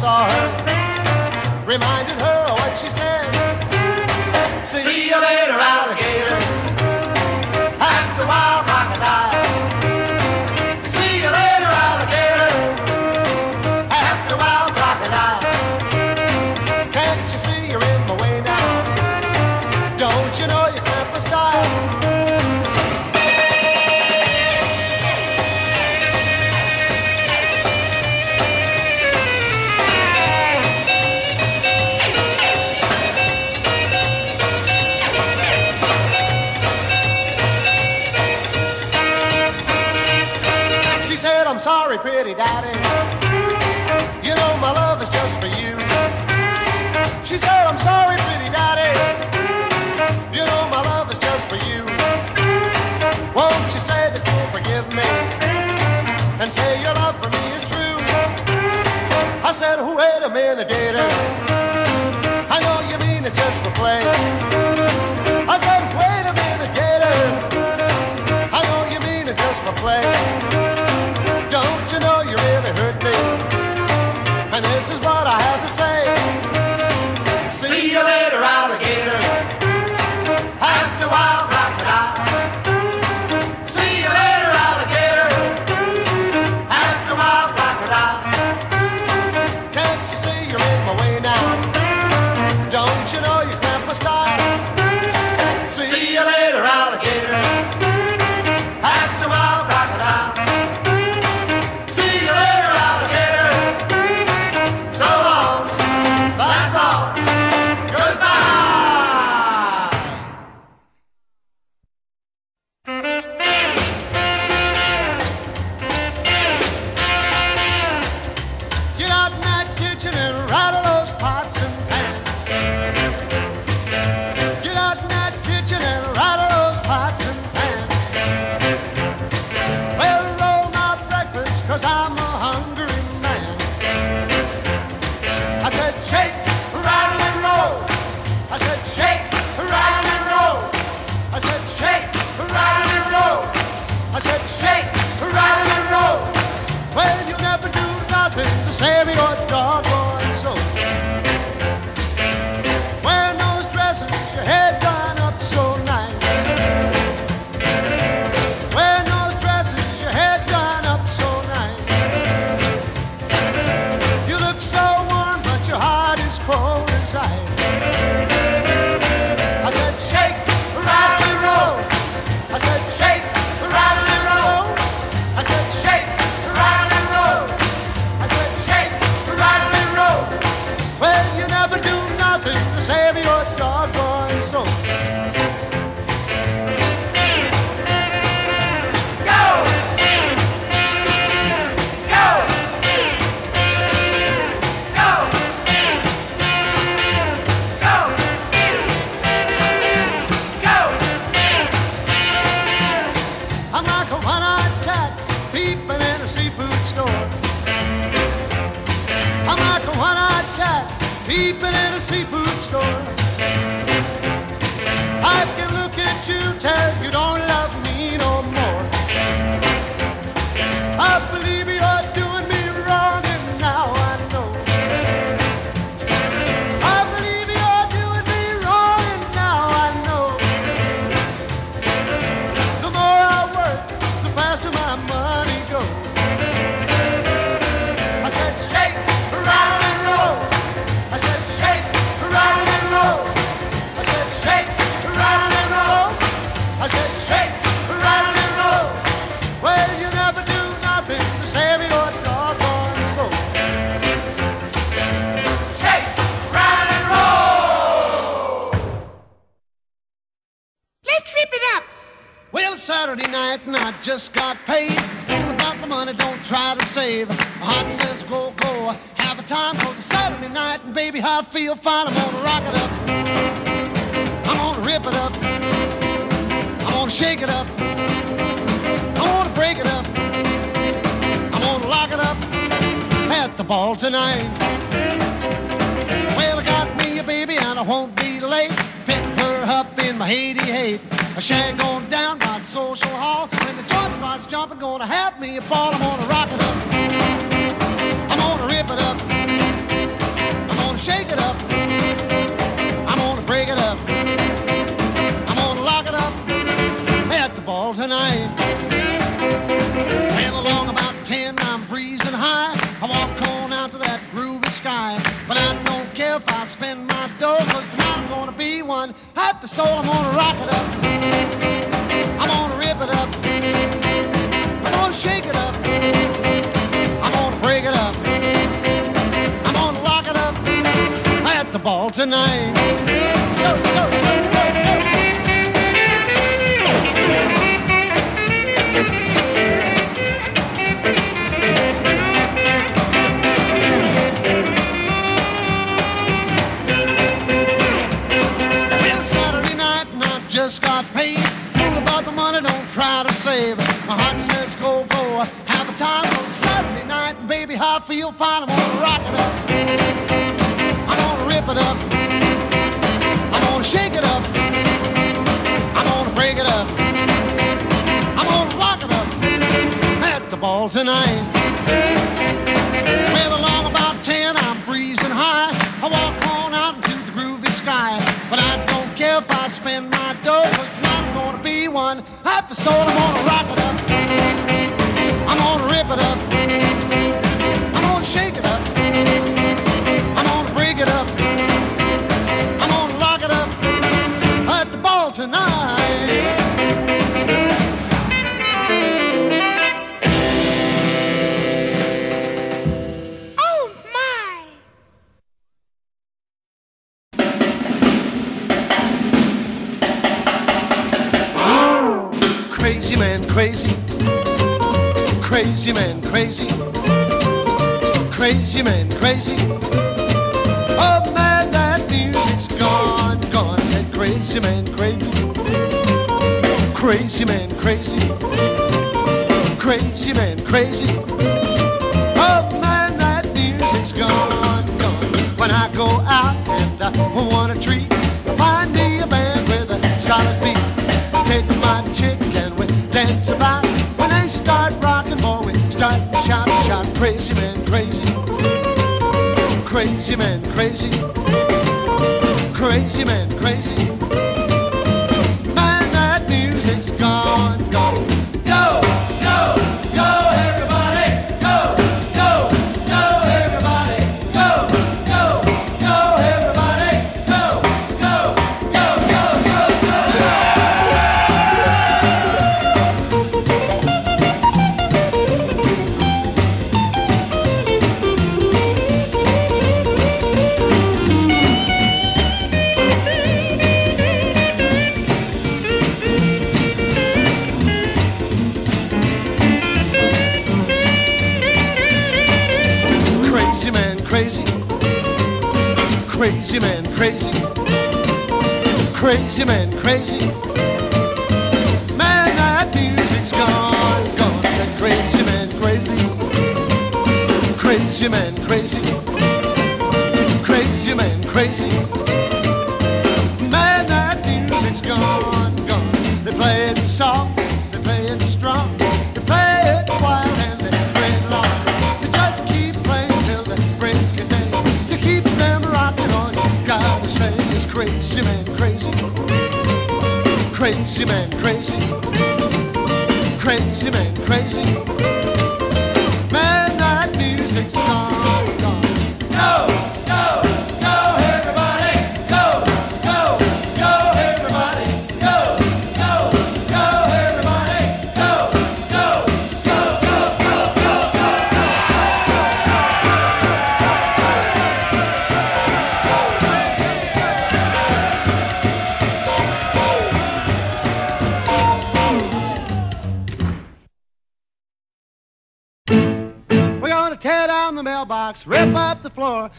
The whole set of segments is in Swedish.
saw her, reminded her what she said. a minute, did? I know you mean it just for play. I said, wait a minute, Gator. I know you mean it just for play.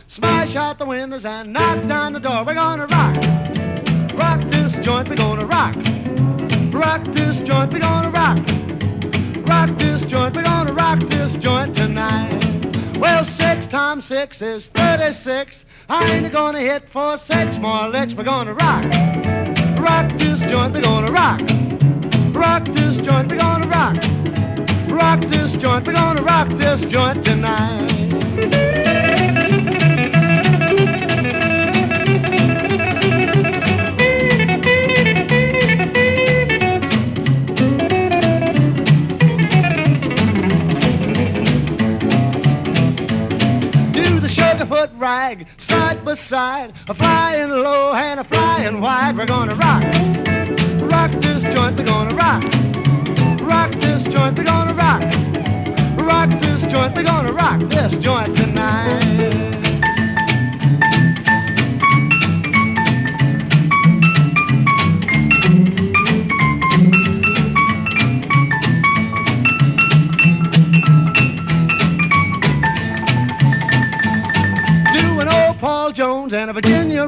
smash out the windows and knock down the door. We're gonna rock, rock this joint. We're gonna rock, rock this joint. We're gonna rock, rock this joint. We're gonna rock this joint tonight. Well, six times six is 36. I ain't gonna hit for six more licks. We're gonna rock, rock this joint. We're gonna rock, rock this joint. We're gonna rock, rock this joint. We're gonna rock this joint tonight. Rag, side by side, a flying low and a flying wide. We're gonna rock, rock this joint. We're gonna rock, rock this joint. We're gonna rock, rock this joint. We're gonna rock this joint tonight.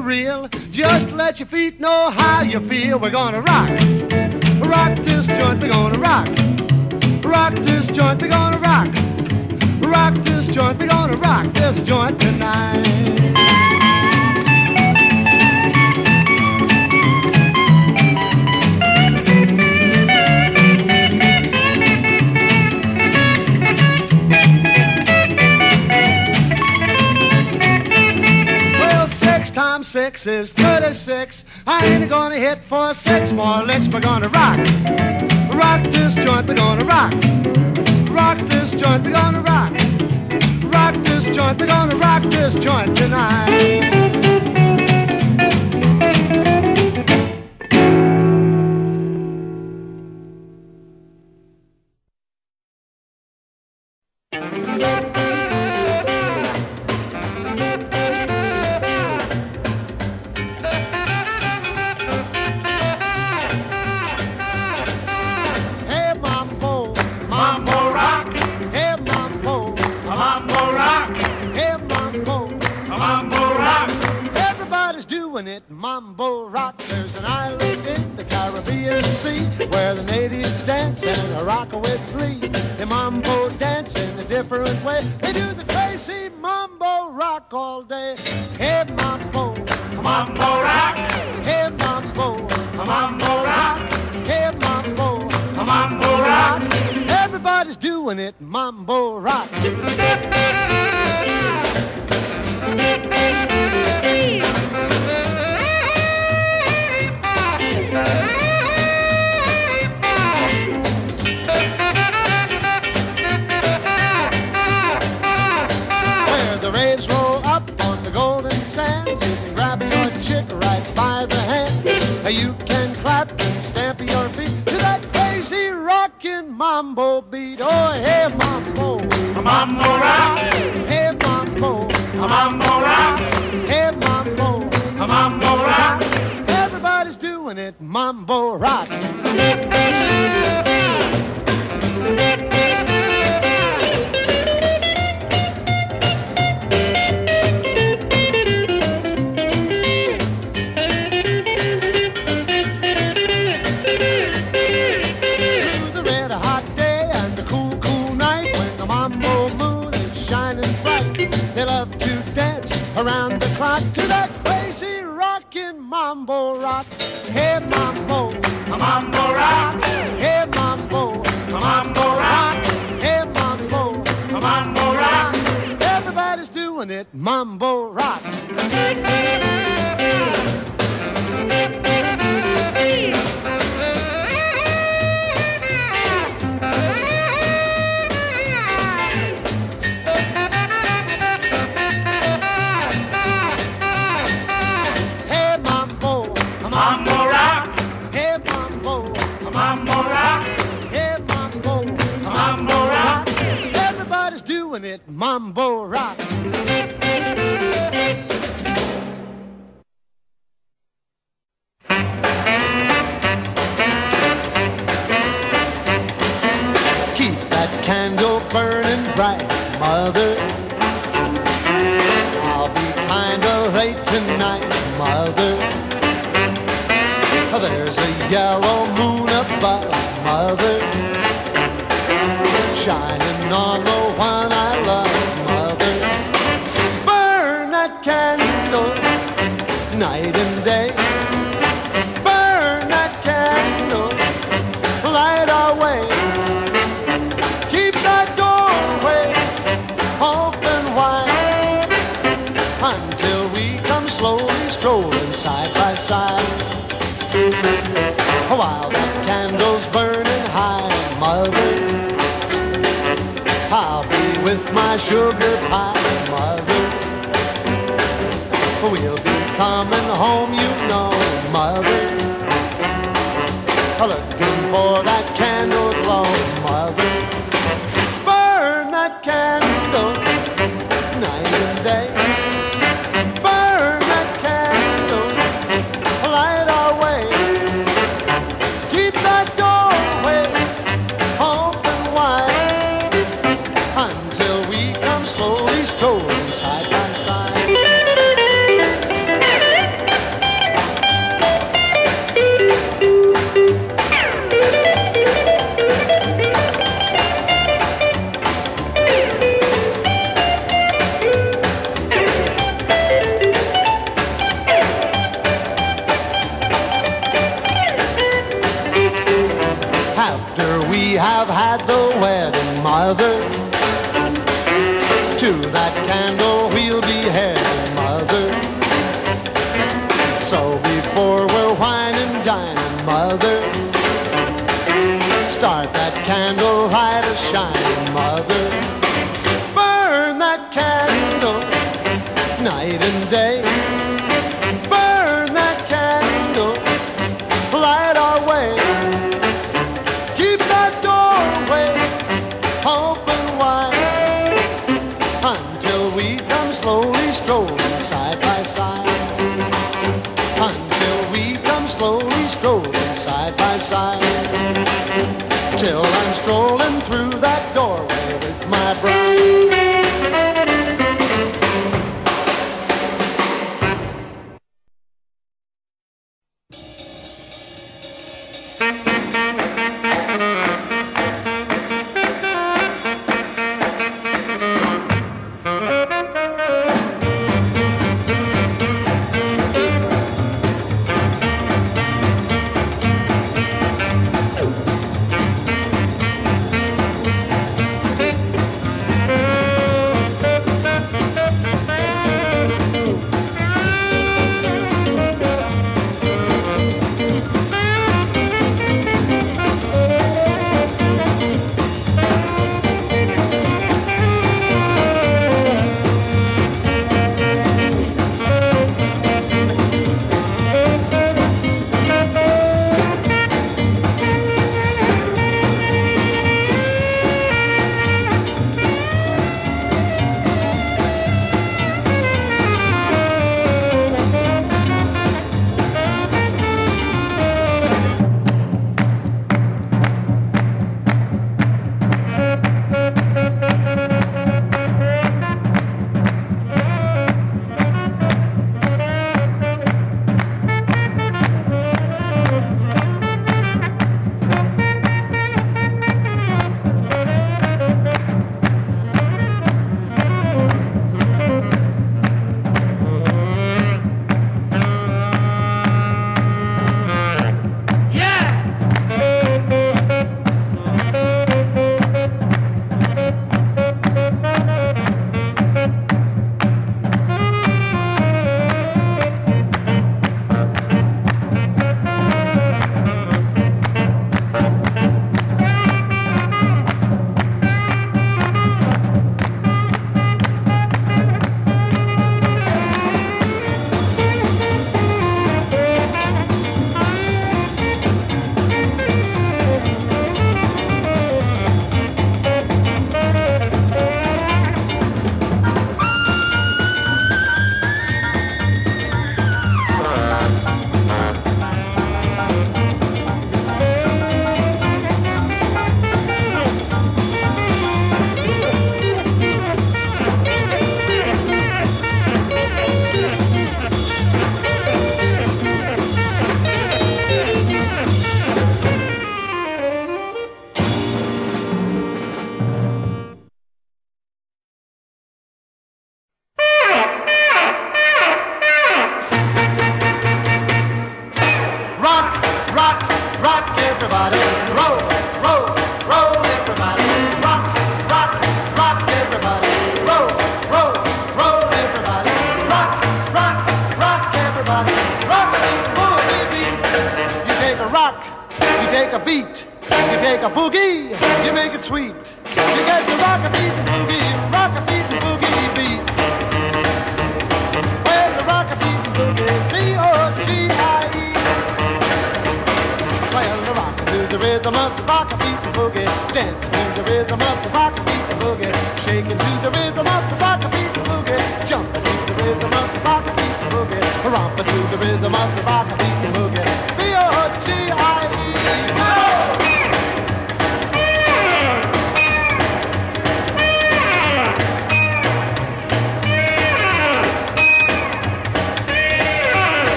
Virginia reel. Just let your feet know how you feel. We're gonna rock, rock this joint. We're gonna rock, rock this joint. We're gonna rock, rock this joint. We're gonna rock this joint tonight. Six is 36. I ain't gonna hit for six more licks. We're gonna rock. Rock this joint, we're gonna rock. Rock this joint, we're gonna rock. Rock this joint, we're gonna rock this joint tonight. Mambo, rock, hey mambo, mambo rock, hey mambo. mambo rock. Everybody's doing it, mambo rock.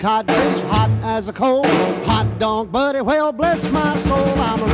hot as a coal, hot dog, buddy. Well, bless my soul, I'm a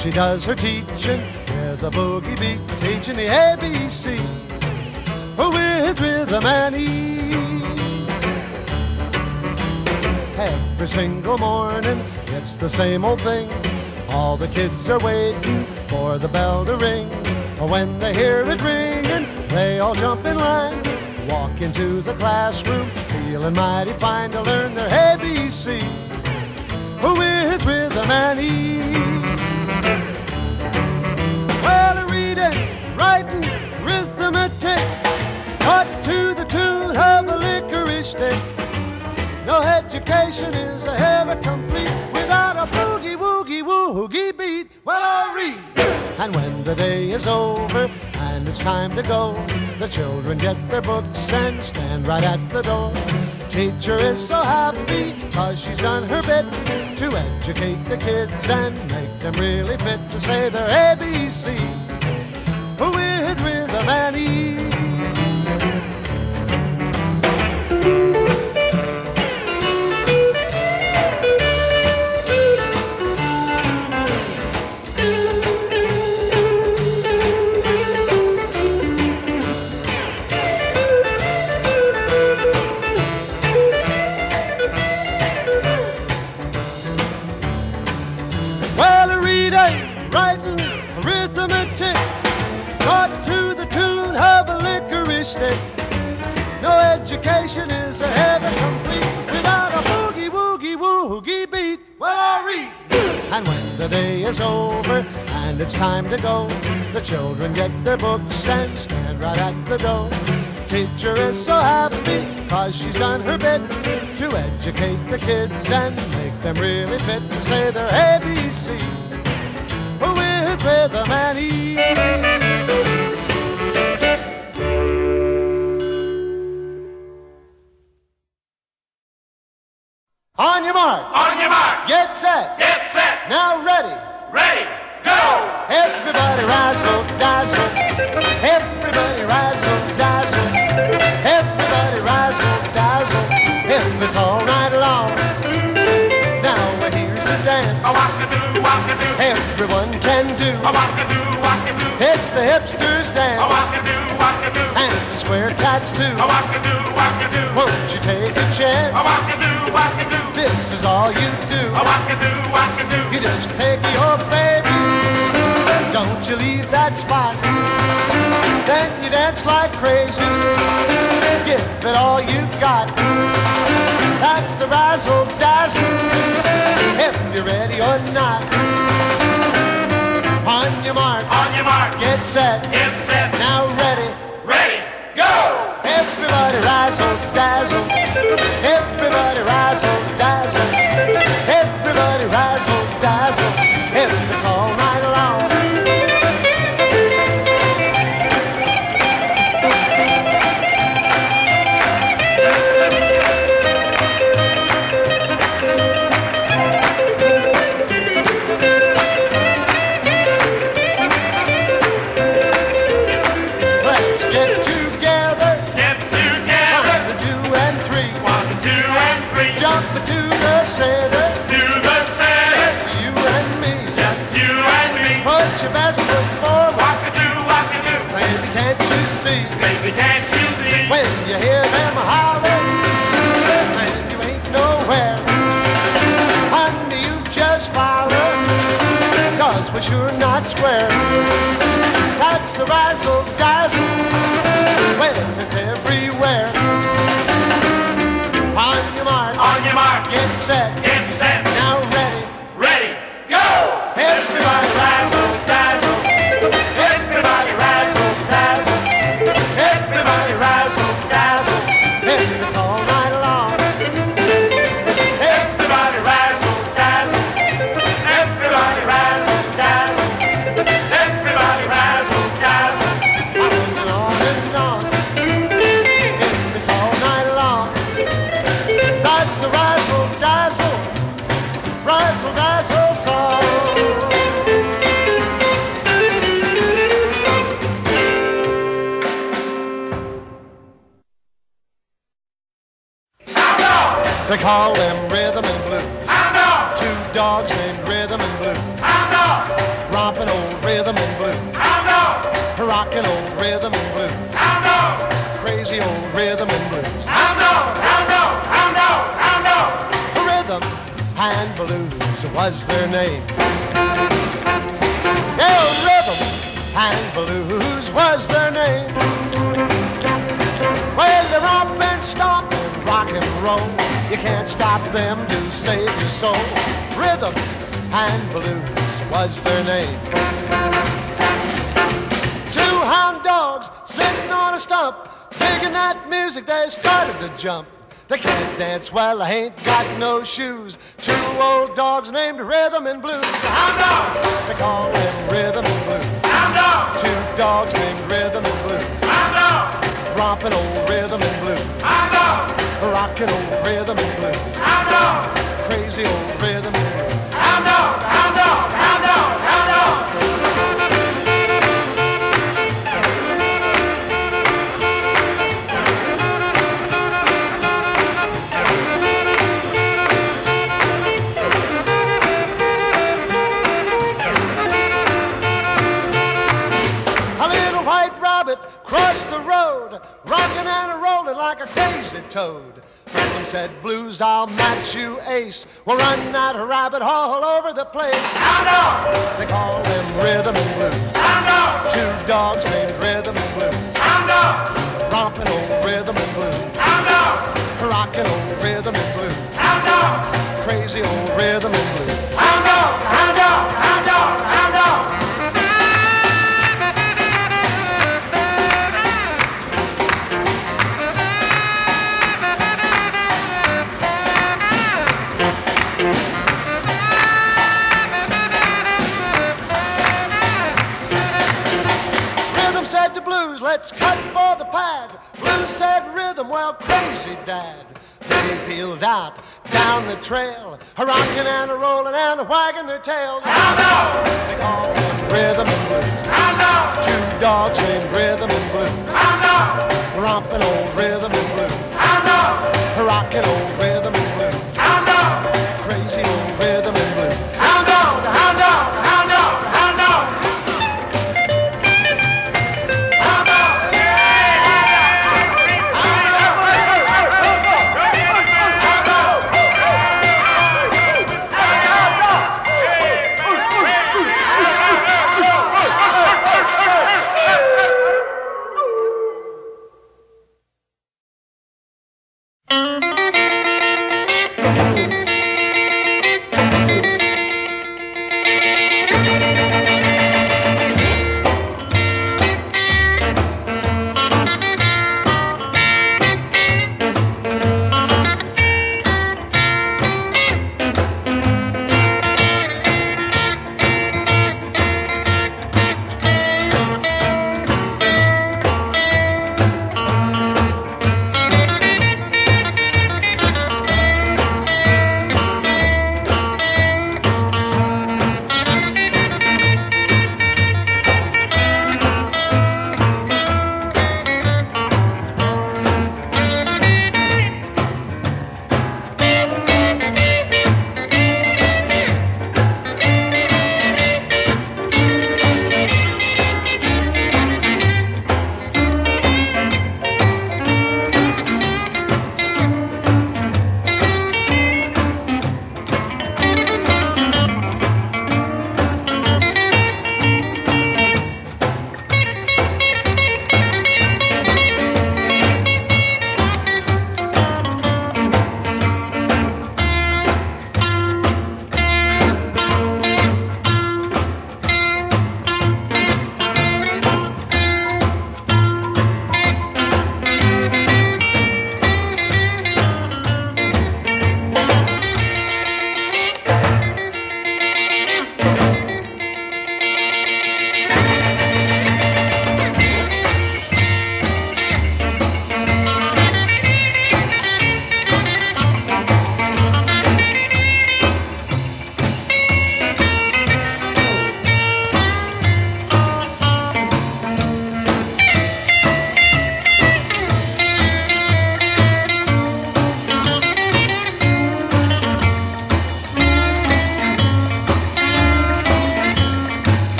She does her teaching with a boogie beat, teaching the ABC with rhythm and ease. Every single morning, it's the same old thing. All the kids are waiting for the bell to ring. When they hear it ringing, they all jump in line. Walk into the classroom, feeling mighty fine to learn their ABC with rhythm and ease. writing arithmetic, taught to the tune of a licorice stick. No education is ever complete without a boogie woogie woogie beat. Well, I read, and when the day is over and it's time to go, the children get their books and stand right at the door. Teacher is so happy cause she's done her bit to educate the kids and make them really fit to say their ABCs. With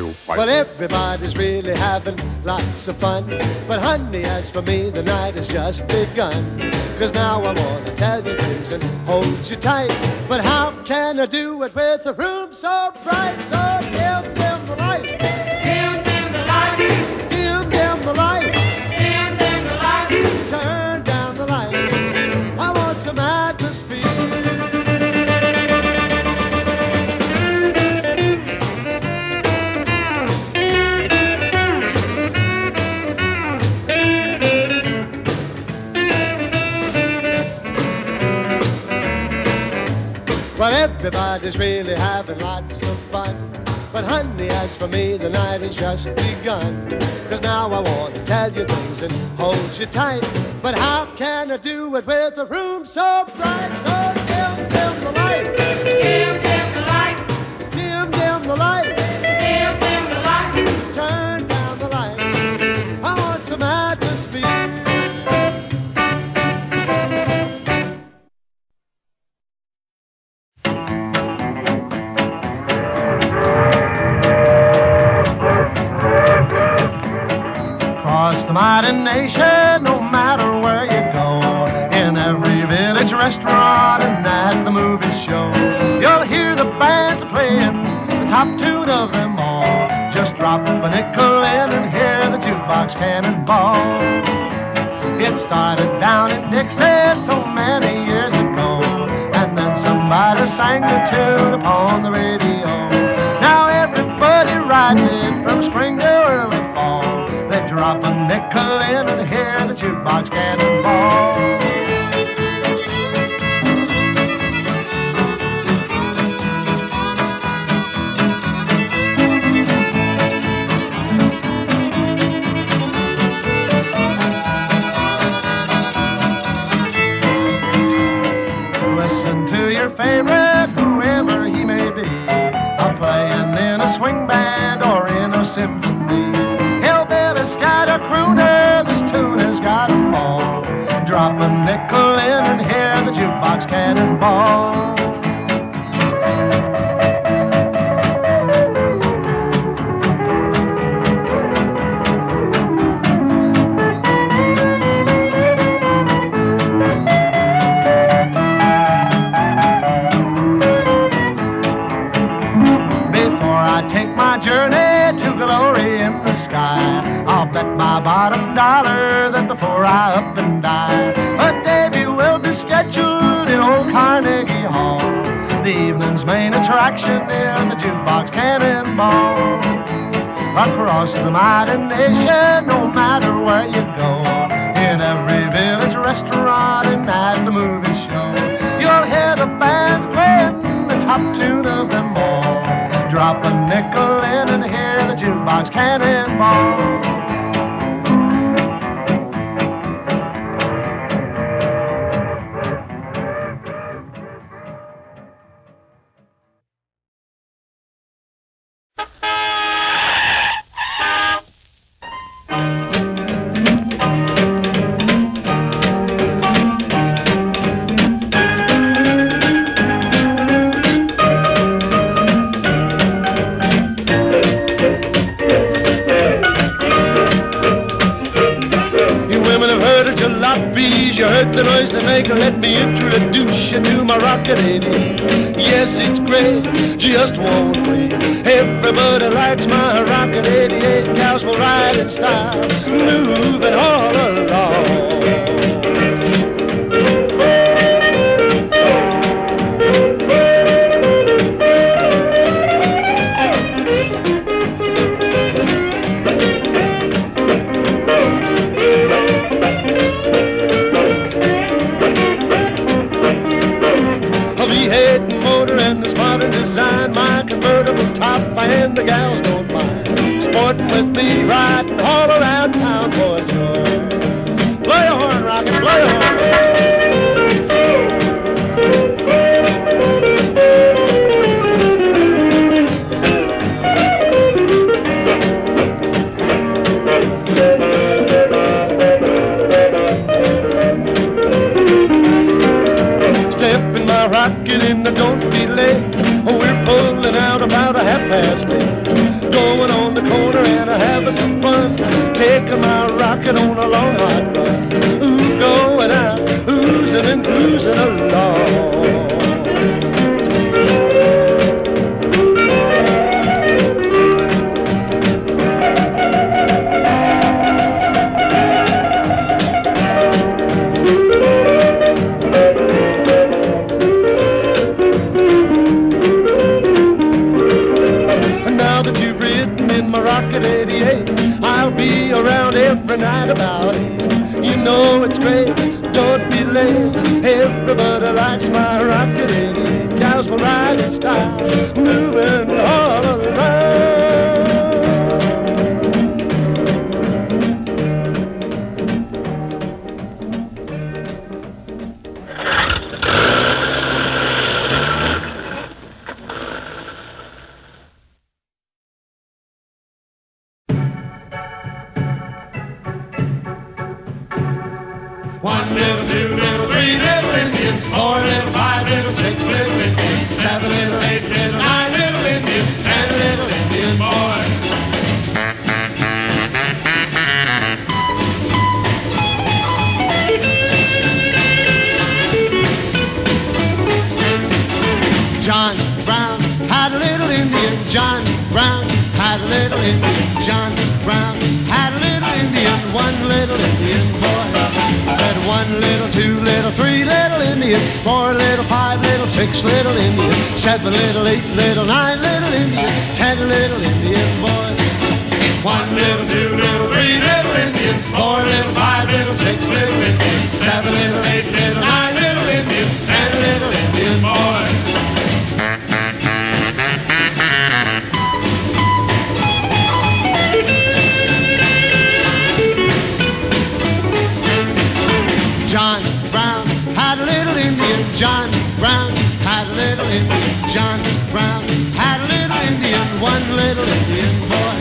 bio, bio. Well, everybody's really having lots of fun. But honey, as for me, the night has just begun. Cause now I wanna tell you things and hold you tight. But how can I do it with a room so bright? is really having lots of fun. But honey, as for me, the night has just begun. Cause now I want to tell you things and hold you tight. But how can I do it with a room so bright? So dim, dim the light. four little, five little, six little Indians, seven little, eight little, nine little Indians, ten little Indian. John Brown had a little Indian, John Brown had a little Indian. Indian, four little, five little, six little Indian, seven little, eight little, nine little Indian, ten little Indian boy. One little, two little, three little Indians, four little, five little, six little Indians, seven little, eight little, nine little Indians, ten little Indian boys. John Brown had a little Indian, one little Indian boy.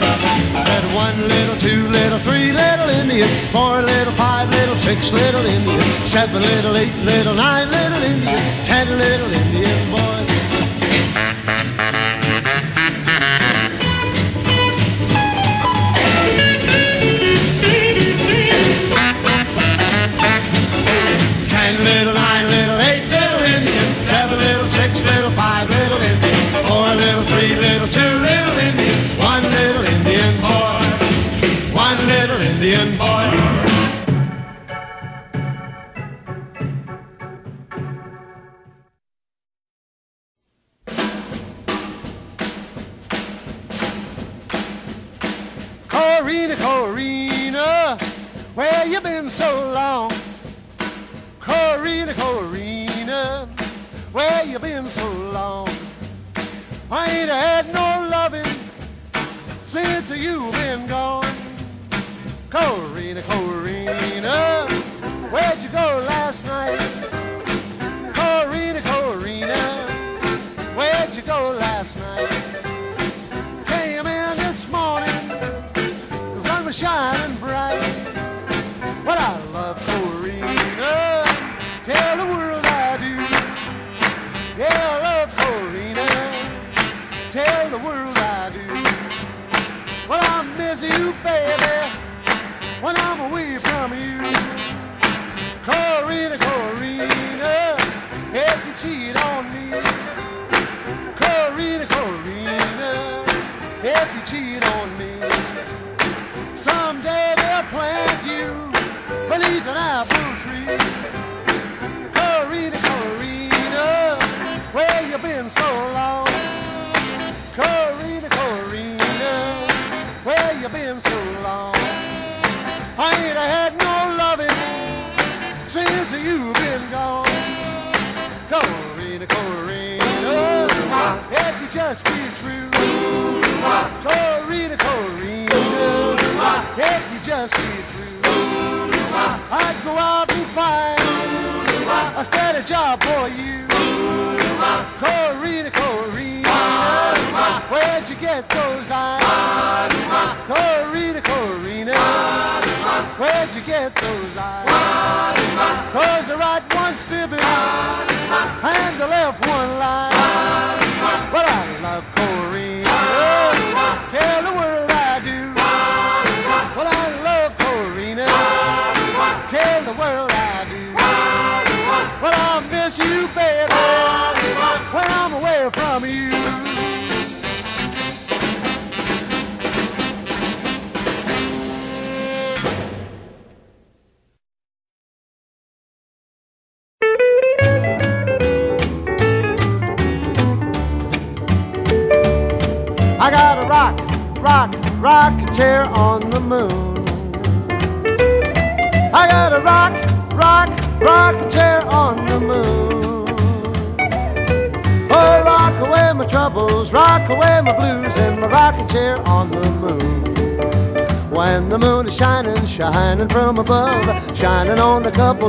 Said one little, two little, three little Indian, four little, five little, six little Indian, seven little, eight little, nine little Indian, ten little Indian. million more.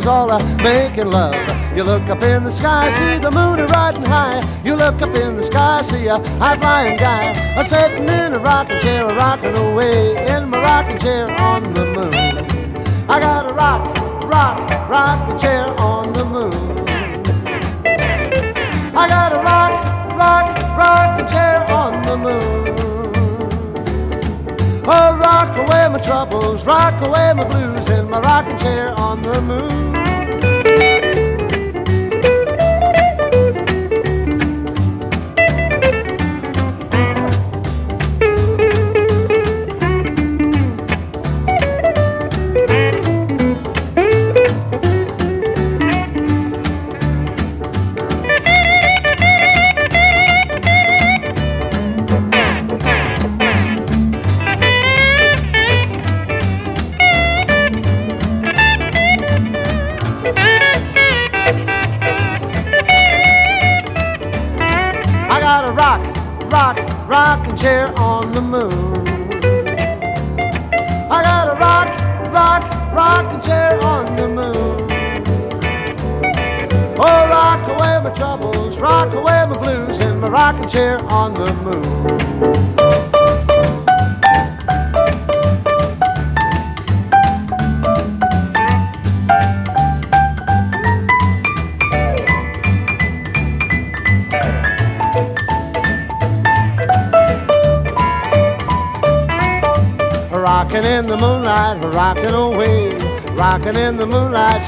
all are making love. You look up in the sky, see the moon riding high. You look up in the sky, see a high flying guy. A sitting in a rocking chair, a rocking away in my rocking chair on the moon. I got a rock, rock, rocking chair on the moon. rock away my troubles, rock away my blues in my rocking chair on the moon.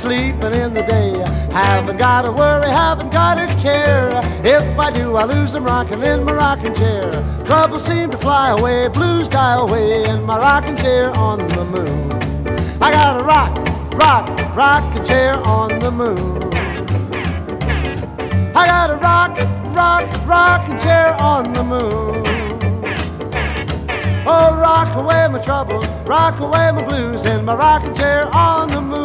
sleeping in the day. Haven't got to worry, haven't got to care. If I do, I lose them rocking in my rocking chair. Troubles seem to fly away, blues die away in my rocking chair on the moon. I got a rock, rock, rocking chair on the moon. I got a rock, rock, rocking chair on the moon. Oh, rock away my troubles, rock away my blues in my rocking chair on the moon.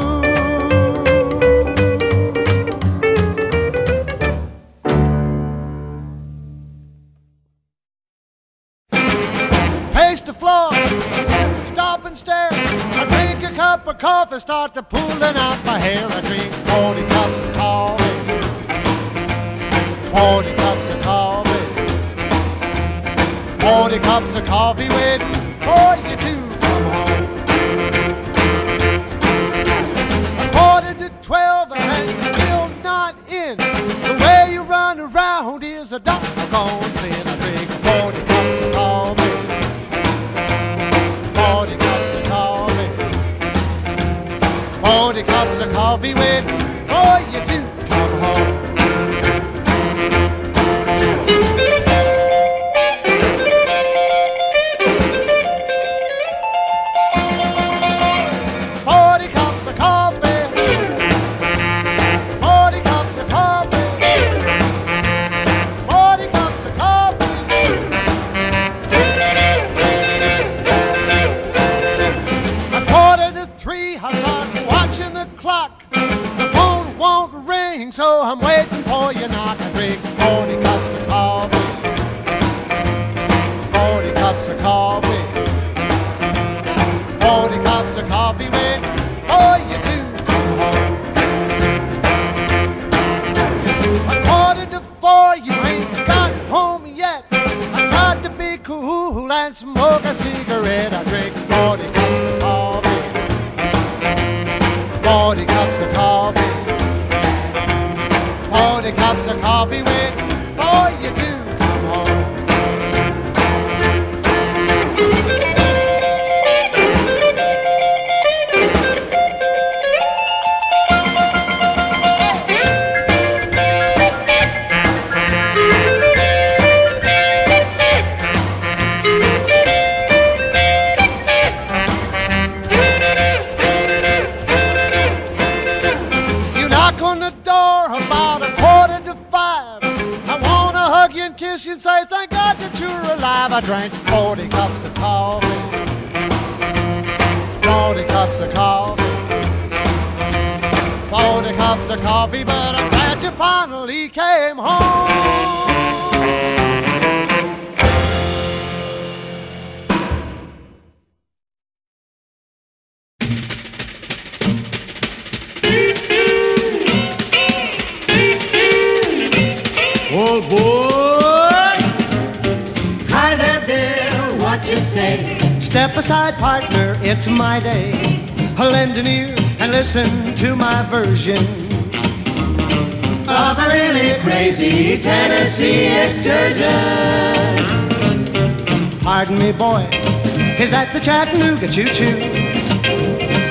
Choo-choo?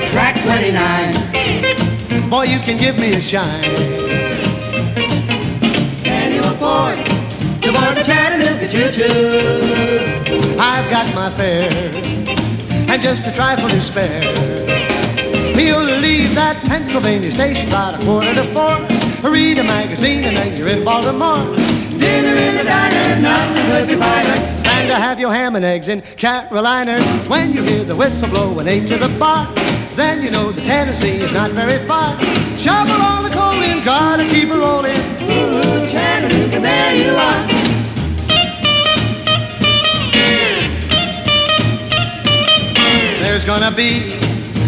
Track 29. Boy, you can give me a shine. Can you afford to board the Chattanooga choo-choo? I've got my fare and just a trifle to spare. You'll leave that Pennsylvania station about a quarter to four. Read a magazine and then you're in Baltimore. Diner, nothing could be finer. And to have your ham and eggs in Carolina. When you hear the whistle blow and eight to the bar, then you know the Tennessee is not very far. Shovel all the coal in, gotta keep it rolling. Ooh, Chattanooga, there you are. There's gonna be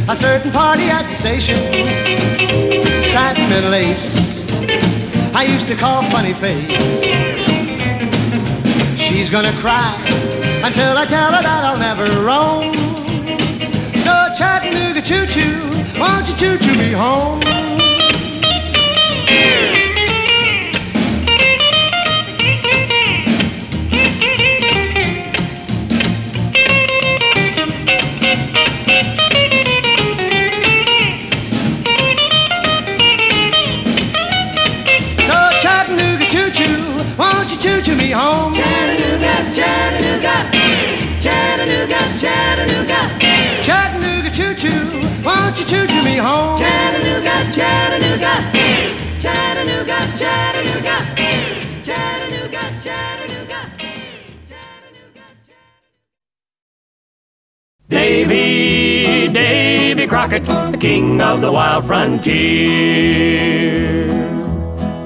a certain party at the station. Satin and lace. I used to call funny face. She's gonna cry until I tell her that I'll never roam. So Chattanooga choo-choo, won't you choo-choo me home? Crockett, the king of the wild frontier.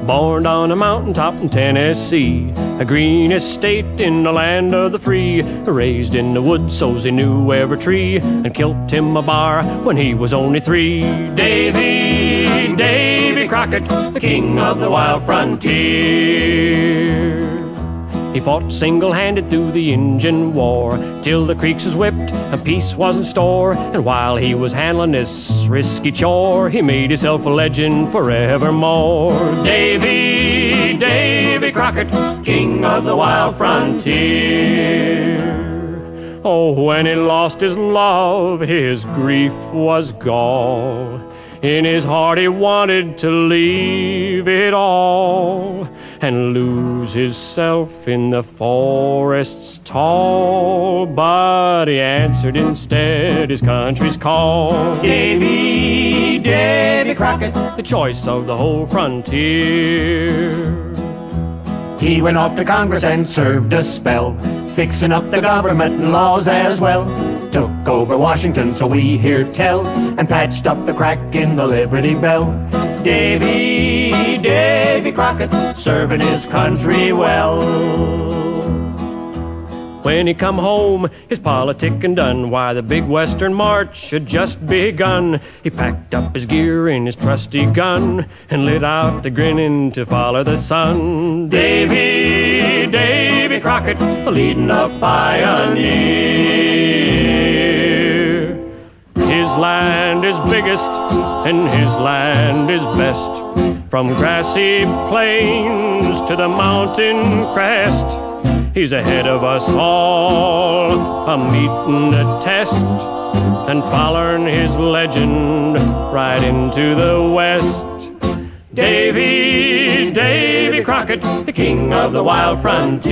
Born on a mountaintop in Tennessee, a green estate in the land of the free. Raised in the woods so's he knew every tree, and killed him a bar when he was only three. Davy, Davy Crockett, the king of the wild frontier. He fought single-handed through the Injun War till the creeks was whipped and peace was in store. And while he was handling this risky chore, he made himself a legend forevermore. Davy, Davy Crockett, king of the wild frontier. Oh, when he lost his love, his grief was gall. In his heart, he wanted to leave it all and lose himself in the forests tall. But he answered instead his country's call. Davy, Davy Crockett, the choice of the whole frontier. He went off to Congress and served a spell, fixing up the government and laws as well. Took over Washington, so we hear tell, and patched up the crack in the Liberty Bell. Davy, Davy Crockett, serving his country well. When he come home, his politicking done. Why, the big western march had just begun. He packed up his gear and his trusty gun and lit out the grinning to follow the sun. Davy, Davy Crockett, leading the pioneer. His land is biggest and his land is best. From grassy plains to the mountain crest. He's ahead of us all, a meeting the test and following his legend right into the west. Davy, Davy Crockett, the king of the wild frontier.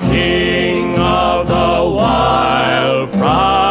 King of the wild frontier.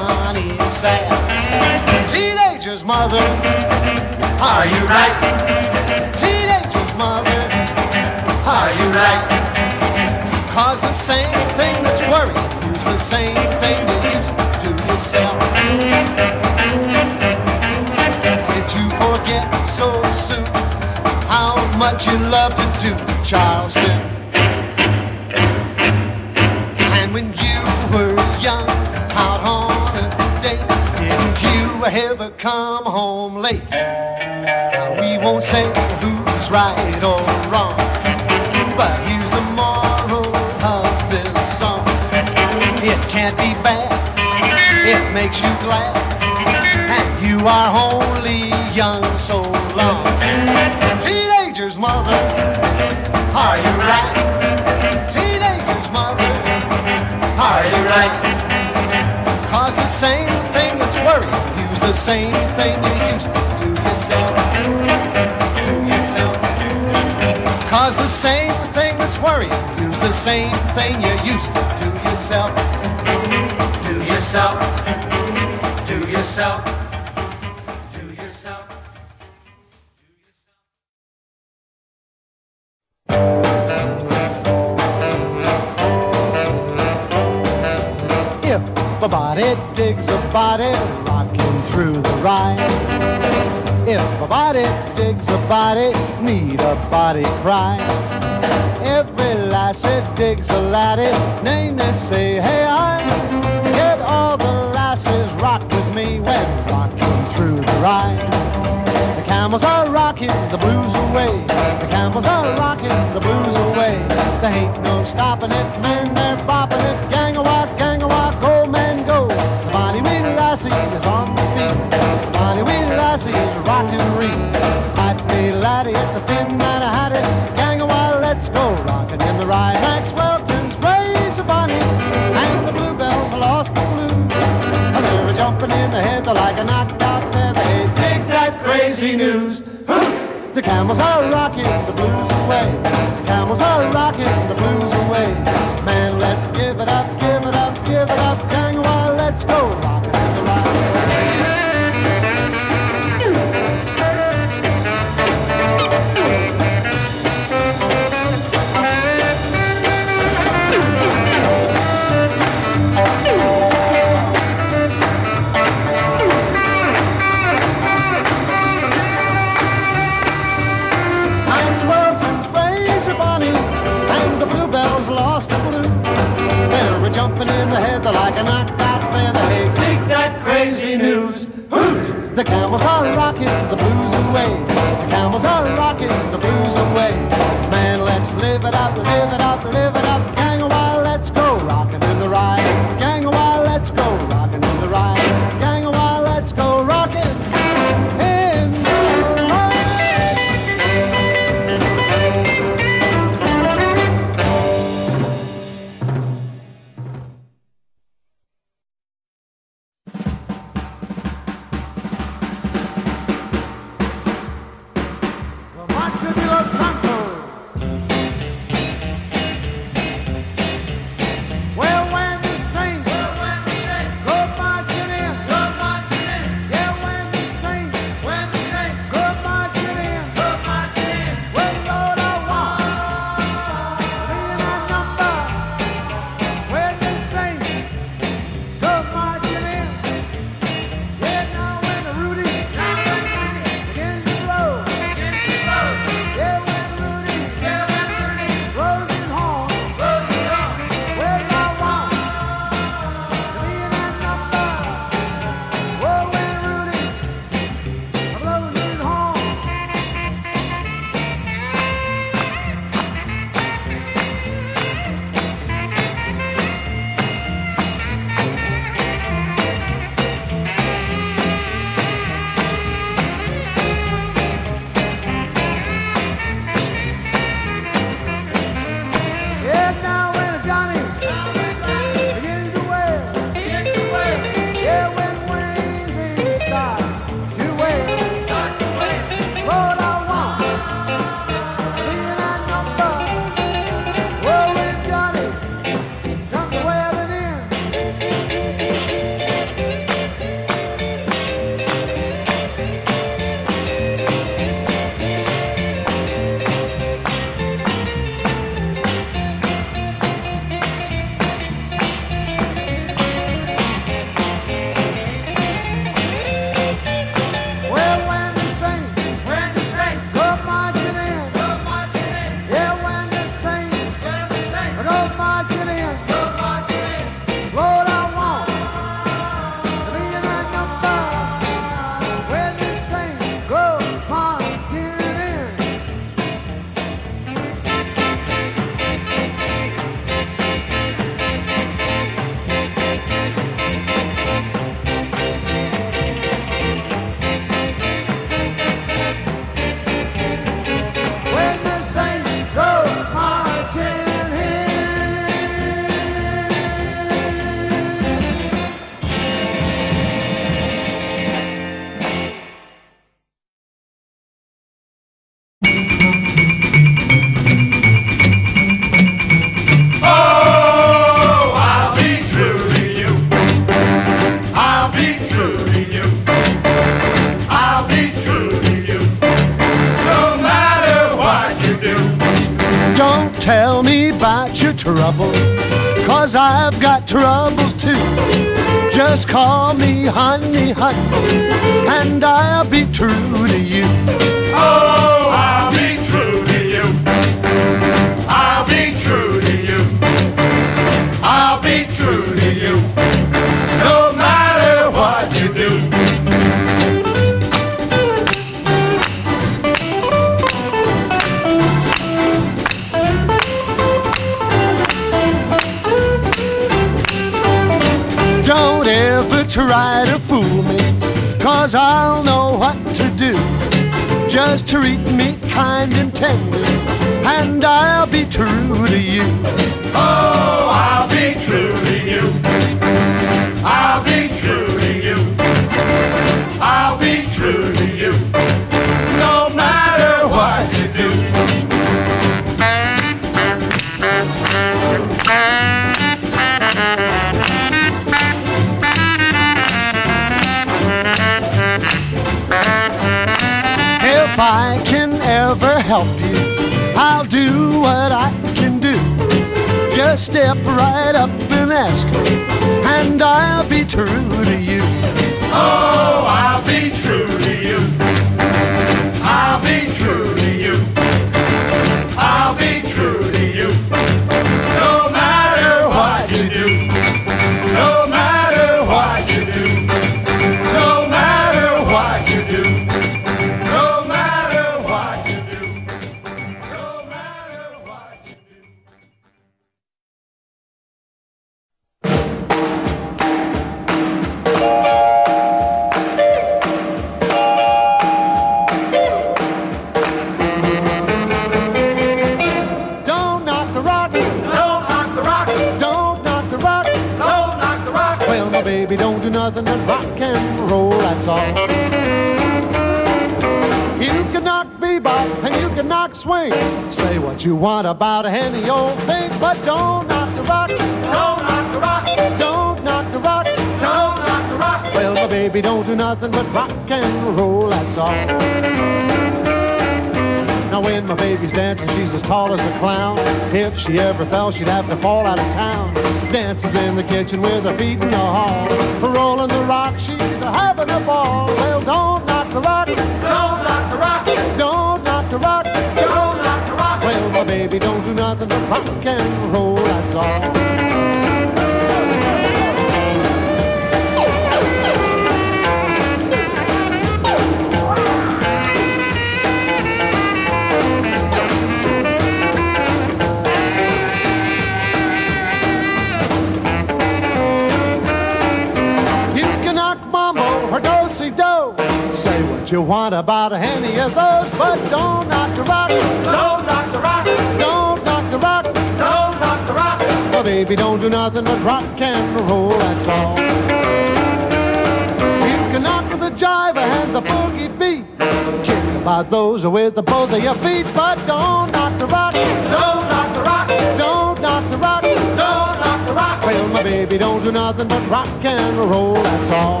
nothing but rock and roll, that's all.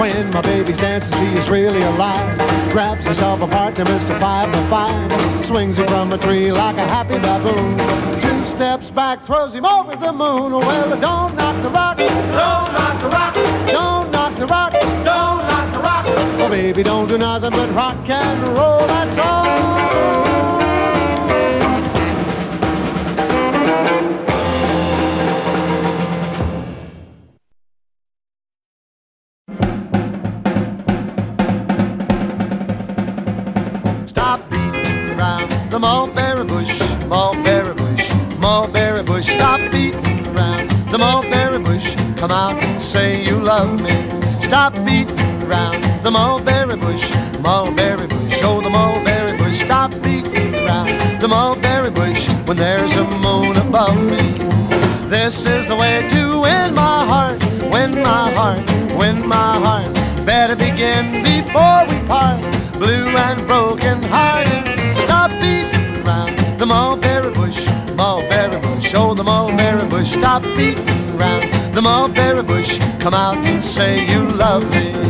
When my baby's dancing, she is really alive. Grabs herself a partner, Mr. Five to Five. Swings him from a tree like a happy baboon. Two steps back, throws him over the moon. Well, don't knock the rock. Don't knock the rock. Don't knock the rock. Don't knock the rock. Well, baby, don't do nothing but rock and roll, that's all. there's a moon above me. This is the way to win my heart, win my heart, win my heart. Better begin before we part, blue and broken hearted. Stop beating around the mulberry bush, mulberry bush, oh the mulberry bush. Stop beating around the mulberry bush. Come out and say you love me.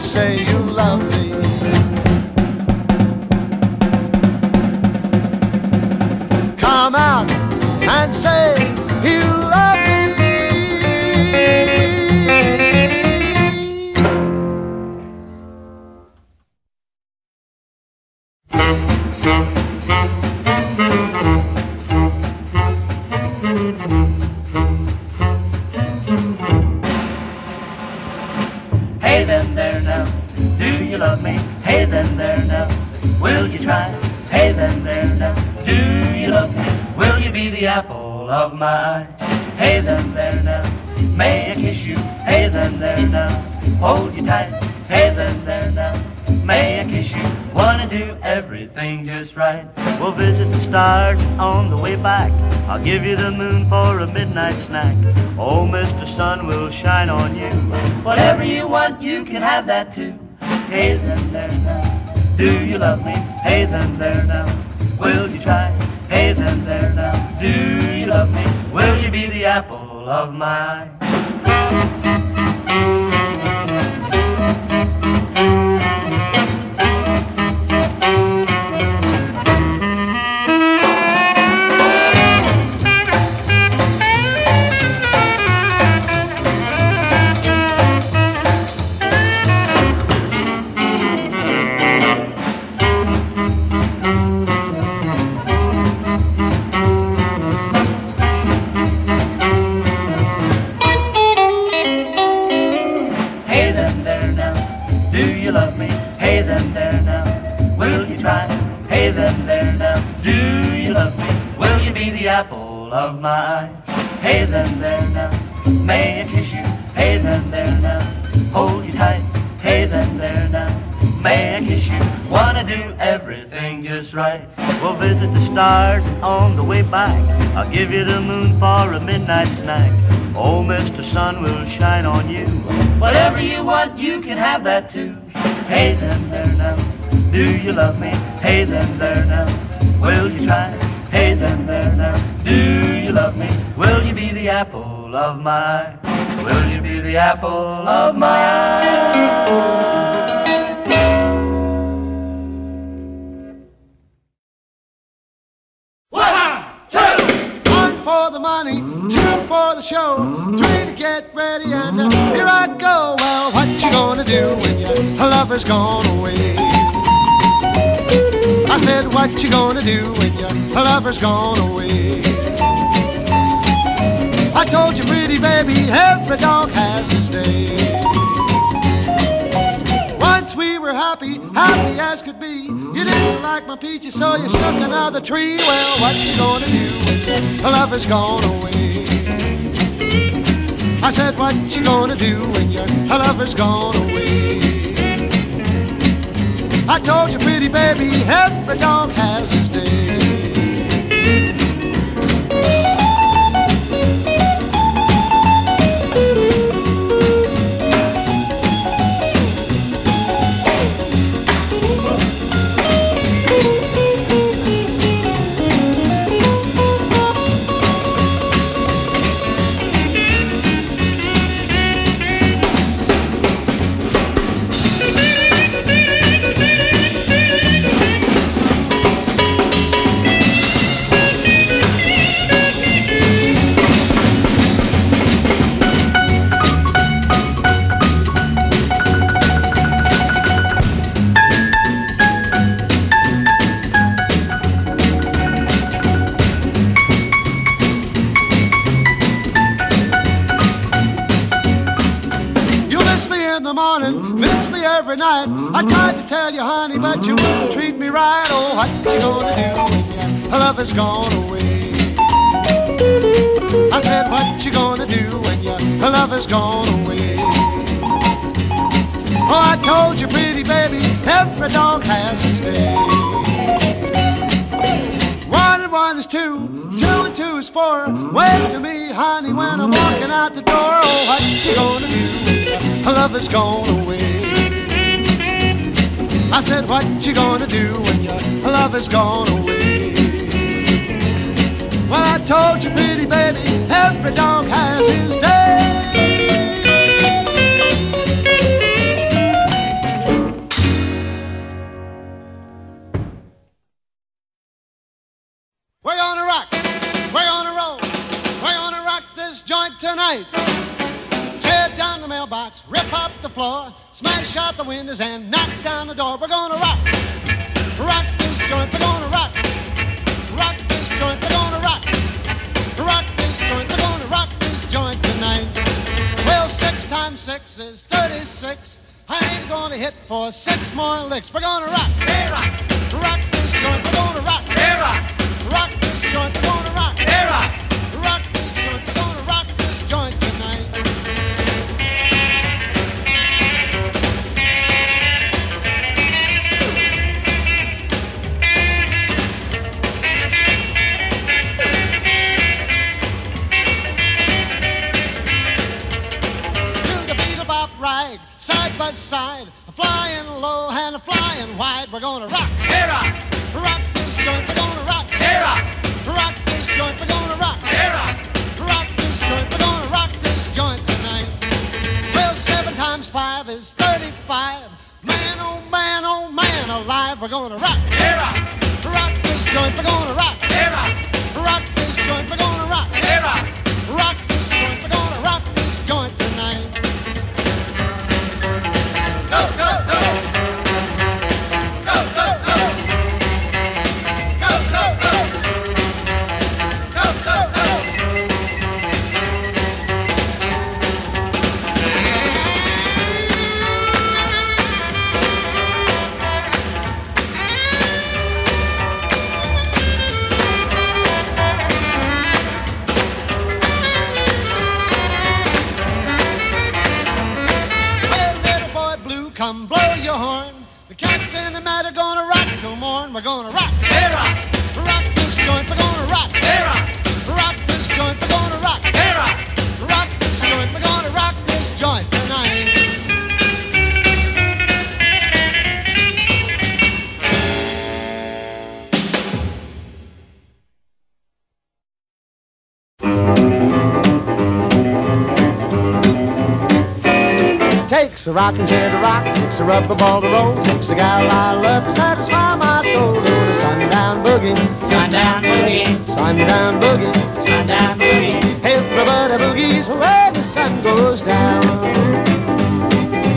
Say you give you the moon for a midnight snack. Oh, Mr. Sun will shine on you. Whatever you want, you can have that too. Hey then there now, do you love me? Hey then there now, will you try? Hey then there now, do you love me? Will you be the apple of my eye? I'll give you the moon for a midnight snack. Oh, Mr. Sun will shine on you. Whatever you want, you can have that too. Hey then there now, do you love me? Hey then there now, will you try? Hey then there now, do you love me? Will you be the apple of my eye? Will you be the apple of my lover's gone away? I told you, pretty baby, every dog has his day. Once we were happy, happy as could be. You didn't like my peaches, so you shook another tree. Well, what you gonna do when your lover's gone away? I said, what you gonna do when your lover's gone away? I told you, pretty baby, every dog has gone away? I said, what you gonna do when your love is gone away? Oh, I told you, pretty baby, every dog has his day. One and one is two, two and two is four. Wave to me, honey, when I'm walking out the door. Oh, what you gonna do? Love is gone away. I said, what you gonna do when your love is gone away? Well, I told you, pretty baby, every dog has his day. We're gonna rock, we're gonna roll, we're gonna rock this joint tonight. Tear down the mailbox, rip up the floor, smash out the windows and knock down the door. We're gonna Man, oh man, oh man, alive. We're gonna rock, hey rock, rock this joint. We're gonna rock, hey rock, rock this joint. We're gonna rocking chair to rock, takes a rubber ball to roll, takes a gal I love to satisfy my soul. Doing a sundown boogie, Sundown boogie, sundown boogie. sundown boogie. Everybody boogies where the sun goes down.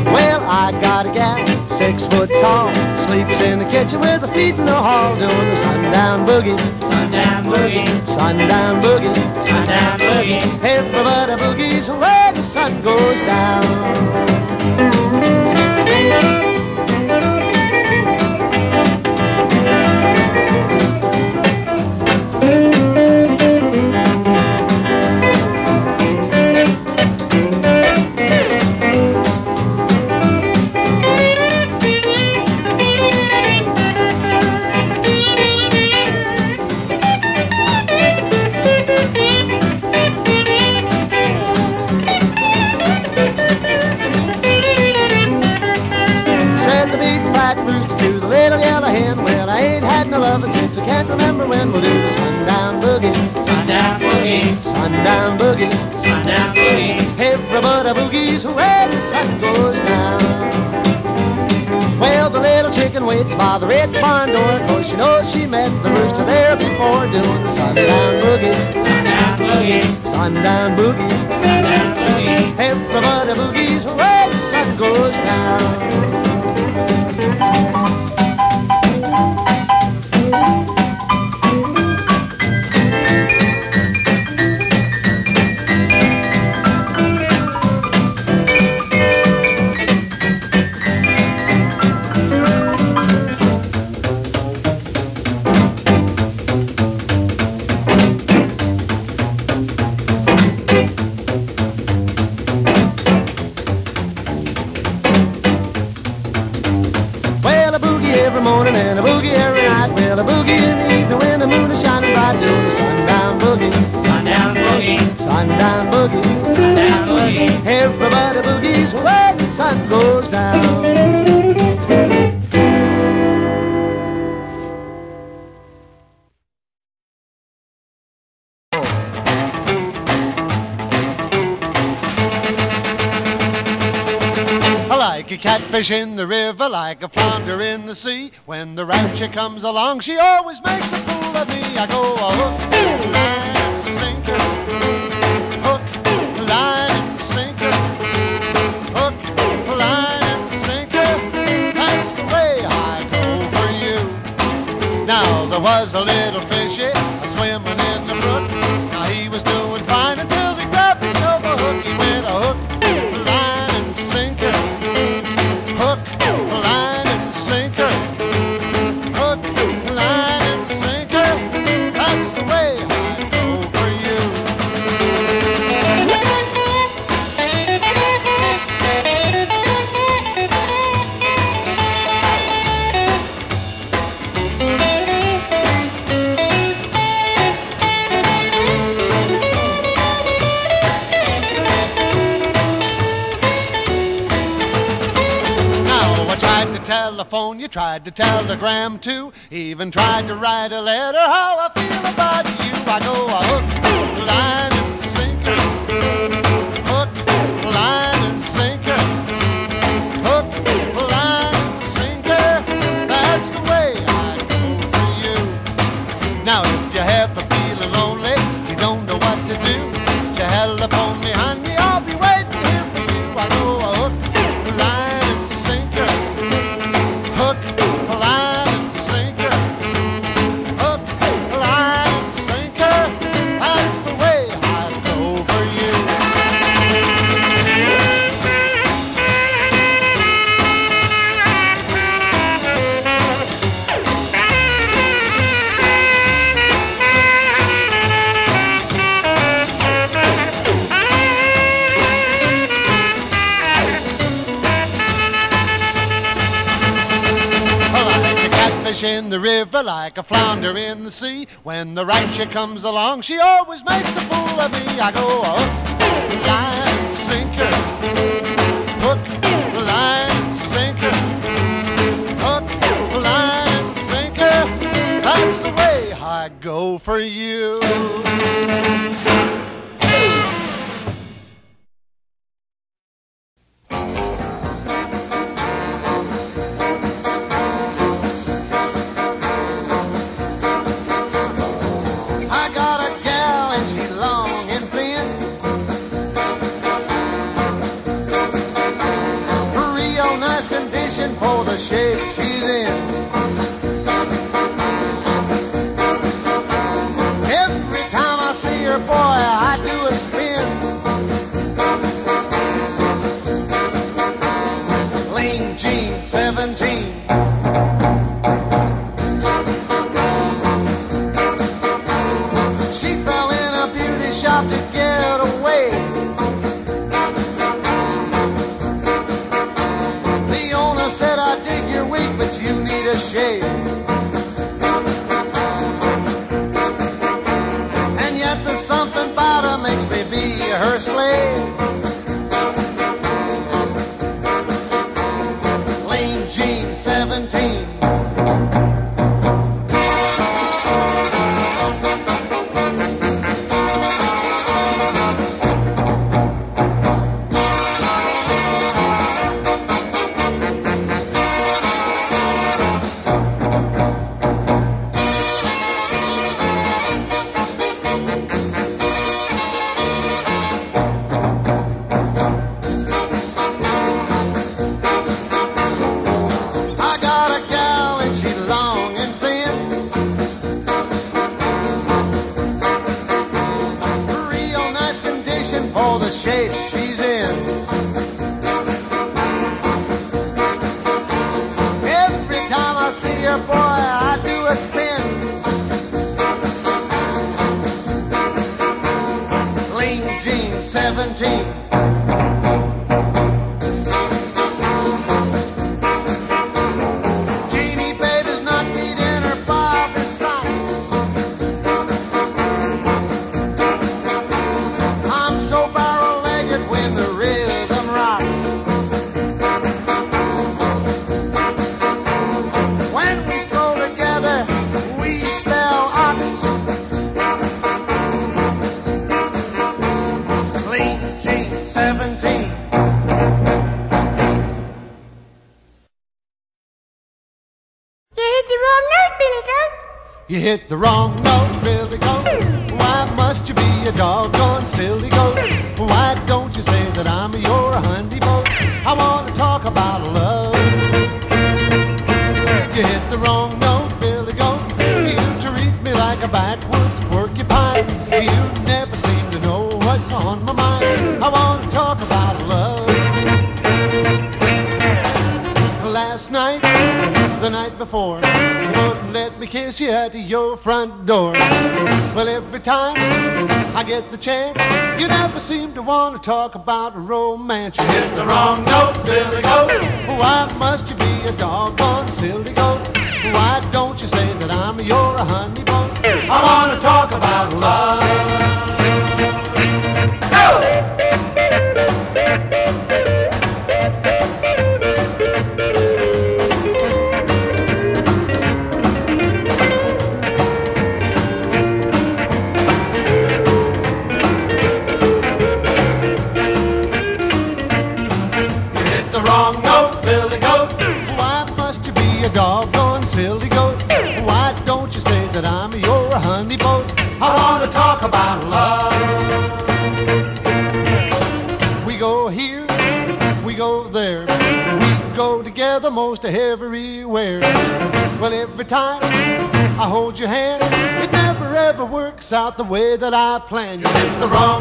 Well, I got a gal, six foot tall, sleeps in the kitchen with her feet in the hall, doing the sundown boogie, Sundown boogie, sundown boogie. sundown boogie. Everybody boogies where the sun goes down. When. We'll do the sundown boogie, Sundown boogie, sundown boogie. sundown boogie. Everybody boogies where the sun goes down. Well, the little chicken waits by the red barn door. Cause she knows she met the rooster there before doing the sundown boogie, Sundown boogie, sundown boogie. sundown boogie. Everybody boogies where the sun goes down. fish in the river like a flounder in the sea. When the rancher comes along, she always makes a fool of me. I go a hook, line, sinker, hook, line, and sinker, hook, line, and sinker. That's the way I go for you. Now there was a little fish. even tried to write a letter. she comes along, she always makes a fool of me. I go, oh. chance. You never seem to want to talk about romance. You hit the wrong note, Billy Goat. Oh, I've plan. You hit the wrong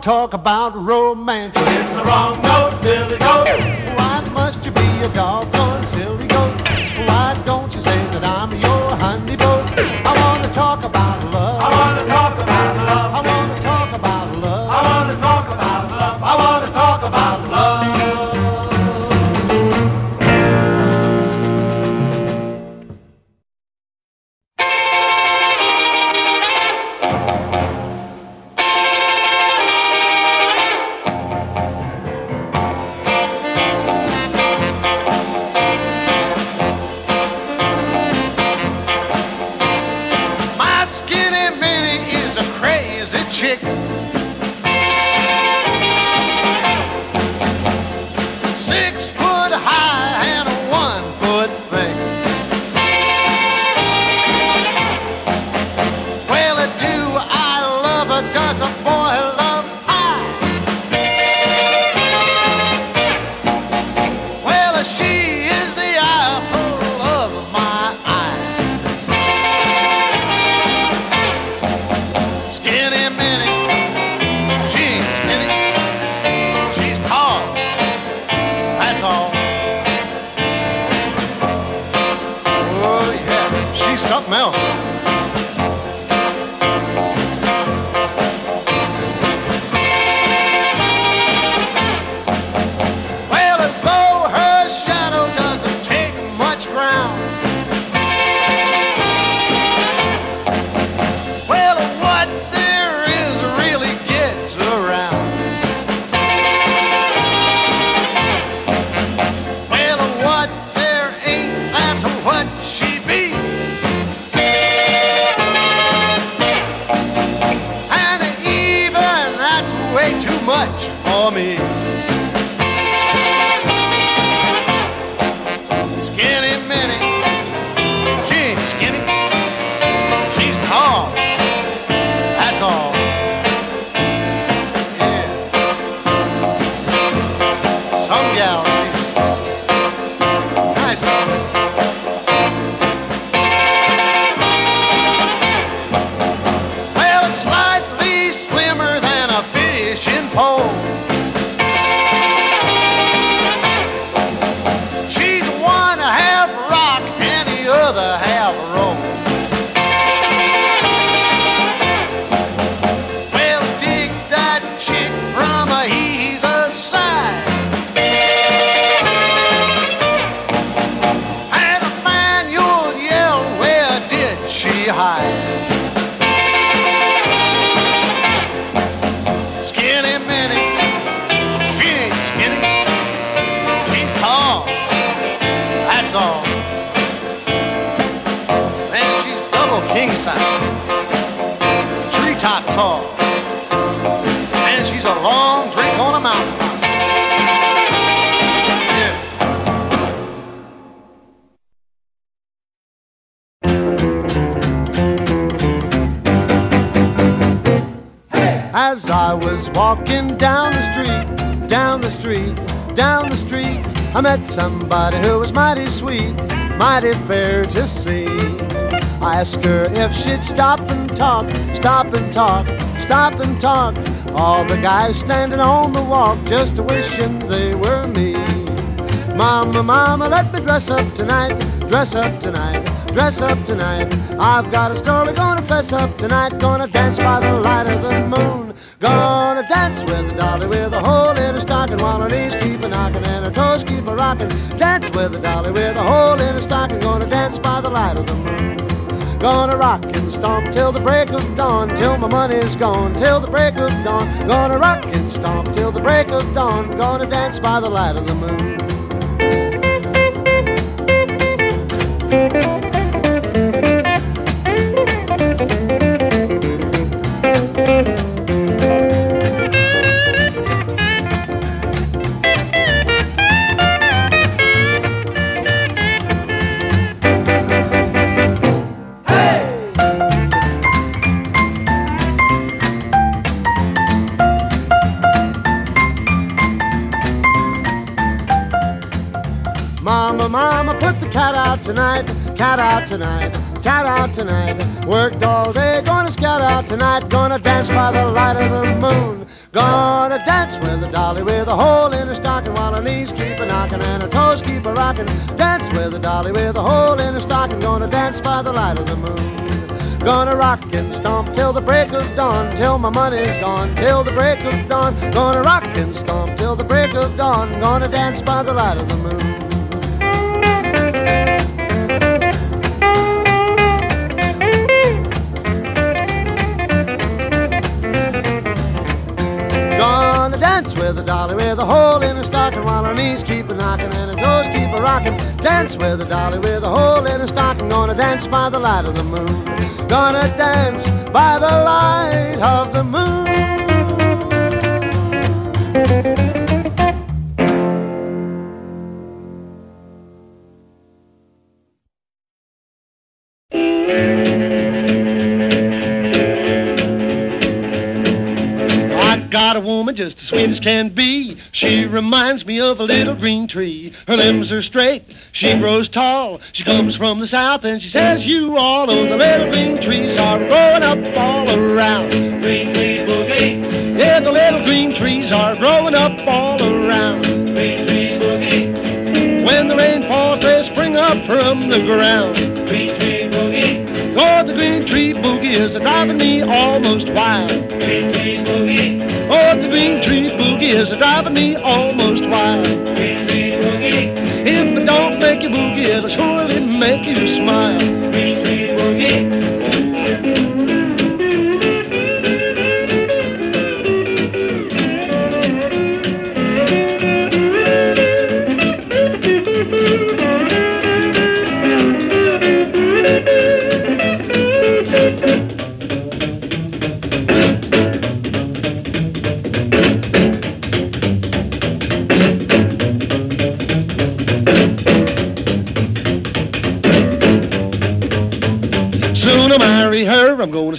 talk about much for me. Mighty fair to see. I asked her if she'd stop and talk, stop and talk, stop and talk. All the guys standing on the walk just wishing they were me. Mama, mama, let me dress up tonight, dress up tonight, dress up tonight. I've got a story gonna fess up tonight, gonna dance by the light of the moon. Dance with the dolly with a hole in her stocking while her knees keep a knocking and her toes keep a rocking. Dance with the dolly with a hole in her stocking, gonna dance by the light of the moon. Gonna rock and stomp till the break of dawn, till my money's gone, till the break of dawn. Gonna rock and stomp till the break of dawn, gonna dance by the light of the moon. Tonight, cat out tonight, cat out tonight. Worked all day, gonna scout out tonight, gonna dance by the light of the moon. Gonna dance with a dolly with a hole in her stocking while her knees keep a knocking and her toes keep a rocking. Dance with a dolly with a hole in her stocking, gonna dance by the light of the moon. Gonna rock and stomp till the break of dawn, till my money's gone, till the break of dawn. Gonna rock and stomp till the break of dawn, gonna dance by the light of the moon. With a hole in her stocking while her knees keep a knocking and her toes keep a rocking. Dance with a dolly with a hole in her stocking. Gonna dance by the light of the moon. Gonna dance by the light of the moon. Got a woman just as sweet as can be. Reminds me of a little green tree. Her limbs are straight, she grows tall. She comes from the south and she says, You all know the little green trees are growing up all around. Green tree boogie. Yeah, the little green trees are growing up all around. Green tree boogie. When the rain falls, they spring up from the ground. Green tree. Oh, the green tree boogie is driving me almost wild. Green. Oh, the green tree boogie is driving me almost wild. If it don't make you boogie, it'll surely make you smile. Green tree boogie.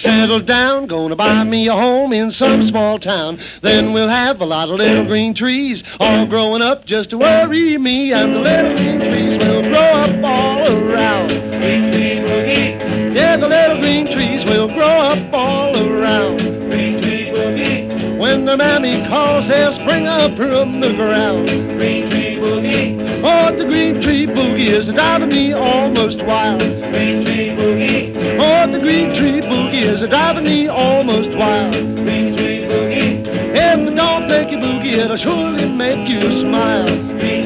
Settle down, gonna buy me a home in some small town. Then we'll have a lot of little green trees, all growing up just to worry me, and the little green trees will grow up all around. Green. Yeah, the little green trees will grow up all around. Green. When the mammy calls, they'll spring up from the ground. Green tree boogie. Oh, the green tree boogie is driving me almost wild. Green tree boogie. Oh, the green tree boogie is driving me almost wild. Green tree boogie. If it don't make you boogie, it'll surely make you smile. Green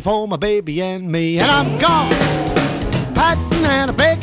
for my baby and me. And I'm gone, patting and a big.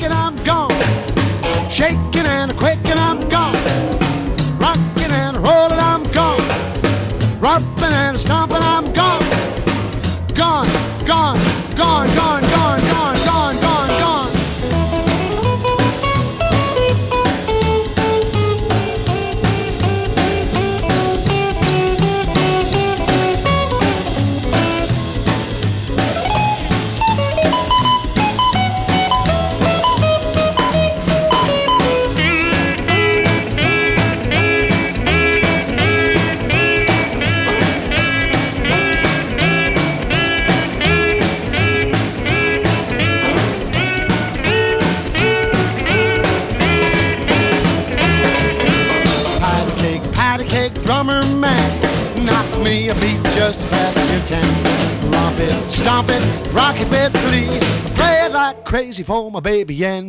Home, my baby and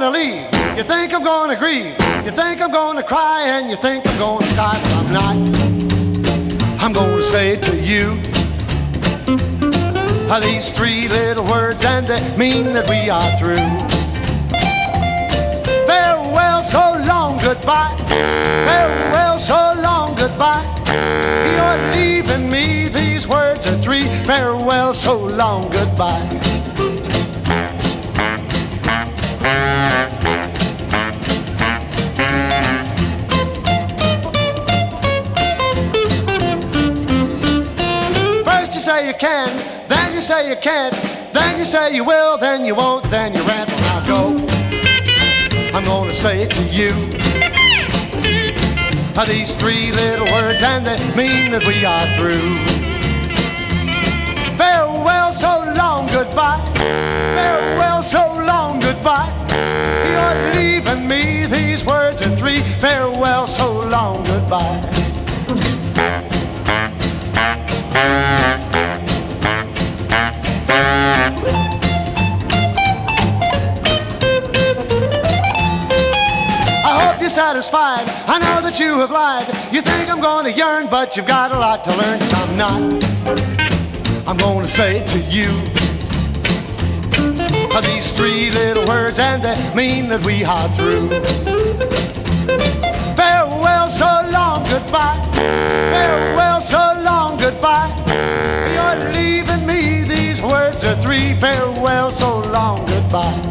gonna leave. You think I'm gonna grieve. You think I'm gonna cry, and you think I'm gonna sigh, but I'm not. I'm gonna say to you. These three little words, and they mean that we are through. Farewell, so long, goodbye. Farewell, so long, goodbye. You're leaving me, these words are three. Farewell, so long, goodbye. Say you can't, then you say you will, then you won't, then you rant. Well, now go. I'm gonna say it to you. These three little words, and they mean that we are through. Farewell, so long, goodbye. Farewell, so long, goodbye. You're leaving me, these words are three. Farewell, so long, goodbye. That you have lied. You think I'm gonna yearn, but you've got a lot to learn, I'm not. I'm gonna say to you. These three little words, and they mean that we are through. Farewell, so long, goodbye. Farewell, so long, goodbye. You're leaving me, these words are three. Farewell, so long, goodbye.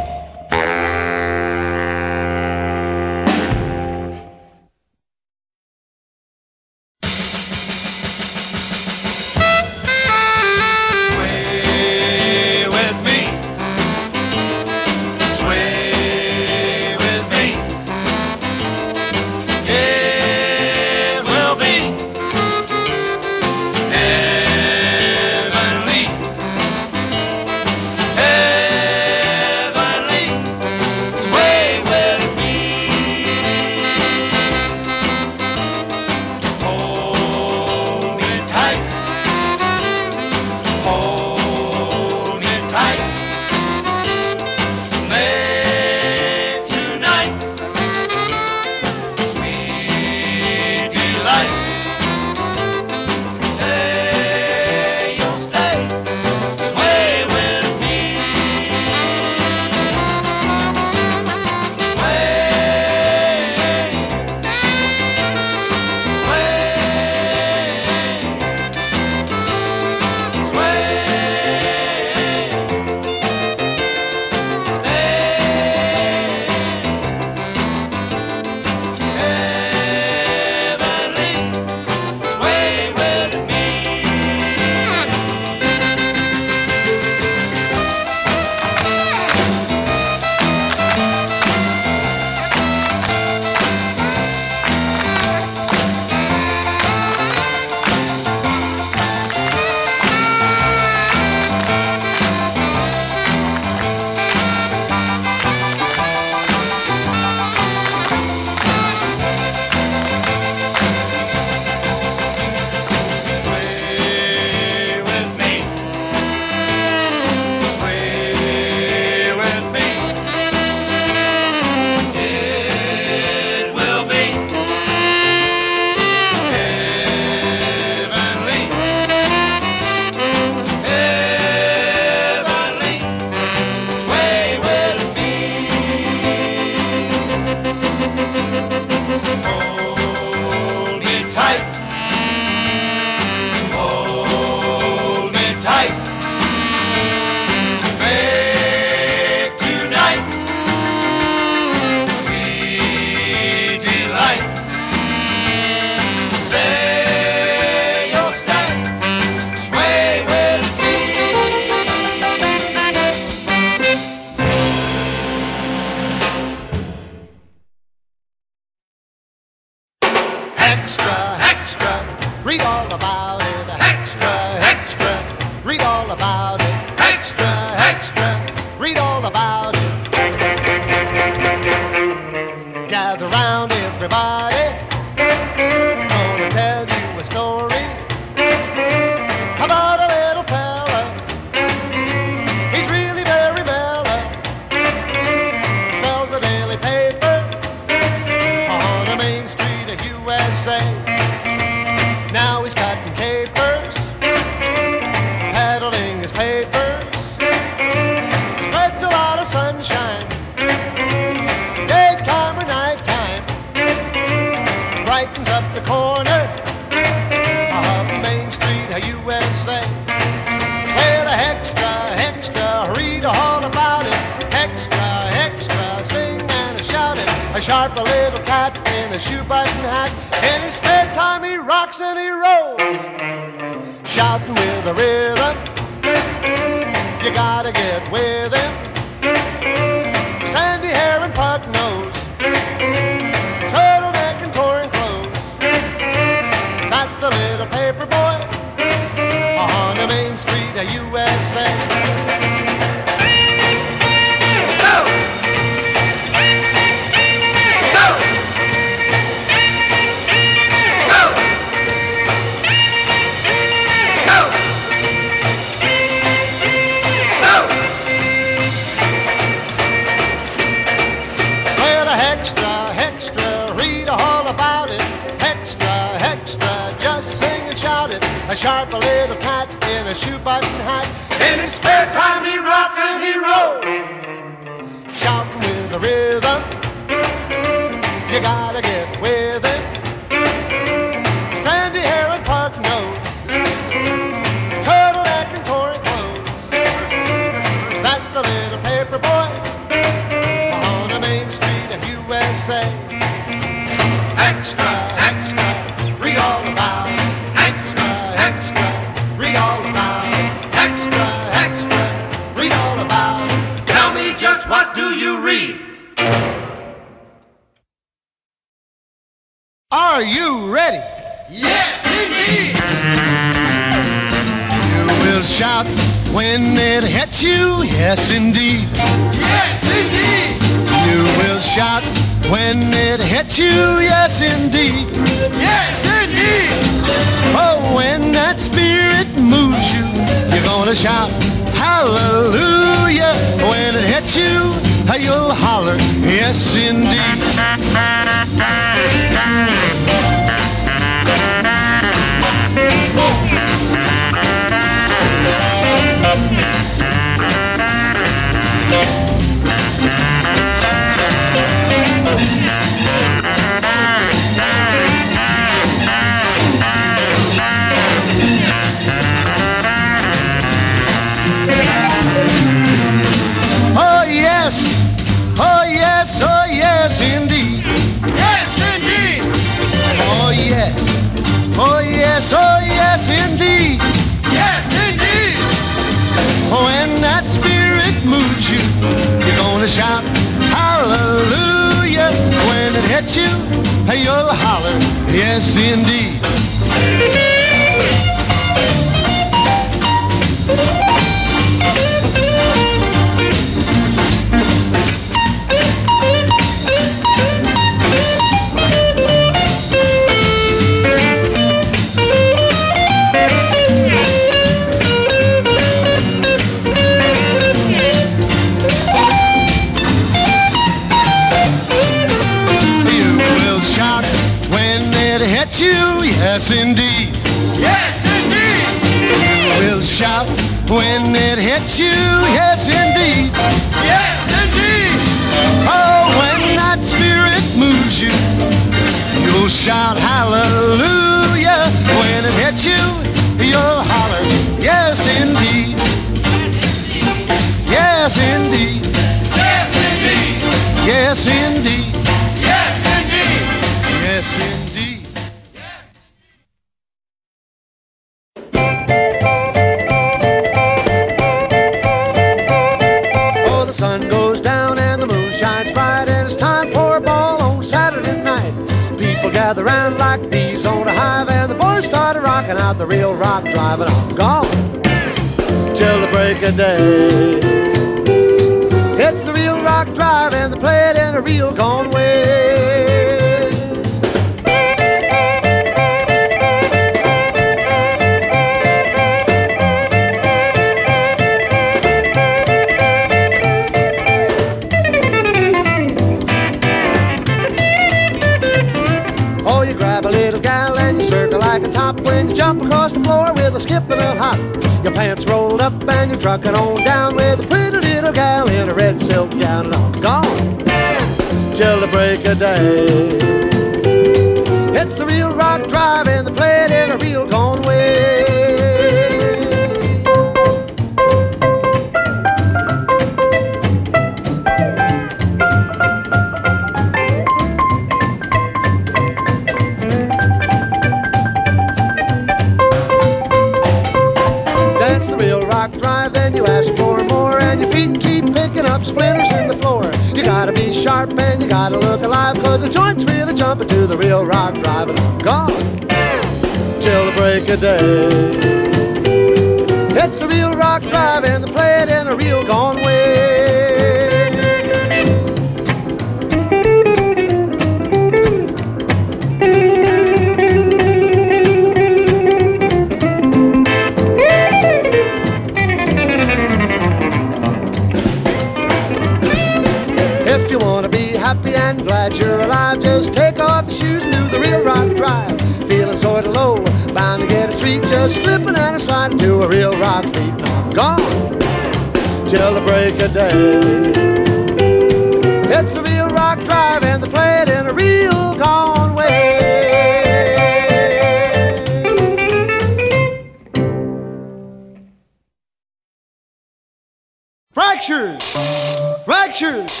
Fractures, fractures,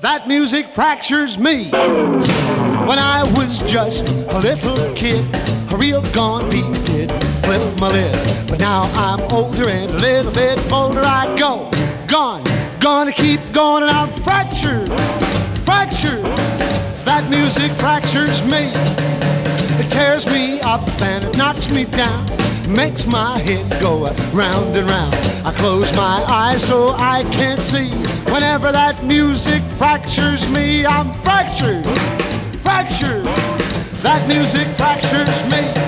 that music fractures me. When I was just a little kid, a real gone beat did flip my lid. But now I'm older and a little bit bolder. I go, gone, gonna keep going, and I'm fractured, fractured. That music fractures me. It tears me up and it knocks me down. Makes my head go round and round. I close my eyes so I can't see. Whenever that music fractures me, I'm fractured, fractured. That music fractures me.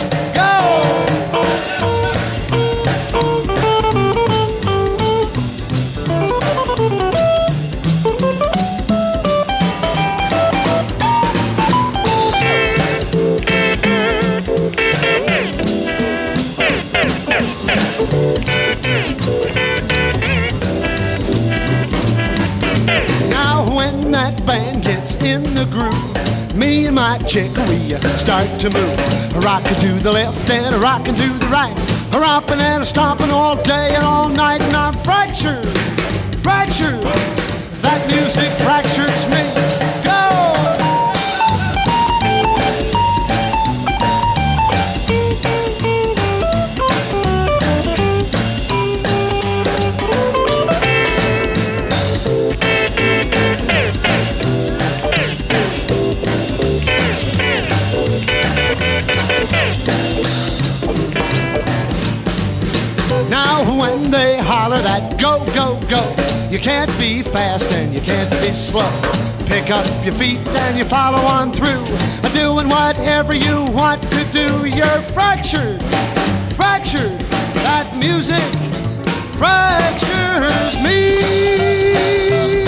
Me and my chick we start to move. Rockin' to the left and a rockin' to the right, a and stomping all day and all night, and I'm fractured, fractured. That music fractures me. You can't be fast and you can't be slow. Pick up your feet and you follow on through, doing whatever you want to do. You're fractured, fractured. That music fractures me.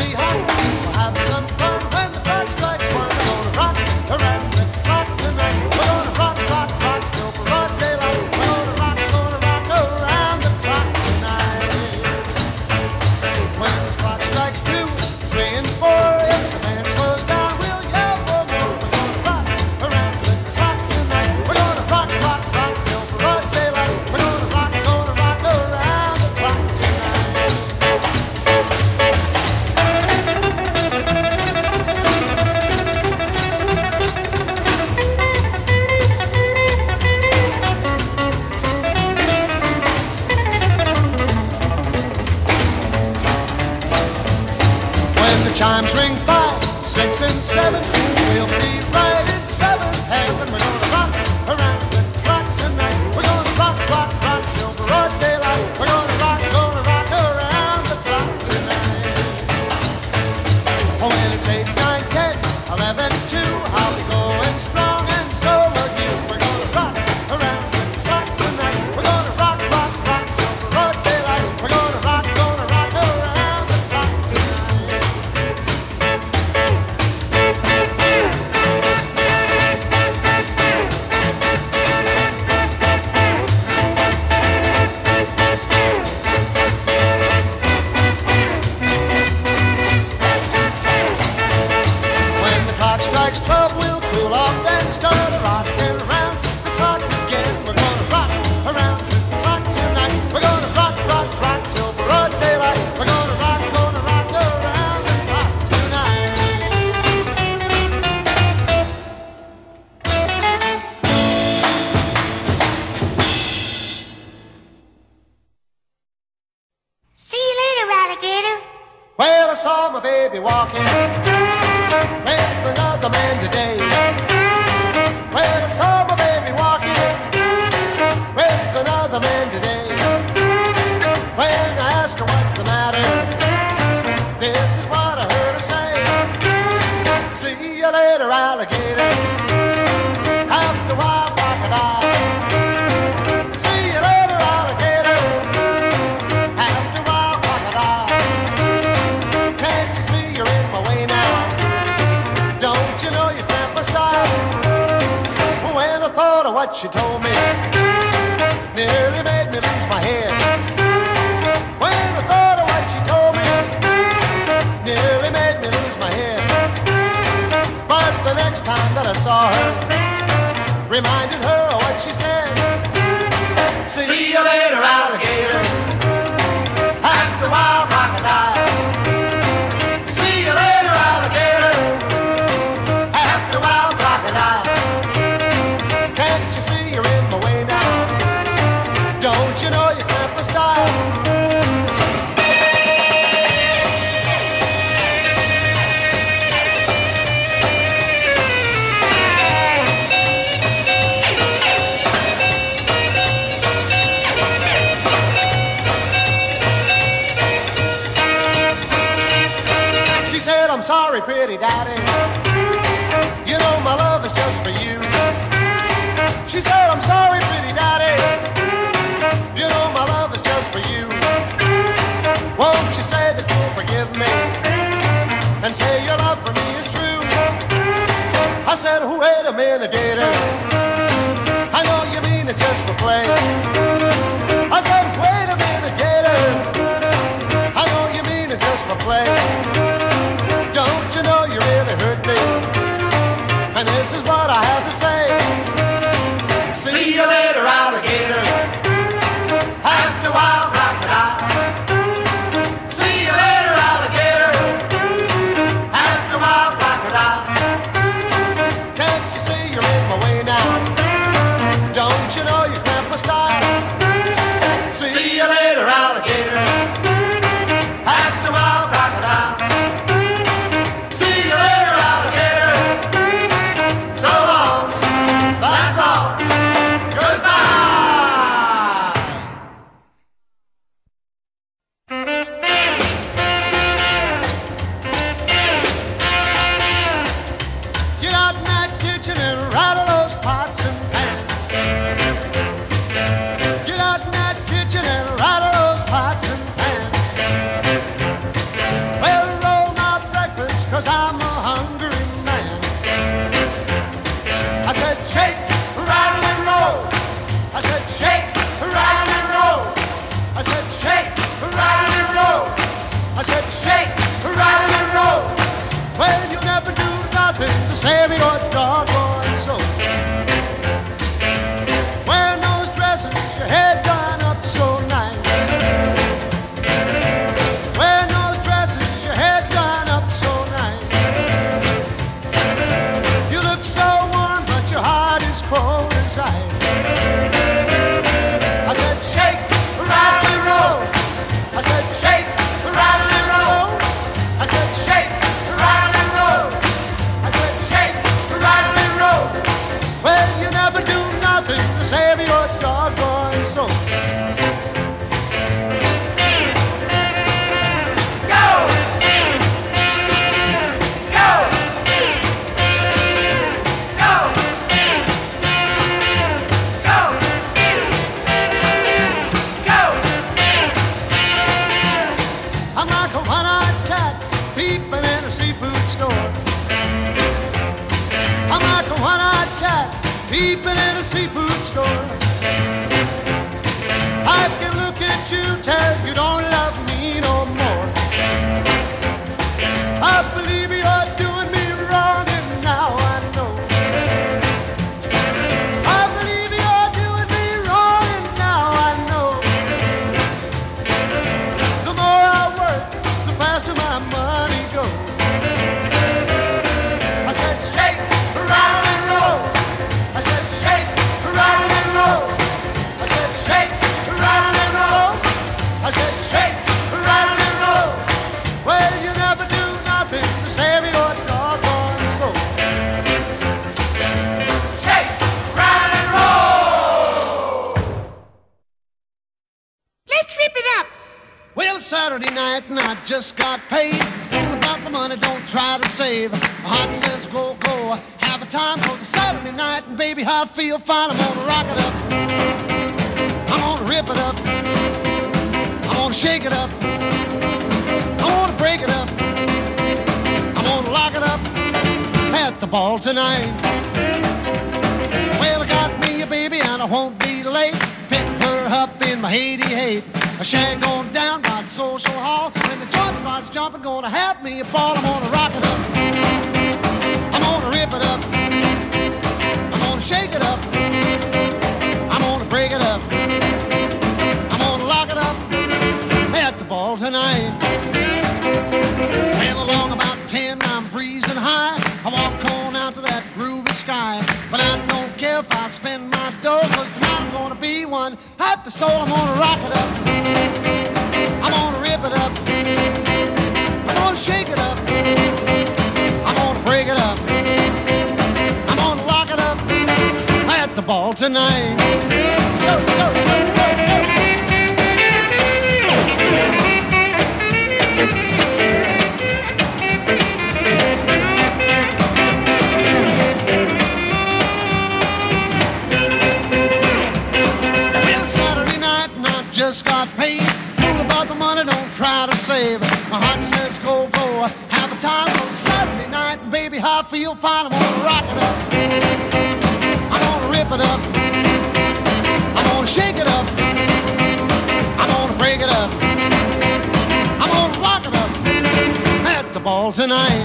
all tonight.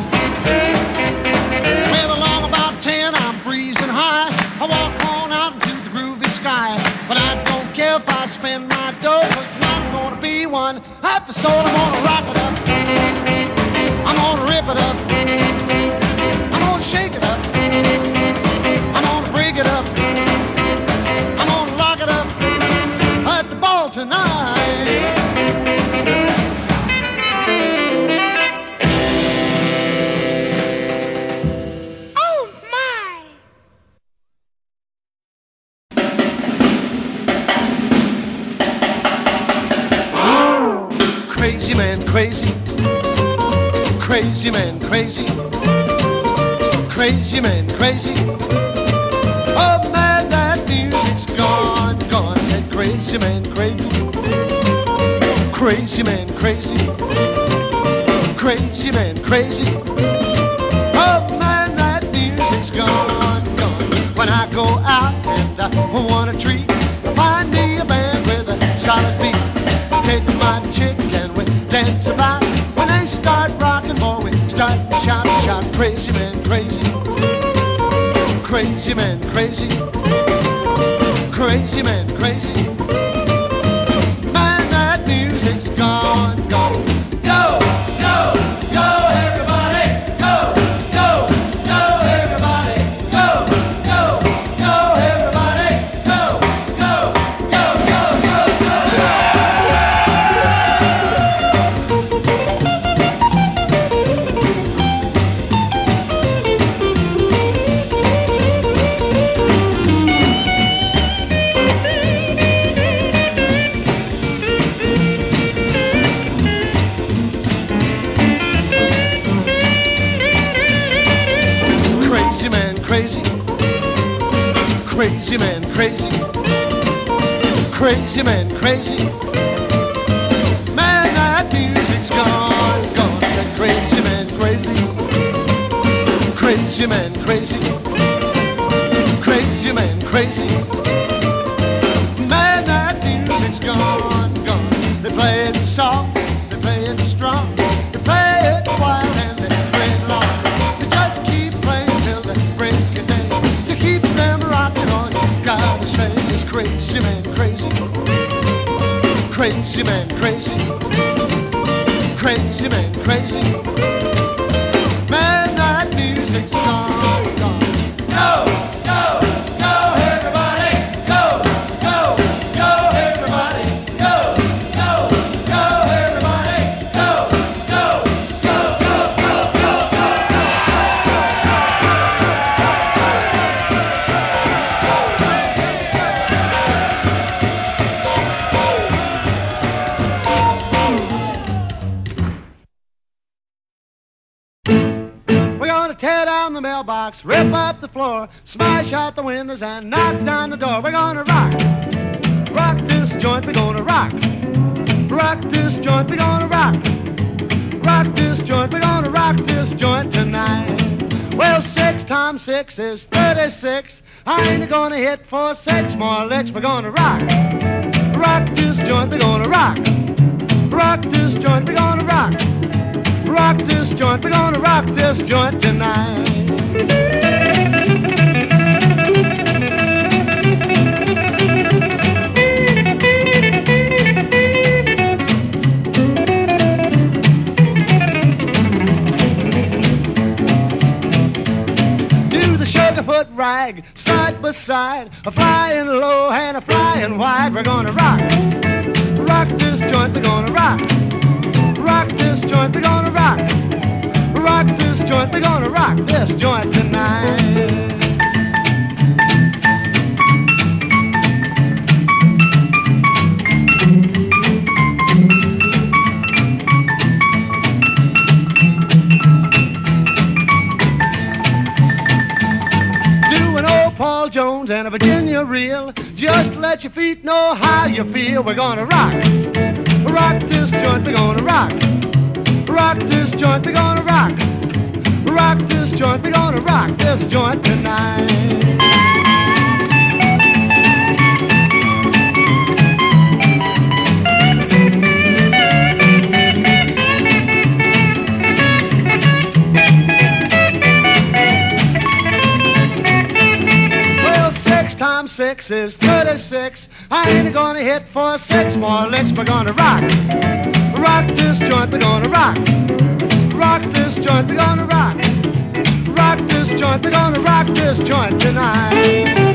Well, along about ten, I'm breezing high. I walk on out into the groovy sky. But I don't care if I spend my dough, cause it's not gonna be one episode I'm gonna neighbors and knock down the door. We're gonna rock. Rock this joint, we're gonna rock. Rock this joint, we're gonna rock. Rock this joint, we're gonna rock this joint tonight. Well, six times six is 36. I ain't gonna hit for six more licks. We're gonna rock. Rock this joint, we're gonna rock. Rock this joint, we're gonna rock. Rock this joint, we're gonna rock this joint tonight. foot rag, side by side, a flying low and a flying wide. We're gonna rock, rock this joint. We're gonna rock, rock this joint. We're gonna rock, rock this joint. We're gonna rock this joint tonight. your feet, know how you feel. We're gonna rock, rock this joint. We're gonna rock, rock this joint. We're gonna rock, rock this joint. We're gonna rock this joint tonight. six is 36. I ain't gonna hit for six more licks. We're gonna rock. Rock this joint, we're gonna rock. Rock this joint, we're gonna rock. Rock this joint, we're gonna rock this joint tonight.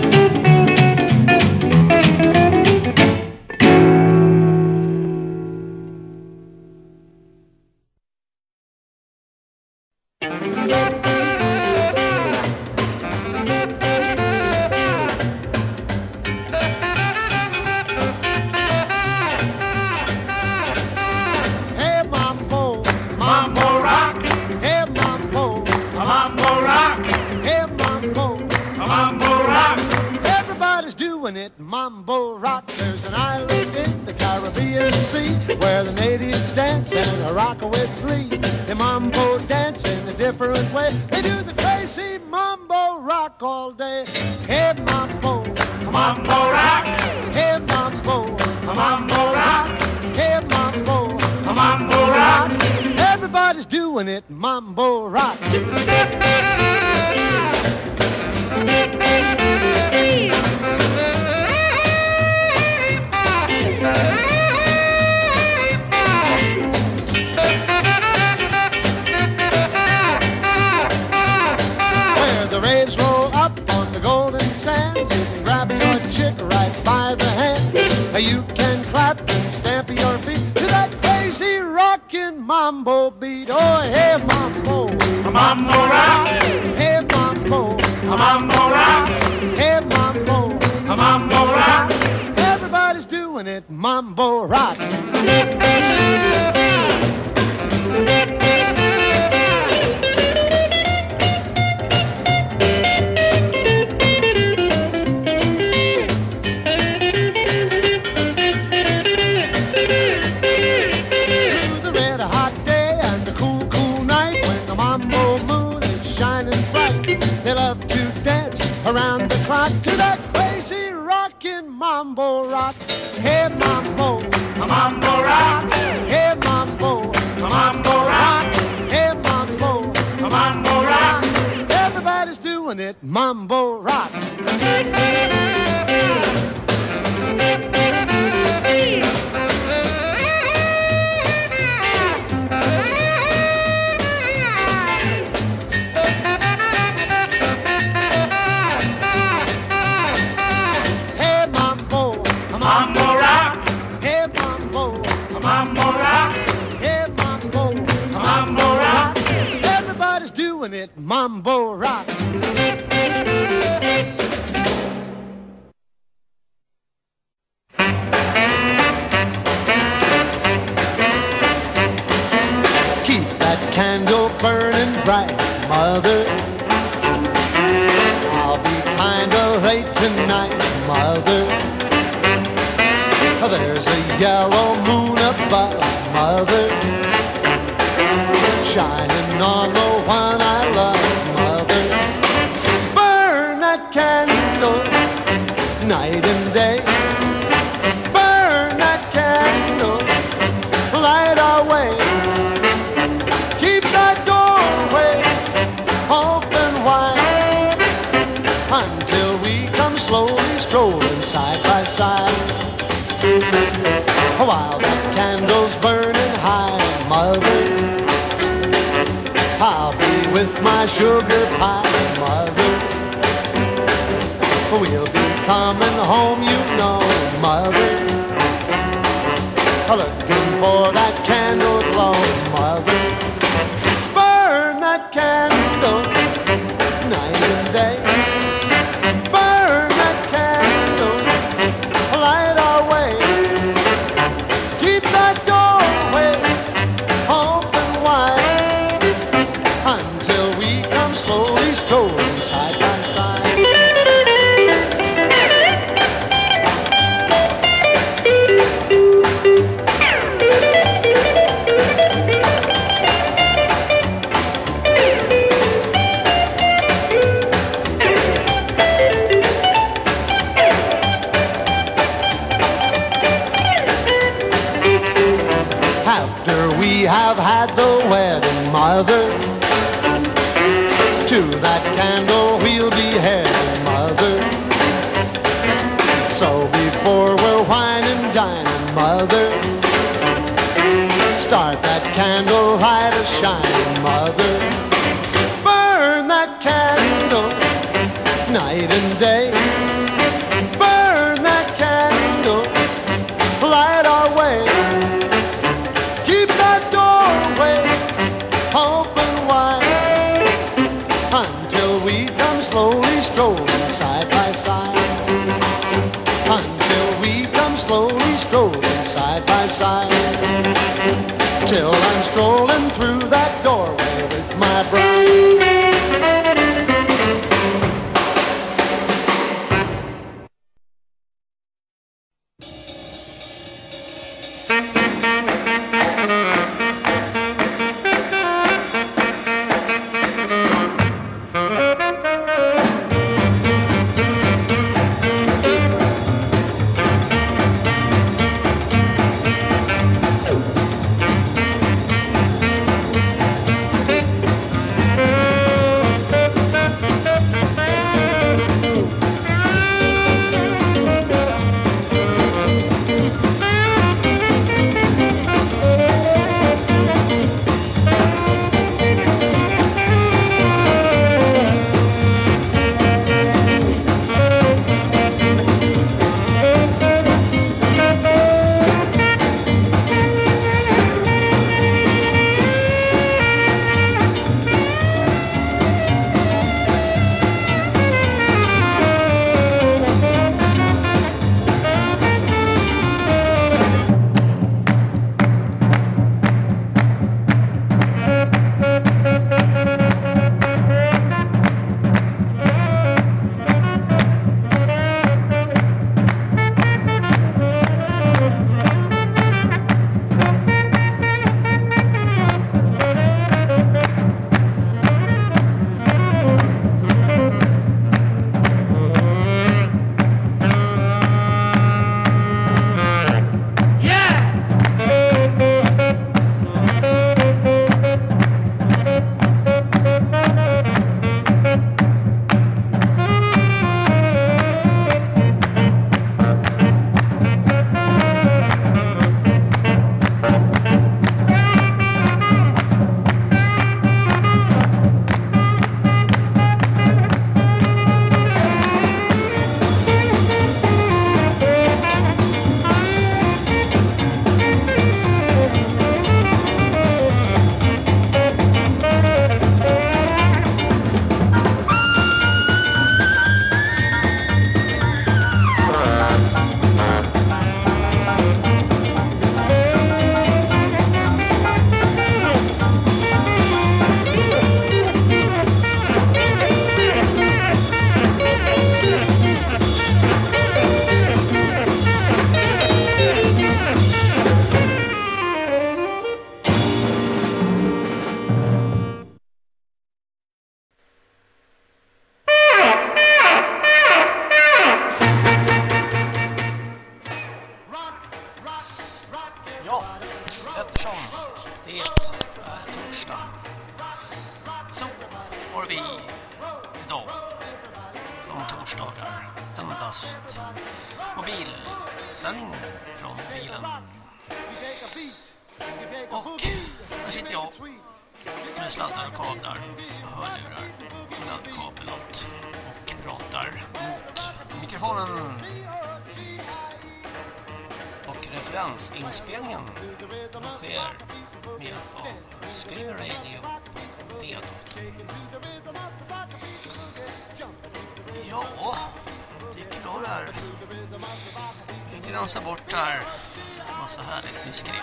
Skräp.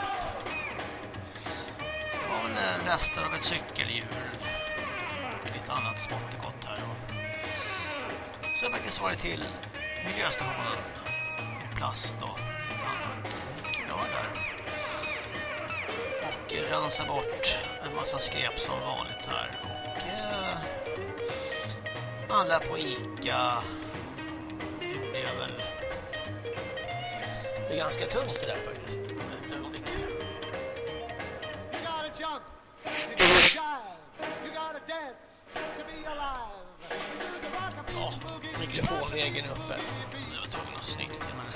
Det var väl rester av ett cykeldjur. och lite annat smått och gott här. Så verkar svaret till miljöstationen med plast och lite annat. Bra där. Och rensa bort en massa skräp som vanligt här. Och eh, handla på Ica. Det är väl det är ganska tungt det där faktiskt. Ja, mikrofonvägen är uppe. Jag var tvungen att snyggt till mig.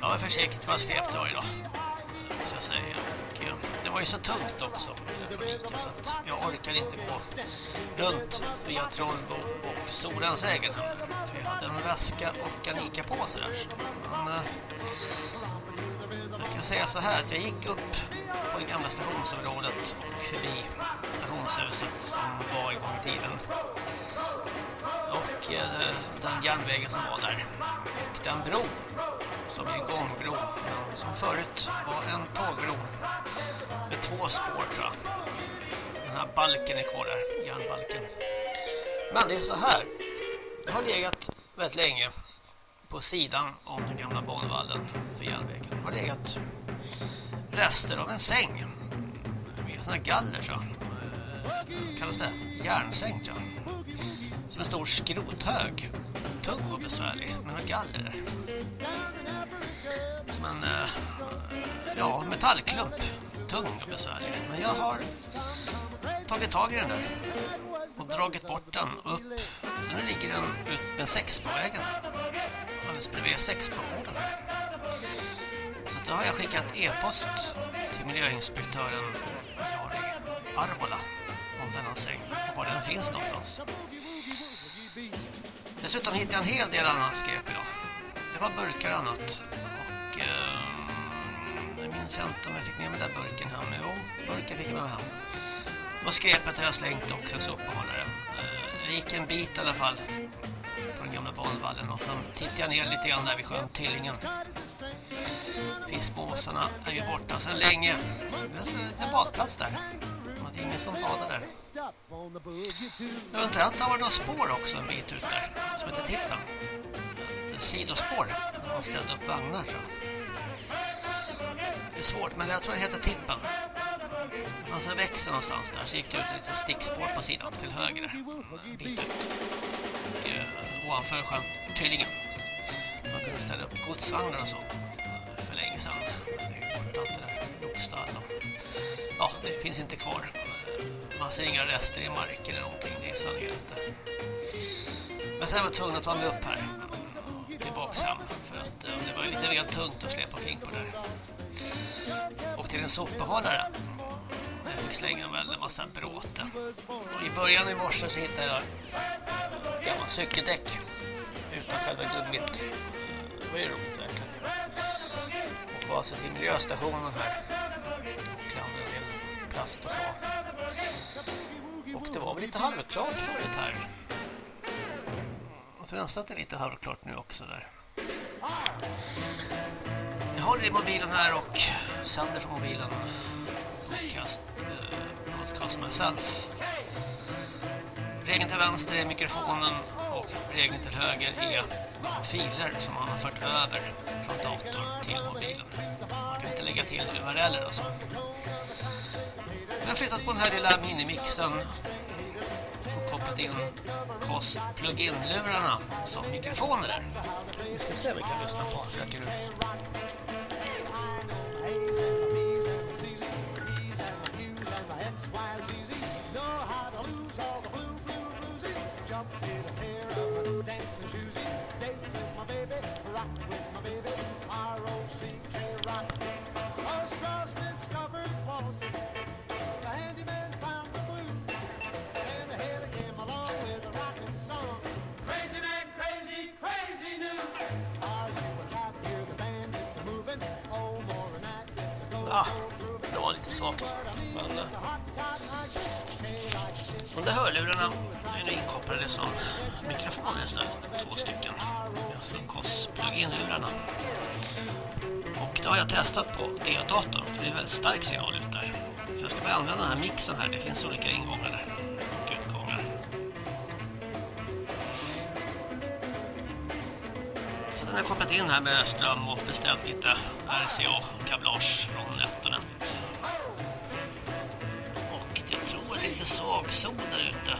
Jag är försiktigt vad skräp det var idag. Så jag säga. Och, eh, det var ju så tungt också från Ica så att jag orkar inte gå runt via Trollbo och Sorensvägen. För jag hade en raska och en Ica-påse där. Men, eh, kan säga så här att jag gick upp på det gamla stationsområdet och förbi stationshuset som var en gång i tiden och eh, den järnvägen som var där och den bro som är en gångbro men som förut var en tågbro med två spår tror jag. Den här balken är kvar där, järnbalken. Men det är så här. Det har legat väldigt länge på sidan om den gamla banvallen för järnvägen. Det har legat rester av en säng med sådana galler så. Eh, kallas det? Järnsäng tror jag som en stor skrothög. Tung och besvärlig, med några galler. Som en eh, ja, metallklump. Tung och besvärlig. Men jag har tagit tag i den där och dragit bort den upp. Nu ligger den ut med sex på vägen. Alldeles bredvid sex på gården. Så då har jag skickat e-post till miljöinspektören Jari Arvola om denna säng och var den finns någonstans. Dessutom hittade jag en hel del annat skräp idag. Det var burkar och annat. Och eh, jag minns inte om jag fick med mig den där burken hem. Jo, burken fick jag med mig hem. Och skräpet har jag slängt också så uppehållare. Eh, gick en bit i alla fall på den gamla bollvallen och sen tittade jag ner lite grann där vid sjön Tillingen. Fiskmåsarna är ju borta sedan länge. Det är en liten badplats där. Det är ingen som badar där. Eventuellt har det några spår också en bit ut där som heter Tippen. Ett sidospår där man ställde upp vagnar så. Det är svårt men jag tror det heter Tippen. Alltså, det fanns en växel någonstans där så gick det ut ett litet stickspår på sidan till höger. Bit ut. Och eh, ovanför sjön Tyllingen. Man kunde ställa upp godsvagnar och så för länge sedan. Det är borta allt det där. Lokstall. Ja, det finns inte kvar. Man ser inga rester i marken eller någonting. Det är sanerat inte. Men sen var jag tvungen att ta mig upp här. Tillbaks hem. För att eh, det var lite väl tungt att släpa omkring på där. Och till en sopbehållare. Jag fick slänga en väldig massa bråte. Och i början i morse så hittade jag gammal cykeldäck. Utan själva gummit. Det var ju roligt verkligen. Och var alltså till miljöstationen här. Och klandade en del plast och så. Och det var väl lite halvklart förut här. Och för nästan att det är lite halvklart nu också där. Jag har det i mobilen här och sänder från mobilen. Podcast, eh, podcast myself. Regeln till vänster är mikrofonen och regeln till höger är filer som man har fört över från datorn till mobilen. Man kan inte lägga till URL och så. Jag har flyttat på den här lilla minimixen och kopplat in kost plug-in-lurarna som mikrofoner där. Vi ska se om vi kan lyssna på. Försöker du. rock with crazy new. Ja, ah, det var lite svagt. Men, de där hörlurarna är nu inkopplade som mikrofoner istället. Två stycken. Funkos-plug-in-lurarna. Och det har jag testat på D-datorn. Det blir väldigt stark signal ut där. Så jag ska börja använda den här mixen här. Det finns olika ingångar där. Har jag kopplat in här med ström och beställt lite RCA-kablage från NetOnNet. Och jag tror att det är lite svagsol där ute.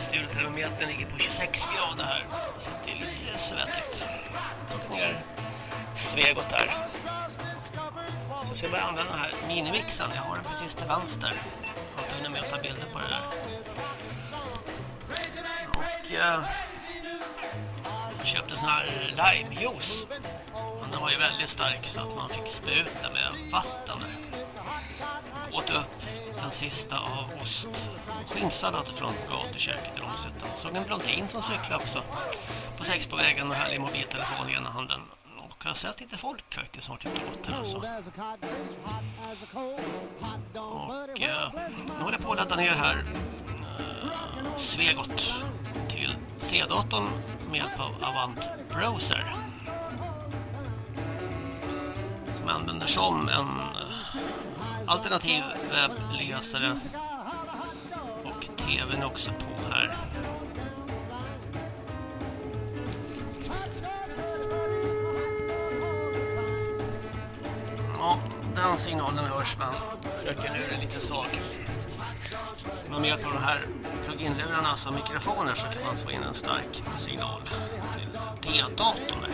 Sturetermometern ligger på 26 grader här. Så det är lite svettigt. Och ner Svegot där. Så ska jag börja använda den här minimixen. Jag har den precis till vänster. Jag har hunnit med att ta bilder på det där. Och eh, köpte sån här eh, limejuice. Och den var ju väldigt stark så att man fick spruta med vatten. Åt upp den sista av ost. Skinksallad från gatuköket i Långsötan. Såg en blondin som cyklade också på sex på vägen med härlig mobiltelefon i ena handen. Och jag har sett lite folk faktiskt som har tyckt åt här Alltså. Och eh, nu håller jag på att ladda ner här eh, Svegot till PC-datorn med hjälp av Avant Browser. Som använder som en eh, alternativ webbläsare. Och tvn är också på här. Ja, den signalen hörs men fröken nu är lite svag. Men med hjälp av de här plug-in-lurarna, alltså mikrofoner, så kan man få in en stark signal till D-datorn.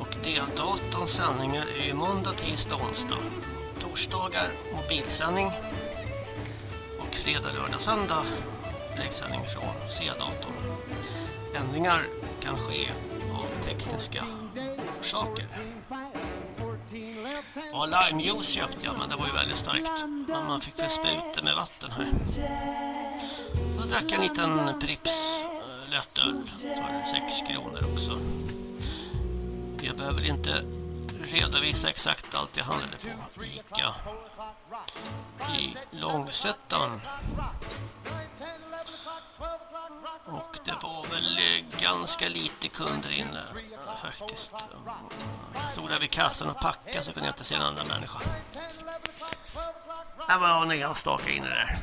Och D-datorns sändningar är ju måndag, tisdag, onsdag. Torsdagar mobilsändning. Och fredag, lördag, söndag direktsändning från C-datorn. Ändringar kan ske av tekniska orsaker. Ja, limejuice köpte jag, men det var ju väldigt starkt. Men man fick väl spruta med vatten här. Då drack jag en liten Pripps eh, äh, lättöl för 6 kronor också. Jag behöver inte redovisa exakt allt jag handlade på Ica i Långsötan. Och det var väl eh, ganska lite kunder inne faktiskt. Jag stod där vid kassan och packade så kunde jag inte se en annan människa. Det var en enstaka inne där.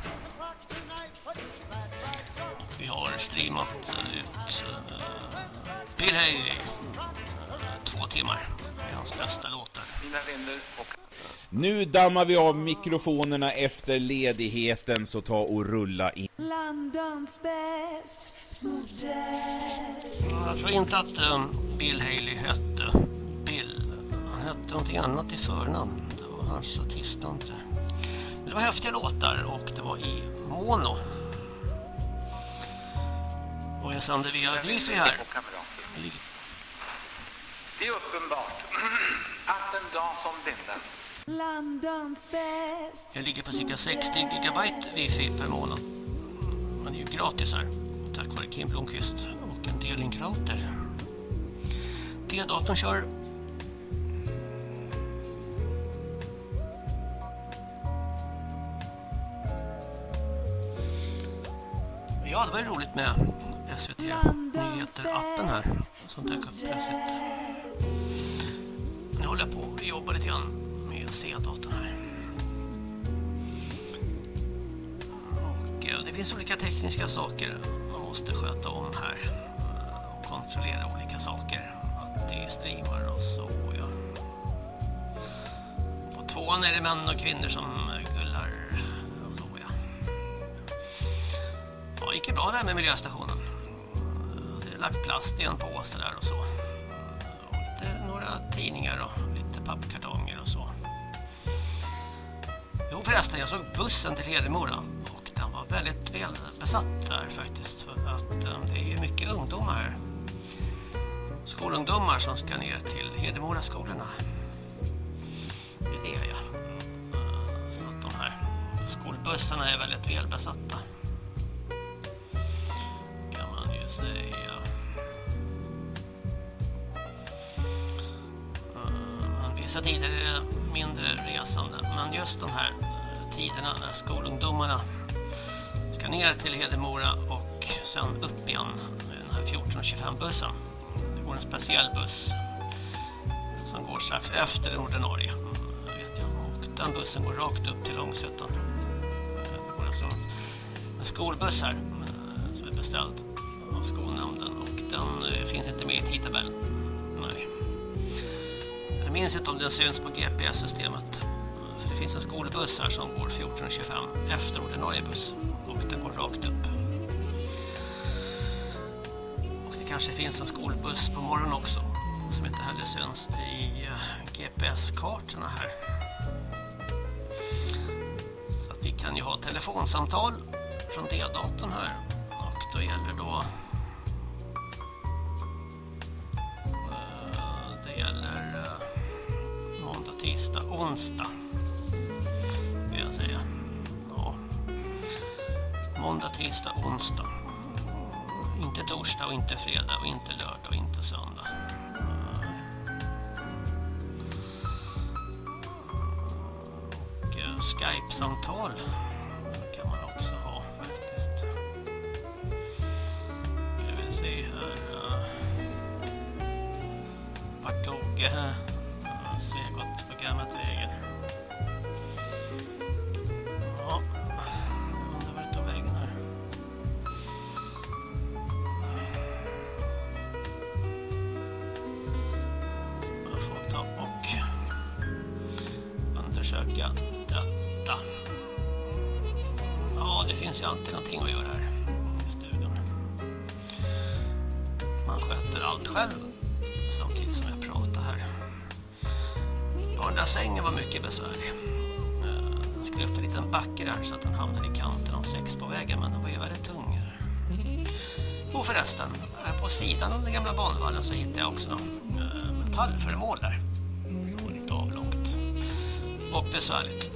Vi har streamat ut eh, uh, Bill Haley två timmar. Det är hans bästa låtar. Mina vänner och... Nu dammar vi av mikrofonerna efter ledigheten så ta och rulla in. Londons bäst Jag tror inte att um, Bill Haley hette Bill. Han hette någonting annat i förnamn. Det var hans artistnamn. Det var häftiga låtar och det var i mono. Och jag sände via wifi här. Det är uppenbart att en dag som denna Jag ligger på cirka 60 gigabyte wifi per månad. Det är ju gratis här. Tack vare Kim Blomqvist och en delingrouter. D-datorn kör. Ja, det var ju roligt med SVT Nyheter-appen här som dök upp plötsligt. Nu håller jag på att jobba lite grann med C-datorn här. Och eh, det finns olika tekniska saker man måste sköta om här och kontrollera olika saker. Att det streamar och så. Ja. På tvåan är det män och kvinnor som gullar och så. Ja. Ja, gick det bra där med miljöstationen. Lagt plast i en påse där och så. Och lite, några tidningar och lite pappkartonger och så. Jo förresten, jag såg bussen till Hedemora och den var väldigt väl besatt där faktiskt. För att äm, det är ju mycket ungdomar här. Skolungdomar som ska ner till Hedemora skolorna. Det är det ja. Så att de här skolbussarna är väldigt välbesatta. Kan man ju säga. Vissa tider är det mindre resande, men just de här eh, tiderna när skolungdomarna ska ner till Hedemora och sen upp igen med den här 1425-bussen. Det går en speciell buss som går strax efter den ordinarie. Mm, vet jag. Och den bussen går rakt upp till Långsötan. Eh, det går alltså en skolbuss här eh, som är beställd av skolnämnden och den finns inte med i tidtabellen. Jag minns inte om den syns på GPS-systemet. För det finns en skolbuss här som går 14.25 efter ordinarie buss. Och den går rakt upp. Och det kanske finns en skolbuss på morgonen också. Som inte heller syns i eh, GPS-kartorna här. Så att vi kan ju ha telefonsamtal från D-datorn här. Och då gäller då... eh, eh tisdag, onsdag. Vill jag säga. Ja. Måndag, tisdag, onsdag. Inte torsdag och inte fredag och inte lördag och inte söndag. Och eh, Skype-samtal kan man också ha faktiskt. Nu vill se här. Eh, vart tog Svegot-programmet? Ja, jag undrar vart det tog vägen här. Jag får ta och undersöka detta. Ja, det finns ju alltid någonting att göra här i stugan. Man sköter allt själv Den där sängen var mycket besvärlig. Eh, Den skulle upp en liten backe där så att den hamnade i kanten av sex på vägen, men den var ju väldigt tung. Och förresten, här på sidan av den gamla banvallen så hittade jag också någon eh, metallföremål där. Som var lite avlångt. Och besvärligt.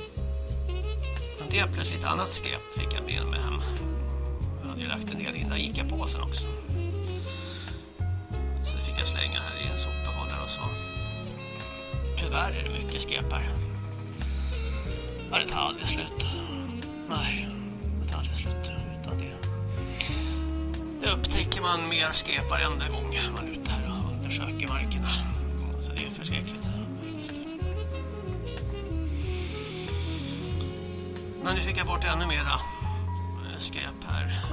En del plus lite annat skräp fick jag med mig hem. Jag hade ju lagt en del i den där Ica-påsen också. Tyvärr är det mycket skräp här. Ja, det tar aldrig slut. Nej, det tar aldrig slut utan det. Det upptäcker man mer skräp varenda gång man är ute här och undersöker markerna. Så det är förskräckligt. Men nu fick jag bort ännu mera eh, skräp här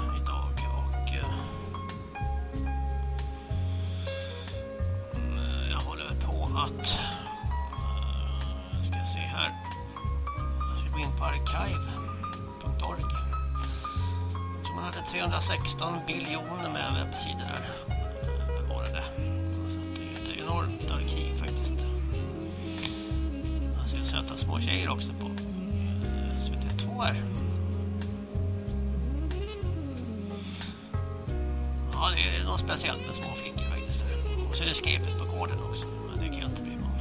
316 biljoner med webbsidor där bevarade så det är ett enormt arkiv faktiskt Man ser söta små tjejer också på SVT2 här Ja, det är något speciellt med små flickor faktiskt. Och så är det skepet på gården också, men det kan jag inte bry mig om.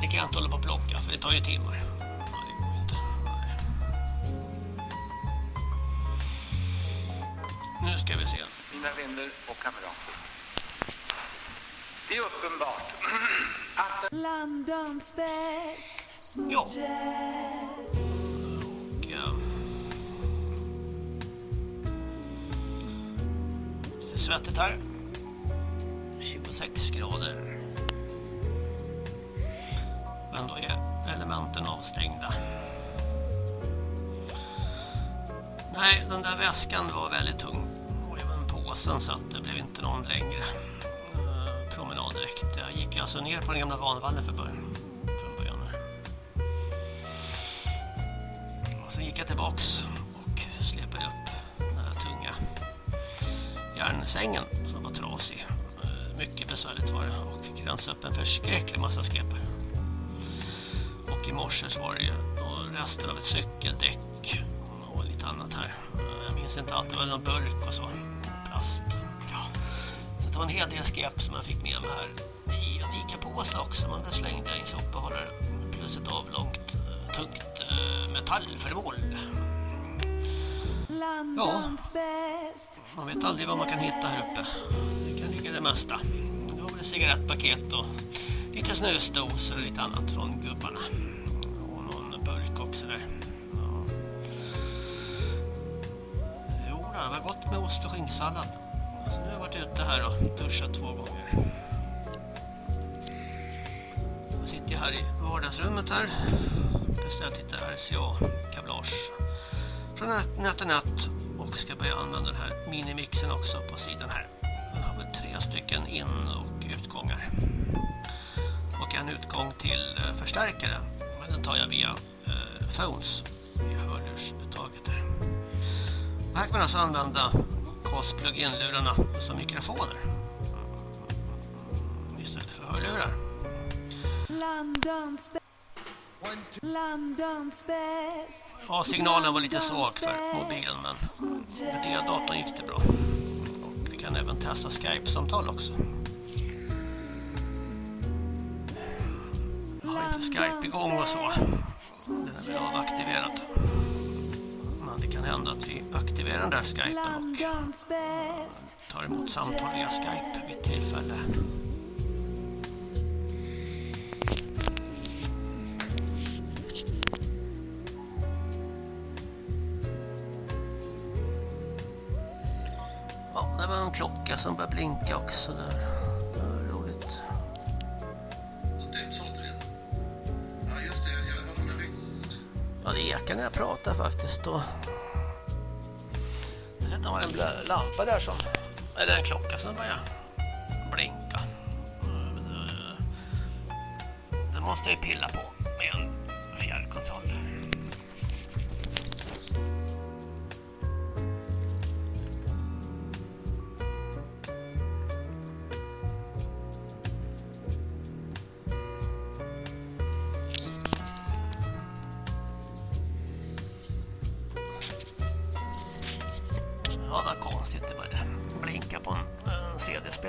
Det kan jag inte hålla på och plocka, för det tar ju timmar. Uppenbart att Londons bäst. Ja. Och, ja. Svettigt här. 26 grader. Men då är elementen avstängda. Nej, den där väskan var väldigt tung. Och även påsen så att det blev inte någon längre direkt. Jag gick alltså ner på den gamla Vanvallen för början. Från början. Och sen gick jag tillbaks och släpade upp den här tunga järnsängen som var trasig. Eh, mycket besvärligt var det och fick rensa upp en förskräcklig massa skräp. Och i morse så var det ju resten av ett cykeldäck och lite annat här. Eh, jag minns inte allt, det var någon burk och så var en hel del skräp som jag fick med mig här i en Ica-påse också. Men där slängde jag i en sopbehållare plus ett avlångt eh, tungt eh, metallföremål. Bäst. Man vet aldrig vad man kan hitta här uppe. Det kan ligga det mesta. Det var väl cigarettpaket och lite snusdosor och lite annat från gubbarna. Och någon burk också där. Ja. Jo, det var gott med ost och skinksallad. Så nu har jag varit ute här och duschat två gånger. Jag sitter här i vardagsrummet här. Beställt lite RCA-kablage från NetNet och ska börja använda den här minimixen också på sidan här. Den har väl tre stycken in- och utgångar. Och en utgång till eh, förstärkare. Men den tar jag via eh, phones i hörlursuttaget här. Här kan man alltså använda KOS plug-in-lurarna som mikrofoner. Istället för hörlurar. Londons. Londons bäst. Ja, signalen var lite svag för mobilen men för det datorn gick det bra. Och vi kan även testa Skype-samtal också. Jag har inte Skype igång och så. Den är väl avaktiverad. Det kan hända att vi aktiverar den där Skypen och tar emot samtal via Skype vid tillfälle. Ja, det var en klocka som började blinka också där. Ja, det ekar när jag pratar faktiskt. Och... Dessutom var det en lampa där som... Eller en klocka som börjar blinka. Mm, eh, det Den måste jag ju pilla på med en fjärrkontroll.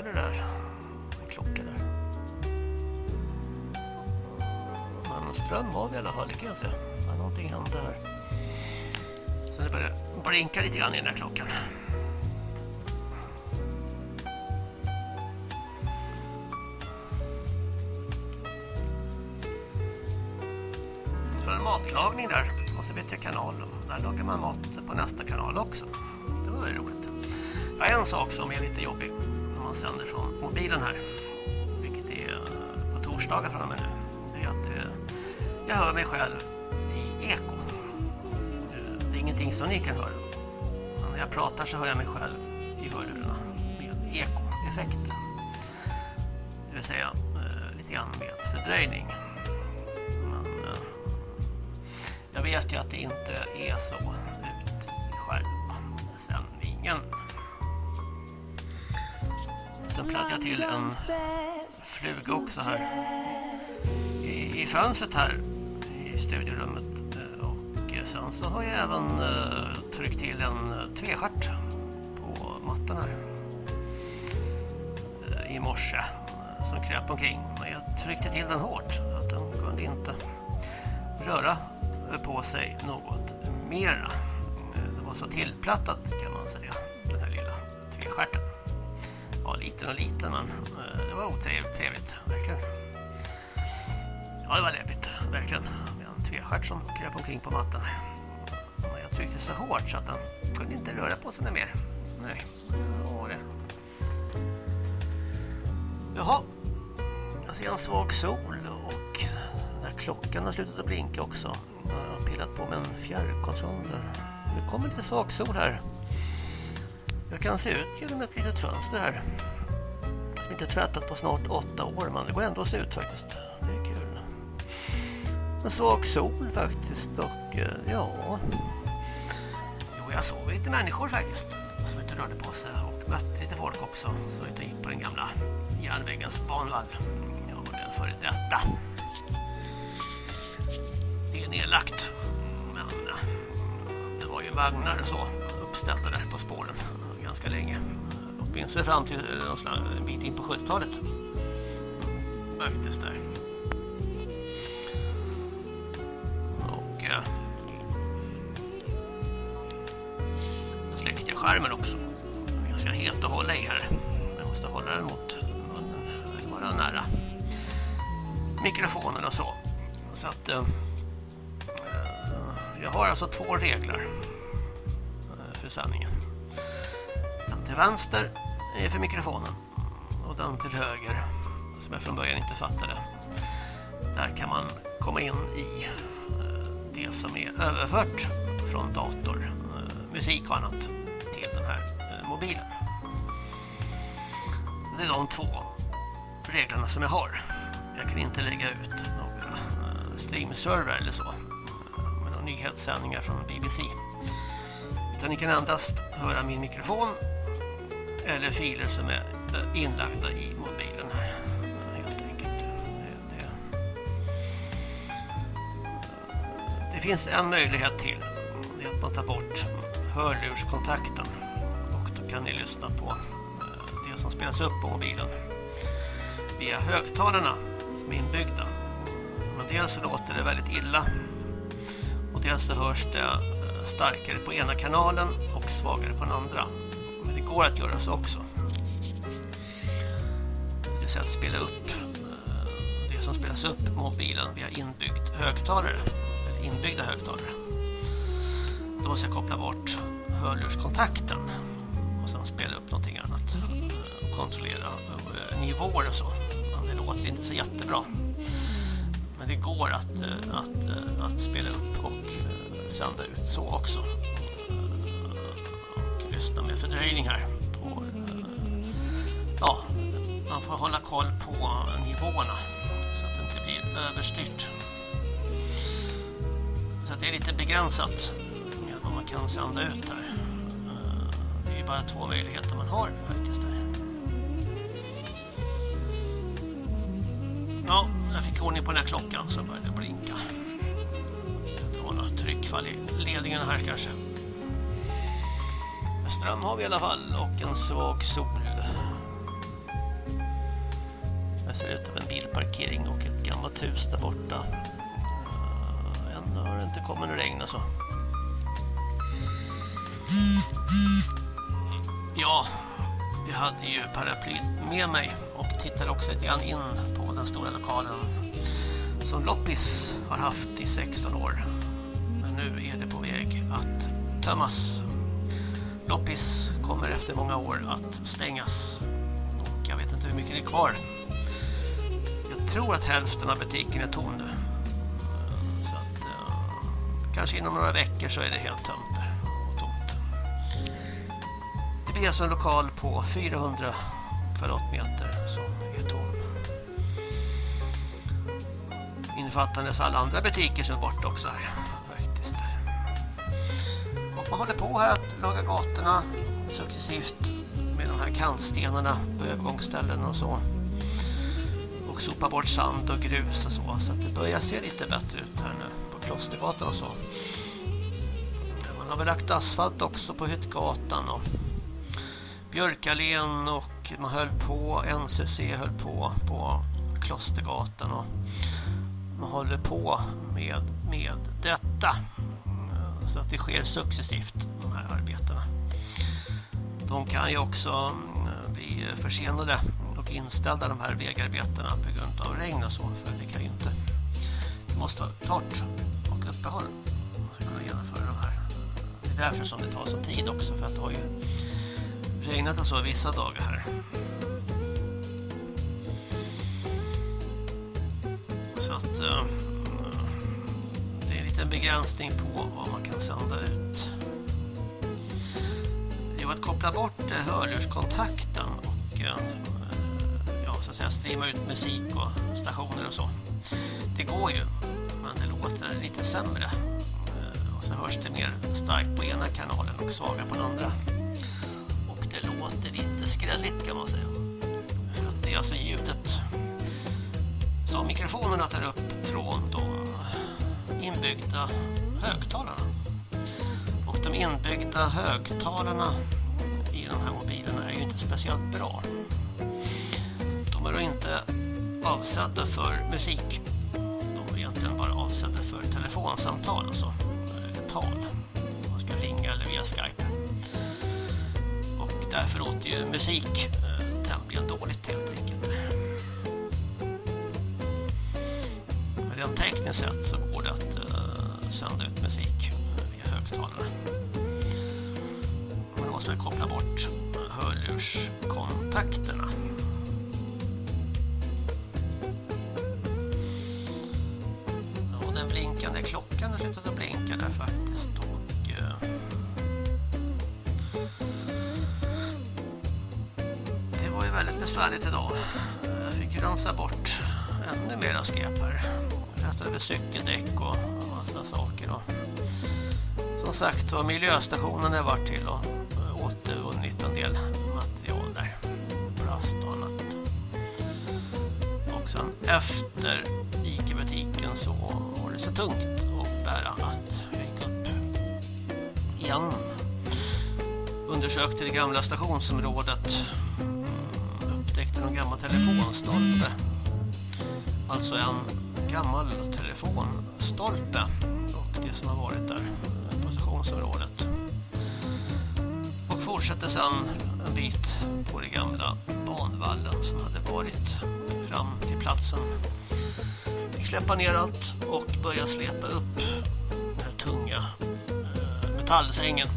En det där. En klocka där. Men ström var vi i alla fall, det kan jag se. Men någonting hände här. Så det började blinka lite grann i den här klockan. För en matlagning där, och så bytte jag kanal. Där lagar man mat på nästa kanal också. Det var ju roligt. Ja, en sak som är lite jobbig när man sänder från mobilen här, vilket är eh, på torsdagar från och med nu, det är att eh, jag hör mig själv i eko. Eh, det är ingenting som ni kan höra. Men när jag pratar så hör jag mig själv i hörlurarna med ekoeffekt. Det vill säga lite grann med fördröjning. Men jag vet ju att det inte är så ut i själva sändningen. Sen pladdade jag till en fluga också här i, i fönstret här i studiorummet. Och eh, sen så har jag även eh, tryckt till en eh, tvestjärt på mattan här i morse som kröp omkring. Men jag tryckte till den hårt att den kunde inte röra på sig något mera. Det var så tillplattat kan man säga, den här lilla tvestjärten var liten och liten, men eh, det var otrevligt, verkligen. Ja, det var läbbigt, verkligen. Med en tvestjärt som kröp omkring på mattan. Jag tryckte så hårt så att den kunde inte röra på sig mer. Nej, det var det. Jaha, jag ser en svag sol och när klockan har slutat att blinka också. Jag har pillat på med en fjärrkontroll där. Nu kommer lite svag sol här. Jag kan se ut genom ett litet fönster här. Som inte tvättat på snart åtta år, men det går ändå att se ut faktiskt. Det är kul. En svag sol faktiskt och eh, ja... Jo, jag såg lite människor faktiskt som inte rörde på sig och mötte lite folk också som inte gick på den gamla järnvägens banvall. Ja, var den före detta. Det är nedlagt. Men eh, det var ju vagnar och så uppställda där på spåren ganska länge. Åtminstone fram till eh, en eh, bit in på 70-talet. Faktiskt där. Och eh, jag släckte skärmen också. Jag ska ganska het att hålla i här. Jag måste hålla den mot munnen. Vara nära mikrofonen och så. Så att eh, eh jag har alltså två regler för sändningen. Till vänster är för mikrofonen och den till höger som jag från början inte fattade. Där kan man komma in i eh, det som är överfört från dator, eh, musik och annat till den här eh, mobilen. Det är de två reglerna som jag har. Jag kan inte lägga ut några streamserver eller så med några nyhetssändningar från BBC. Utan ni kan endast höra min mikrofon eller filer som är inlagda i mobilen här. Helt enkelt. Det, det. det finns en möjlighet till. Det är att man tar bort hörlurskontakten. Och då kan ni lyssna på eh, det som spelas upp på mobilen via högtalarna som är inbyggda. Men dels så låter det väldigt illa och dels så hörs det eh, starkare på ena kanalen och svagare på den andra. Det går att göra så också. Det vill säga att spela upp eh, det som spelas upp på mobilen via inbyggd högtalare eller inbyggda högtalare. Då måste jag koppla bort hörlurskontakten och sen spela upp någonting annat eh, och kontrollera eh, nivåer och så. Men det låter inte så jättebra. Men det går att, att, att spela upp och sända ut så också. Eh, med fördröjning här. På, eh, ja, man får hålla koll på nivåerna så att det inte blir överstyrt. Så att det är lite begränsat med vad man kan sända ut här. Eh, det är ju bara två möjligheter man har faktiskt. Där. Ja, jag fick ordning på den här klockan så började det blinka. Det var något tryckfall i ledningen här kanske. Ström har vi i alla fall och en svag sol. Jag ser ut som en bilparkering och ett gammalt hus där borta. Eh, än har det inte kommit något regn alltså. Ja, jag hade ju paraplyt med mig och tittade också lite grann in på den stora lokalen som Loppis har haft i 16 år. Men nu är det på väg att tömmas. Loppis kommer efter många år att stängas. Och jag vet inte hur mycket det är kvar. Jag tror att hälften av butiken är tom nu. Så att, eh, kanske inom några veckor så är det helt tömt där. Och tomt. Det blir alltså en lokal på 400 kvadratmeter som är tom. Innefattandes alla andra butiker som är borta också här. Man håller på här att laga gatorna successivt med de här kantstenarna på övergångsställen och så. Och sopa bort sand och grus och så. Så att det börjar se lite bättre ut här nu på Klostergatan och så. Man har väl lagt asfalt också på Hyttgatan och Björkallén och man höll på, NCC höll på på Klostergatan och man håller på med, med detta. Så att det sker successivt, de här arbetena. De kan ju också eh, bli försenade och inställda de här vägarbetena på grund av regn och så. För det kan ju inte... Det måste vara torrt och uppehåll. Man ska kunna genomföra de här. Det är därför som det tar så tid också. För att det har ju regnat och så vissa dagar här. Så att eh, liten begränsning på vad man kan sända ut. Det var att koppla bort eh, hörlurskontakten och eh, eh, ja, så att säga streama ut musik och stationer och så. Det går ju, men det låter lite sämre. Och så hörs det mer starkt på ena kanalen och svagare på den andra. Och det låter lite skrälligt kan man säga. För att det är alltså ljudet som mikrofonerna tar upp från de inbyggda högtalarna. Och de inbyggda högtalarna i de här mobilerna är ju inte speciellt bra. De är då inte avsedda för musik. De är egentligen bara avsedda för telefonsamtal alltså, och så. Tal. Man ska ringa eller via Skype. Och därför låter ju musik eh, tämligen dåligt helt enkelt. Rent tekniskt sett så går det att uh, sända ut musik via högtalare. Men då måste vi koppla bort hörlurskontakterna. Och den blinkande klockan har slutat blinka där faktiskt. Och, uh, det var ju väldigt besvärligt idag. Jag fick rensa bort ännu mera skräp här. Över cykeldäck och massa saker. Och som sagt var miljöstationen har varit till och återvunnit en del material där. Plast och annat. Och sen efter Ica-butiken så var det så tungt att bära att jag gick upp igen. Undersökte det gamla stationsområdet. Mm, upptäckte någon gammal telefonstolpe. Alltså en gammal telefonstolpe och det som har varit där på stationsområdet. Och fortsatte sedan en bit på det gamla banvallen som hade varit fram till platsen. Fick släppa ner allt och börja släpa upp den här tunga eh, metallsängen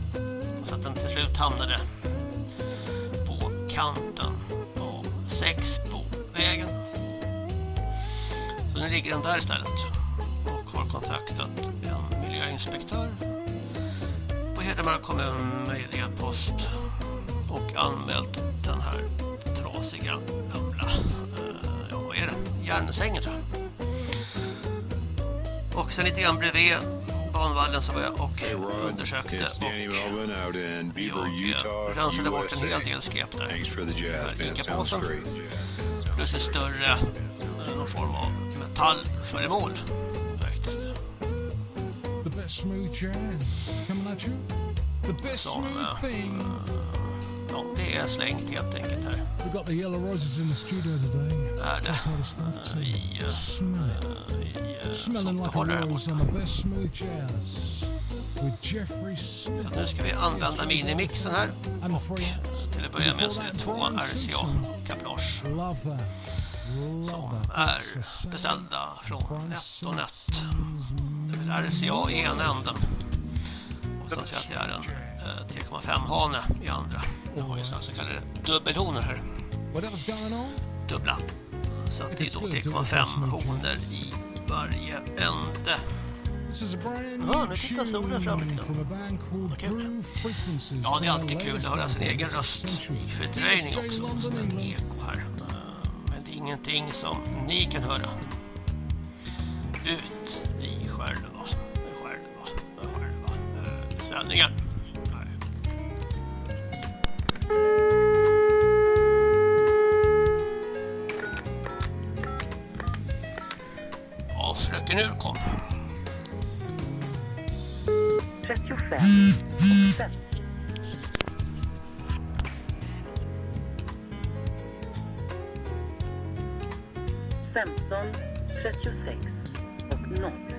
så att den till slut hamnade på kanten av Sexbovägen. Så nu ligger den där istället kontaktat en miljöinspektör på Hedemara kommun med e-post och anmält den här trasiga gamla eh, ja, vad är det? järnsängen tror jag. Och sen lite grann bredvid banvallen så var jag och undersökte och jag rensade bort en hel del skräp där. Ica-påsen plus ett större eh, någon form av metallföremål. Eh, thing. Ja, det är slängt helt enkelt här. We got the yellow roses in the studio today. Är det? That's how it starts. I, Smell. i Smelling like a sopbehållare här rose on the best smooth jazz. With Jeffrey Smith. Så nu ska vi använda minimixen här. Hands. Till att börja med så är det två that. Love som är beställda från NetOnNet. RCA i ena änden. Och sen tror jag att det är en eh, 3,5-hane i andra. Det har ju så kallade dubbelhonor här. Whatever's going on. Dubbla. Så att det är då 3,5 honor i varje ände. Ja, nu tittar solen fram lite grann. Frequencies. Ja, det är alltid kul att höra sin egen röst i fördröjning också. Som en eko här. Eh, Men det är ingenting som ni kan höra. Ut själva, själva, själva eh, sändningen. Ja, fröken Ur kom. 35 och Femton, trettiosex och noll.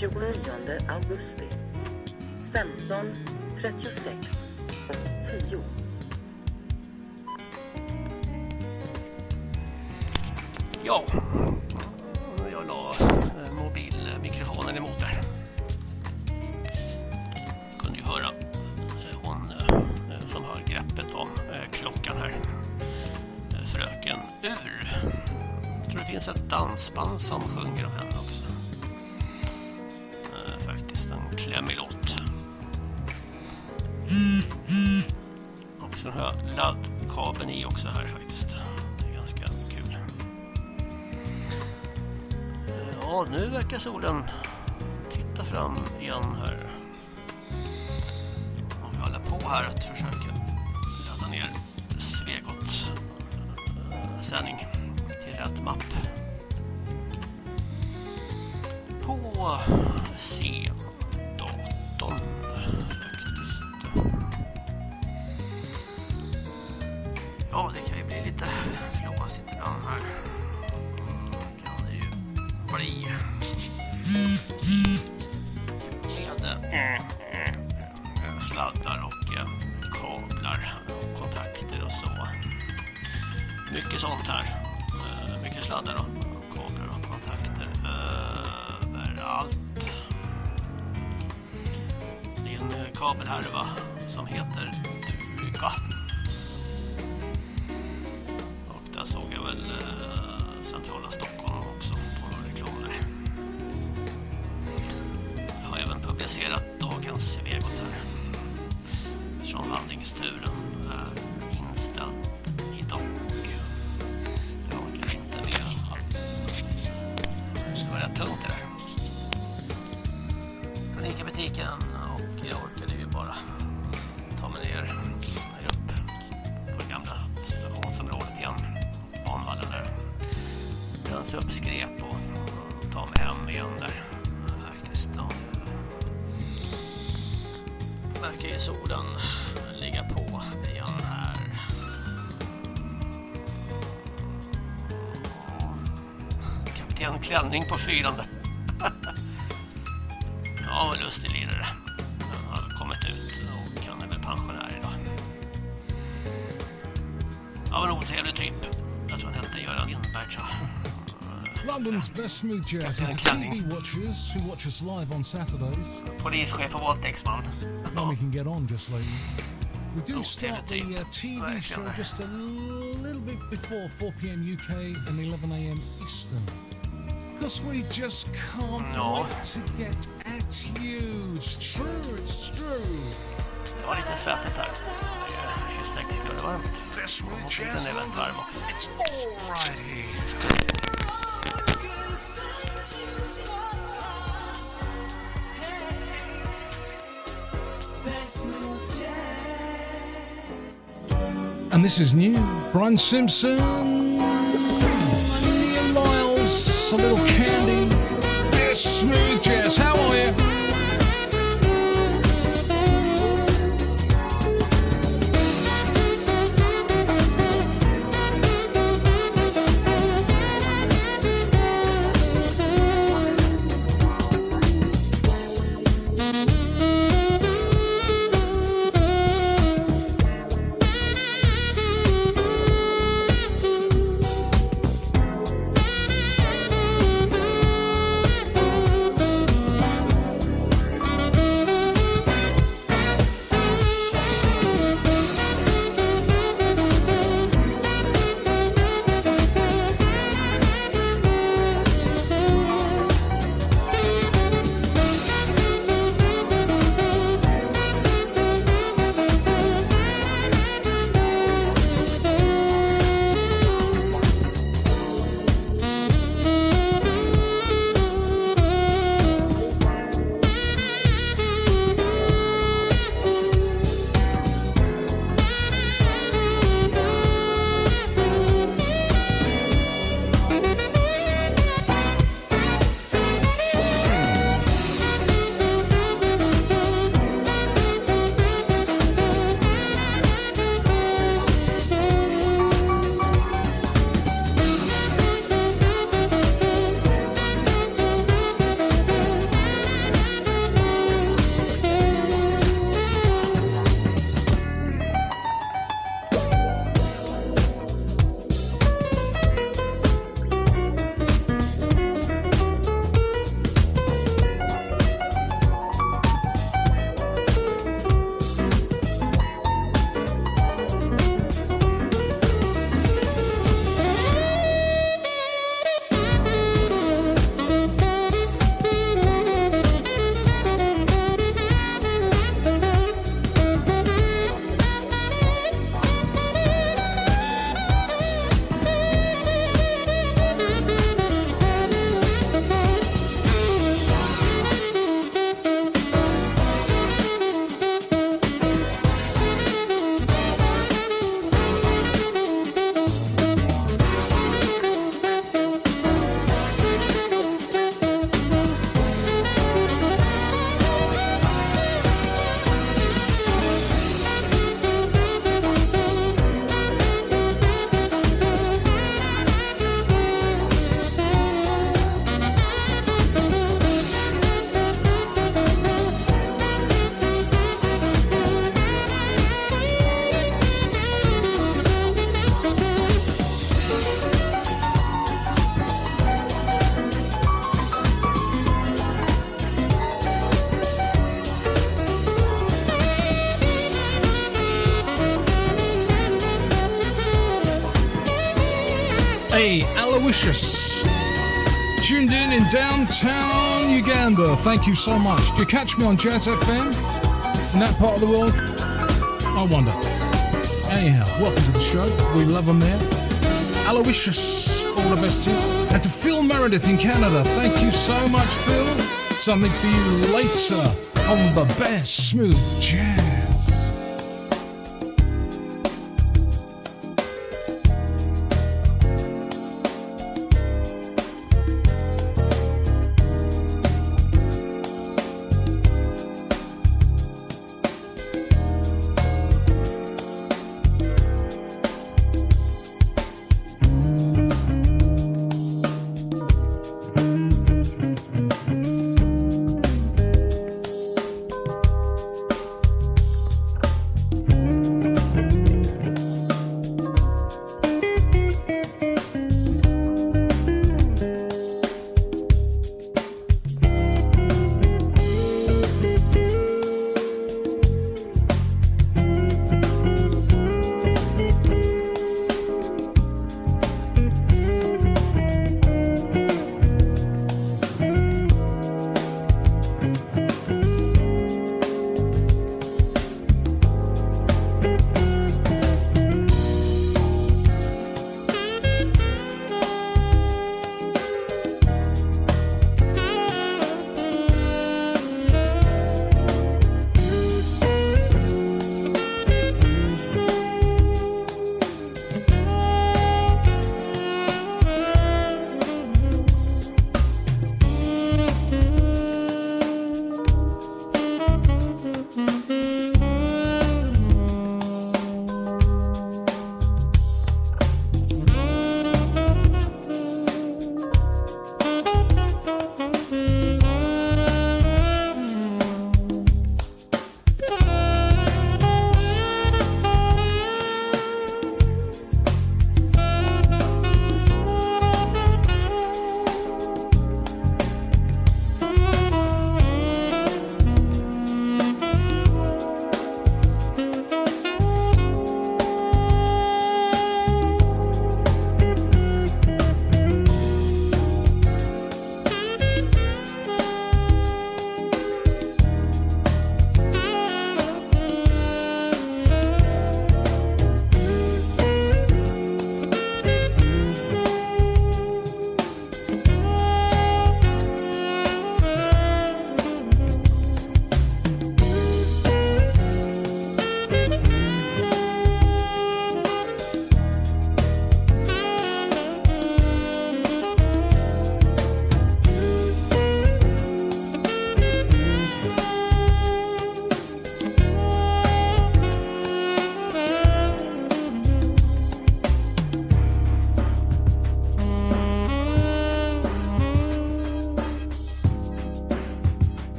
Tjugonionde augusti. Femton, trettiosex och tio. Ja, jag la mobilmikrofonen emot där. Jag kunde ju höra eh, hon eh, som har greppet om eh, klockan här. Fröken Ur. Jag tror det finns ett dansband som sjunger om henne också. En klämmig låt. Och sen har jag laddkabeln i också här faktiskt. Det är ganska kul. Eh, ja, nu verkar solen titta fram igen här. Och vi håller på här att försöka ladda ner Svegot eh, sändning till rätt mapp. På C. Klänning på fyran där. Ja, vad lustig lirare. Han har kommit ut och han är väl pensionär idag. Ja, en otrevlig typ. Jag tror han hette Göran Lindberg, tror jag. London's best smooth jazz and. TV watchers who watch us live on Saturdays. Polischef och våldtäktsman. Then we can get on just lately. We do start the uh, TV show just a little bit before 4 p.m. UK and 11 a.m. Eastern. Because we just can't No. wait to get at you. It's true, it's true. Det var lite svettigt här. Det är 26 grader varmt. Och bilen är väldigt varm också. It's all right here. And this is new. Brian Simpson. Jazz. How are you? Aloysius. Tuned in in downtown Uganda. Thank you so much. Do you catch me on Jazz FM in that part of the world? I wonder. Anyhow, welcome to the show. We love them there. Aloysius, all the best to you. And to Phil Meredith in Canada, thank you so much, Phil. Something for you later on the best smooth jazz.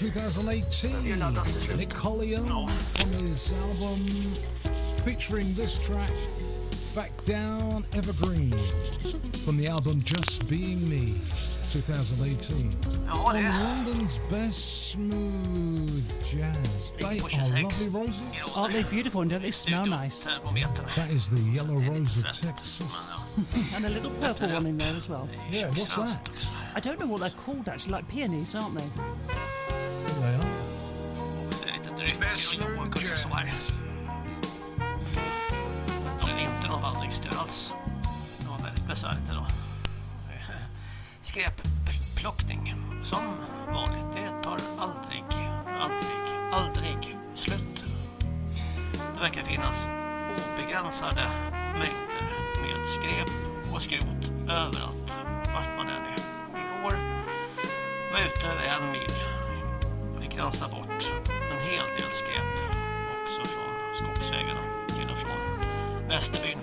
2018. Nick Collier no. from his album featuring this track, Back Down Evergreen, from the album Just Being Me, 2018. Oh, yeah. London's best smooth jazz. They are lovely roses. Aren't they beautiful and don't they smell nice? That is the yellow rose of Texas. and a little purple one in there as well. Yeah, what's that? I don't know what they're called actually, like peonies, aren't they? visserligen målkutter och sådär. Det är inte någon vandringsstöd alls. Det var väldigt besvärligt idag. Skräpplockning som vanligt, det tar aldrig, aldrig, aldrig slut. Det verkar finnas obegränsade Masturbate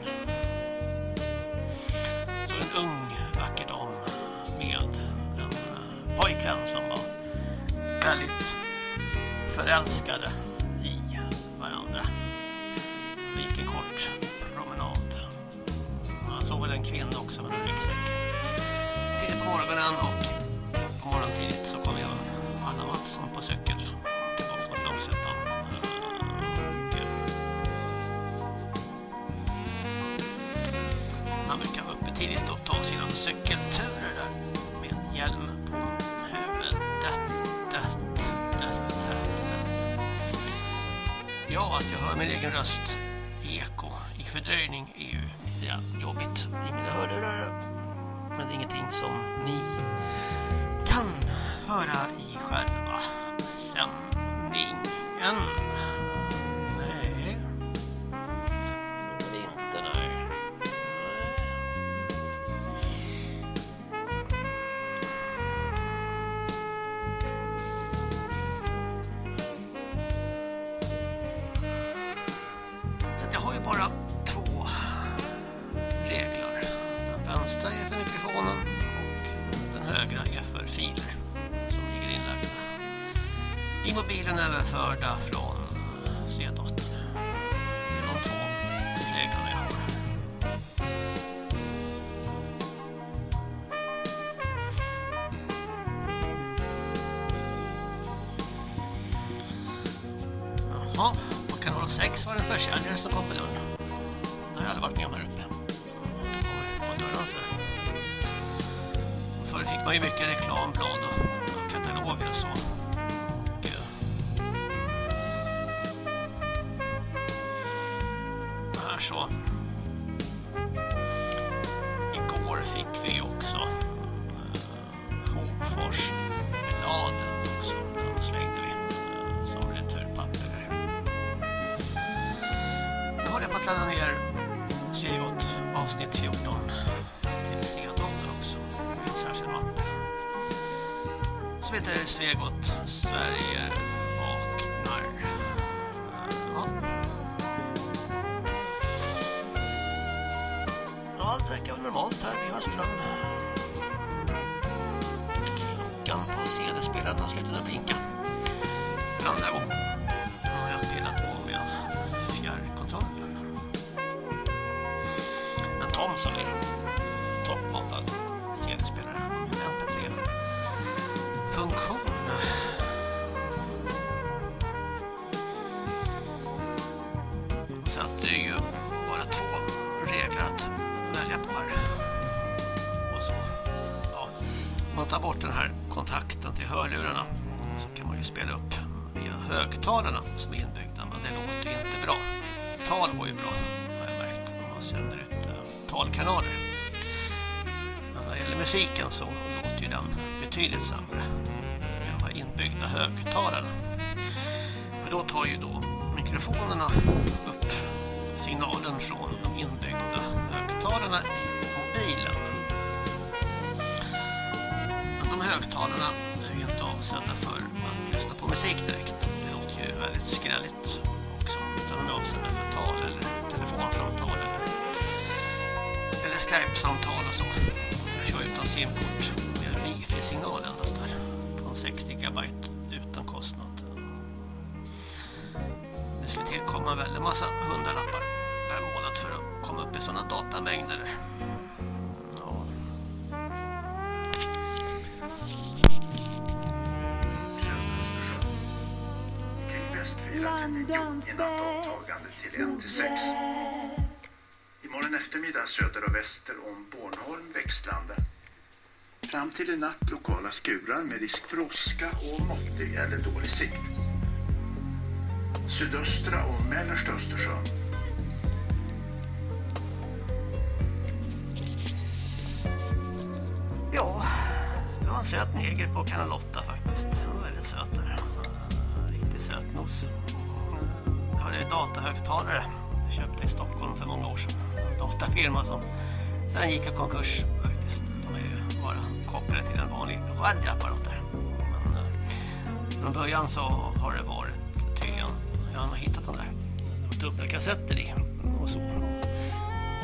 normalt och så låter ju den betydligt sämre med de här inbyggda högtalarna. För då tar ju då mikrofonerna upp signalen från de inbyggda högtalarna i mobilen. Men de högtalarna är ju inte avsedda för att lyssna på musik direkt. Det låter ju väldigt skrälligt också. Utan de är avsedda för tal eller telefonsamtal eller, eller Skype-samtal söder och väster om Bornholm växlande. Fram till i natt lokala skurar med risk för åska och måttlig eller dålig sikt. Sydöstra och mellersta Östersjön. Ja, det var en söt neger på kanal 8 faktiskt. Han var väldigt söt där. Riktigt söt nos. Jag har datahögtalare. Jag köpte i Stockholm för många år sedan. En datafirma som sen gick i konkurs faktiskt. De är ju bara kopplade till en vanlig radioapparat där. Men eh, från början så har det varit tydligen, jag har hittat den där. Det var dubbla kassetter i och så.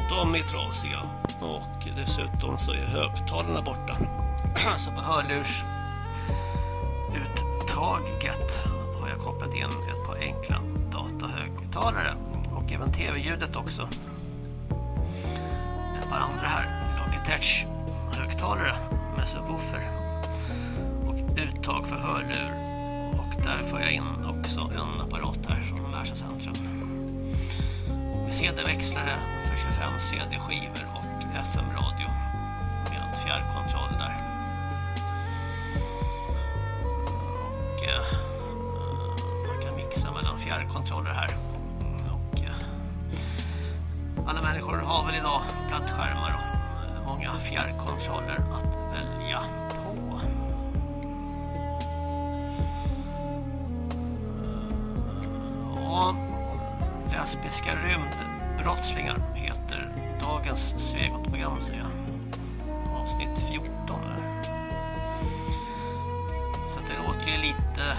De är trasiga och dessutom så är högtalarna borta. så på hörlurs uttaget har jag kopplat in ett par enkla datahögtalare och även tv-ljudet också. Eh, Ett par andra här, Logitech högtalare med subwoofer och uttag för hörlur och där får jag in också en apparat här från Mersa centrum med CD-växlare för 25 CD-skivor och FM-radio med fjärrkontroll där. Och eh, man kan mixa mellan fjärrkontroller här. Alla människor har väl idag plattskärmar och eh, många fjärrkontroller att välja på. Eh, ja, lesbiska rymdbrottslingar heter dagens Svegot-program säger jag. Avsnitt 14. Så det låter ju lite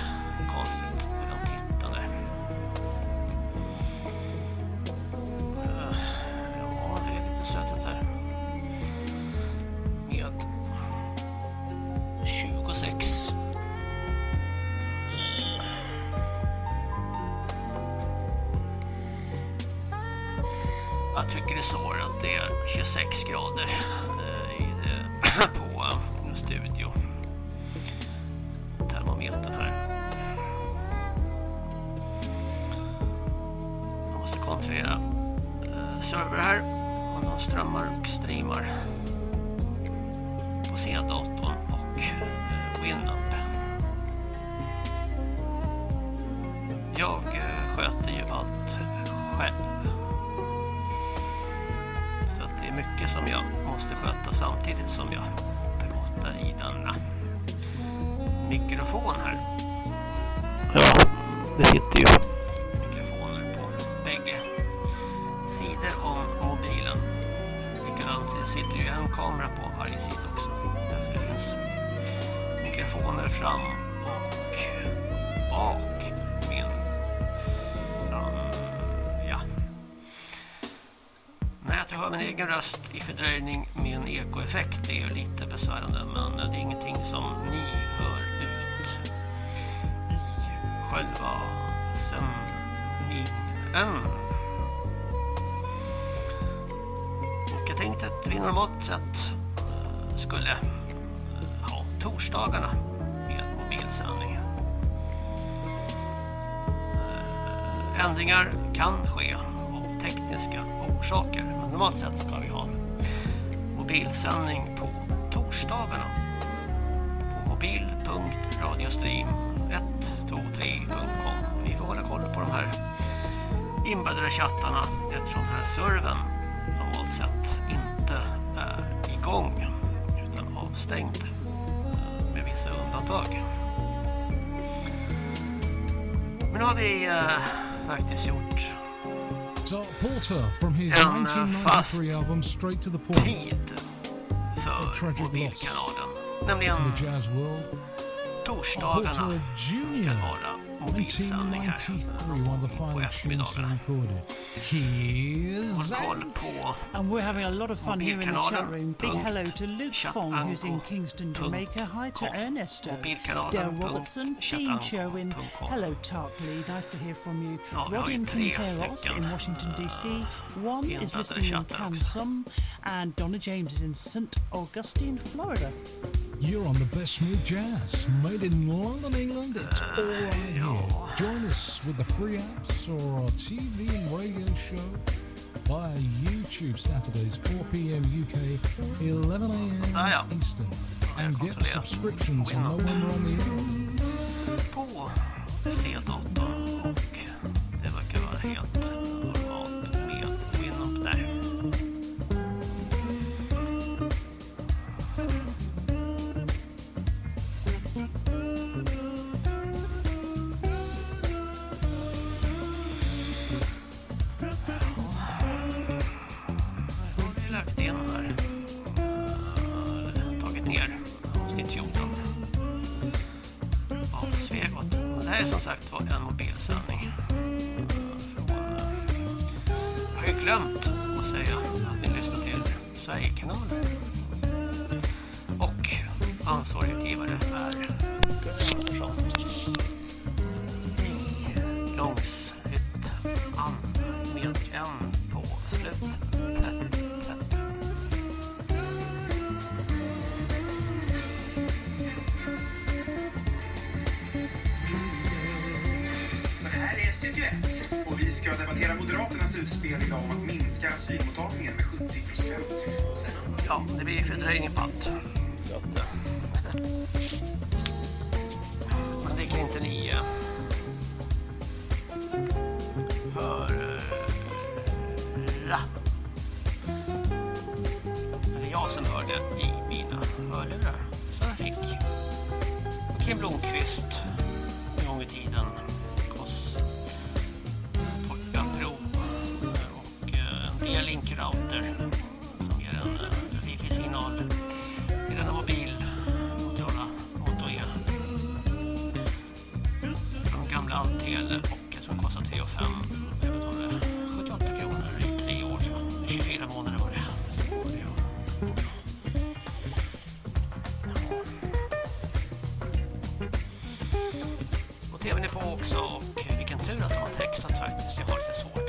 strömmar och streamar. På C-datorn och eh, Winamp. Jag eh, sköter ju allt själv. Så att det är mycket som jag måste sköta samtidigt som jag pratar i denna mikrofon här. Ja, det sitter egen röst i fördröjning med en ekoeffekt det är ju lite besvärande men det är ingenting som ni hör ut i själva sändningen. Och jag tänkte att vi normalt sett eh, skulle eh, ha torsdagarna med mobilsändningen. Eh, ändringar kan ske av tekniska orsaker normalt sett ska vi ha mobilsändning på torsdagarna. På mobil.radiostream123.com Vi får hålla koll på de här inbäddade chattarna eftersom den här servern normalt sett inte är igång utan avstängd eh, med vissa undantag. Men nu har vi eh, faktiskt gjort Så, Porter en, eh, fast 1993 album Straight to the Point. tid för mobilkanalen. Nämligen torsdagarna ska vara 1993, one of the final tunes he recorded. Here's Håll koll på And we're having a lot of fun here in the chat room. Big hello to Luke Fong, who's in Kingston, Jamaica. Hi to Ernesto. Mobilkanalen. Dale Punkt. Robertson, Chat Jean Anko. Sherwin. Punkt com. Hello, Tarkley. Nice to hear from you. Ja, vi har ju Rodin tre Quinteros in Washington, D.C. One is inblandade listening in chattar. Kansas, and Donna James is in St. Augustine, Florida. You're on the best smooth jazz, made in London, England. It's all right here. Join us with the free apps or our TV and radio show via YouTube Saturdays 4 p.m. UK, 11 a.m. Eastern, and get subscriptions know when we're on the air. på C-datorn här är som sagt var en mobilsändning. Från, jag har ju glömt att säga att ni lyssnar till Sverigekanalen. Och ansvarig utgivare är Andersson. Långshyttan med en på slutet. 2021. Och vi ska debattera Moderaternas utspel idag om att minska asylmottagningen med 70 procent. Ja, det blir fördröjning på allt. Så att, men det kan inte ni eh, höra. Eh, Eller jag som hörde i mina hörlurar. Så jag fick. Kim Blomqvist en gång i tiden Router som ger en eh, wifi-signal till denna mobil Motorola Moto E. Från gamla Altel och jag tror den kostar 3 5. Jag betalade 78 kronor i tre år. 24 månader var det. Och tvn är på också och vilken tur att de har textat faktiskt. Jag har lite svårt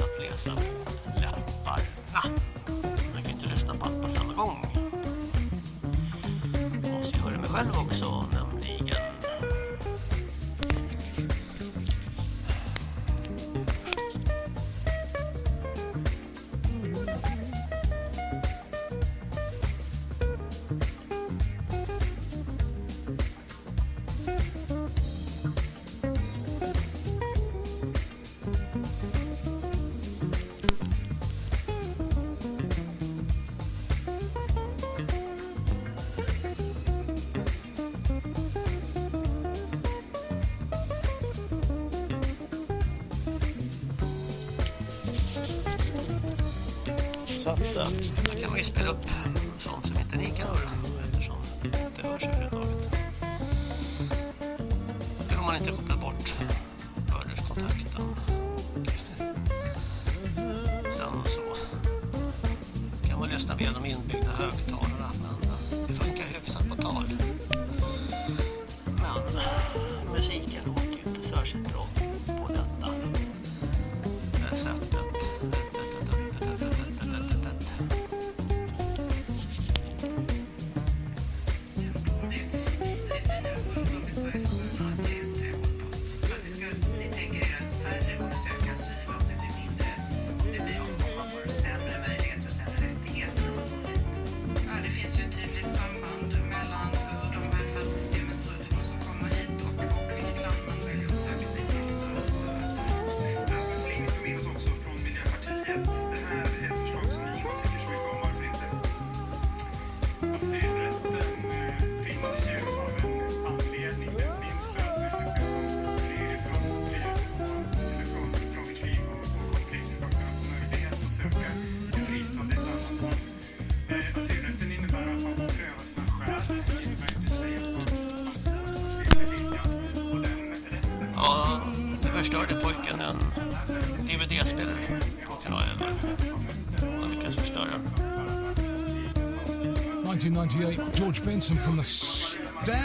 1998, George Benson from the Stand.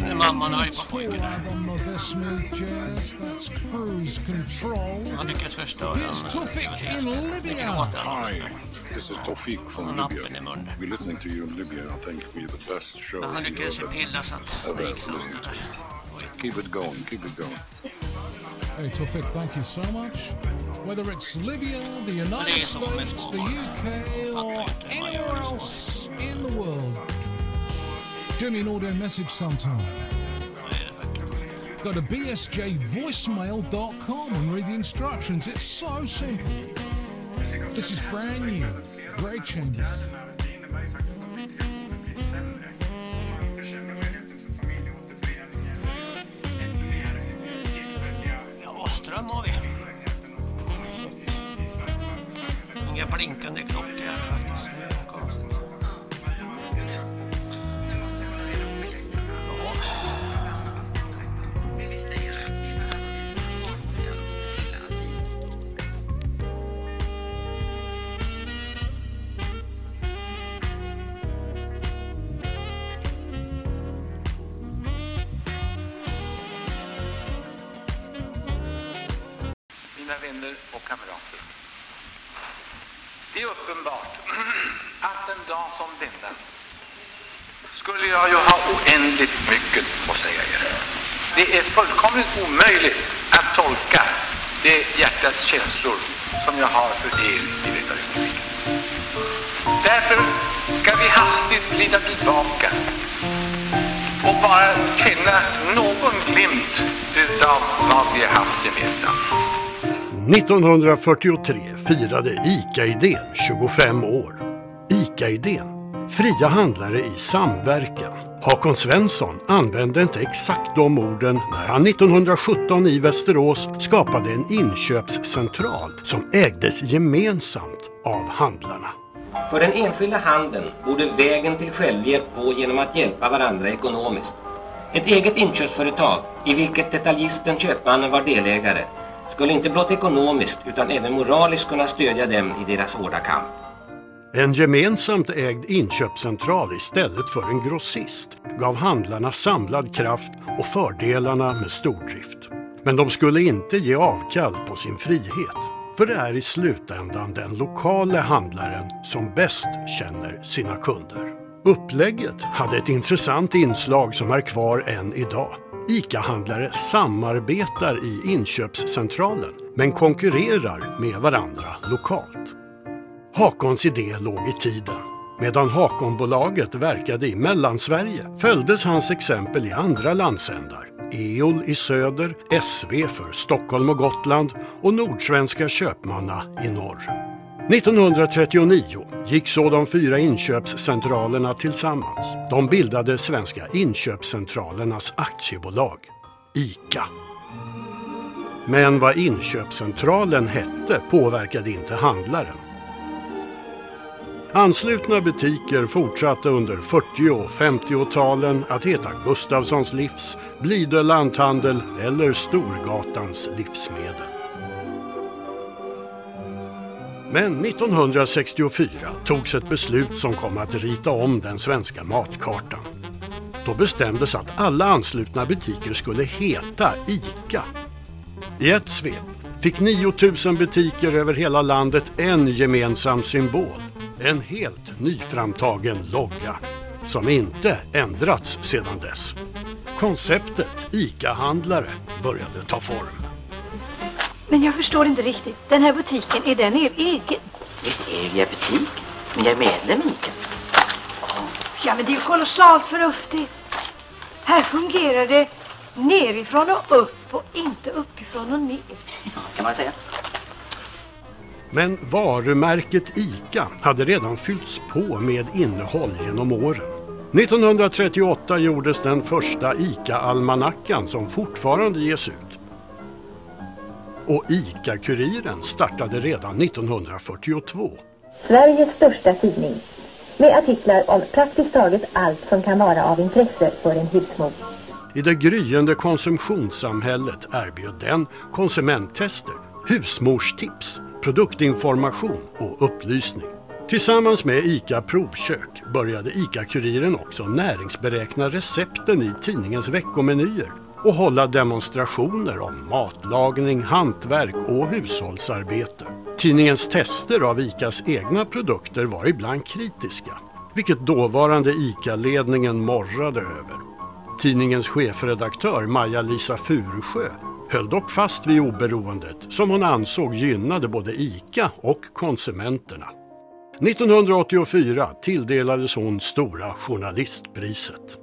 Nu är mamman arg på pojken där. Album of this smooth jazz, that's Cruise Control. Han lyckades förstöra en Here's Tufik in Libya. Hi, this is Tawfiq from Nappen i Libya. We're listening to you in Libya. I think we're the best show Men han in lyckades ju Europe pilla så att ever det gick sönder listened to. Keep it going, keep it going. Hey, Tawfiq, thank you so much. Whether it's Libya, the United States, the UK, or do me an audio message sometime. Go to bsjvoicemail.com and read the instructions. It's so simple. This is brand new. Greg Chambers. 1943 firade ICA-idén 25 år. ICA-idén, fria handlare i samverkan. Hakon Svensson använde inte exakt de orden när han 1917 i Västerås skapade en inköpscentral som ägdes gemensamt av handlarna. För den enskilda handeln borde vägen till självhjälp gå genom att hjälpa varandra ekonomiskt. Ett eget inköpsföretag, i vilket detaljisten köpmannen var delägare, skulle inte blott ekonomiskt utan även moraliskt kunna stödja dem i deras hårda kamp. En gemensamt ägd inköpscentral istället för en grossist gav handlarna samlad kraft och fördelarna med stordrift. Men de skulle inte ge avkall på sin frihet. För det är i slutändan den lokala handlaren som bäst känner sina kunder. Upplägget hade ett intressant inslag som är kvar än idag. ICA-handlare samarbetar i inköpscentralen men konkurrerar med varandra lokalt. Hakons idé låg i tiden. Medan Hakonbolaget verkade i Mellansverige följdes hans exempel i andra landsändar. EOL i söder, SV för Stockholm och Gotland och Nordsvenska Köpmanna i norr. 1939 gick så de fyra inköpscentralerna tillsammans. De bildade Svenska inköpscentralernas aktiebolag, ICA. Men vad inköpscentralen hette påverkade inte handlaren. Anslutna butiker fortsatte under 40 och 50-talen att heta Gustafssons Livs, Blidö Lanthandel eller Storgatans Livsmedel. Men 1964 togs ett beslut som kom att rita om den svenska matkartan. Då bestämdes att alla anslutna butiker skulle heta ICA. I ett svep fick 9000 butiker över hela landet en gemensam symbol. En helt nyframtagen logga som inte ändrats sedan dess. Konceptet ICA-handlare började ta form. Men jag förstår inte riktigt. Den här butiken, är den er egen? Visst är jag butik, men jag är medlem i ICA. Ja, men det är ju kolossalt förnuftigt. Här fungerar det nerifrån och upp och inte uppifrån och ner. Kan man säga. Men varumärket ICA hade redan fyllts på med innehåll genom åren. 1938 gjordes den första ICA-almanackan som fortfarande ges ut. Och ICA-Kuriren startade redan 1942. Sveriges största tidning. Med artiklar om praktiskt taget allt som kan vara av intresse för en husmor. I det gryende konsumtionssamhället erbjöd den konsumenttester, husmorstips, produktinformation och upplysning. Tillsammans med ICA Provkök började ICA-Kuriren också näringsberäkna recepten i tidningens veckomenyer och hålla demonstrationer om matlagning, hantverk och hushållsarbete. Tidningens tester av ICAs egna produkter var ibland kritiska, vilket dåvarande ICA-ledningen morrade över. Tidningens chefredaktör Maja-Lisa Furusjö höll dock fast vid oberoendet som hon ansåg gynnade både ICA och konsumenterna. 1984 tilldelades hon Stora Journalistpriset.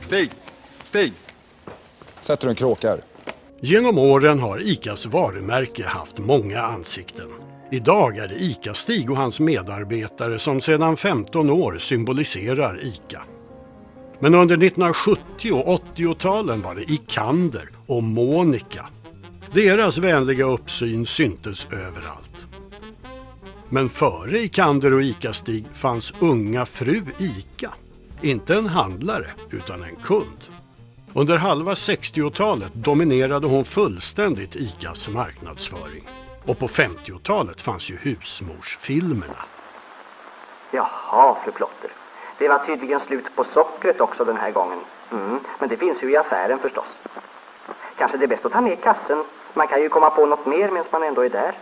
Stig! Stig! Sätter du en kråkar? Genom åren har ICAs varumärke haft många ansikten. Idag är det ICA-Stig och hans medarbetare som sedan 15 år symboliserar ICA. Men under 1970 och 80-talen var det Ikander och Monica. Deras vänliga uppsyn syntes överallt. Men före Ikander och ICA-Stig fanns unga fru ICA. Inte en handlare, utan en kund. Under halva 60-talet dominerade hon fullständigt ICAs marknadsföring. Och på 50-talet fanns ju husmorsfilmerna. Jaha, fru Plotter. Det var tydligen slut på sockret också den här gången. Mm, men det finns ju i affären förstås. Kanske det är bäst att ta med kassen. Man kan ju komma på något mer medan man ändå är där.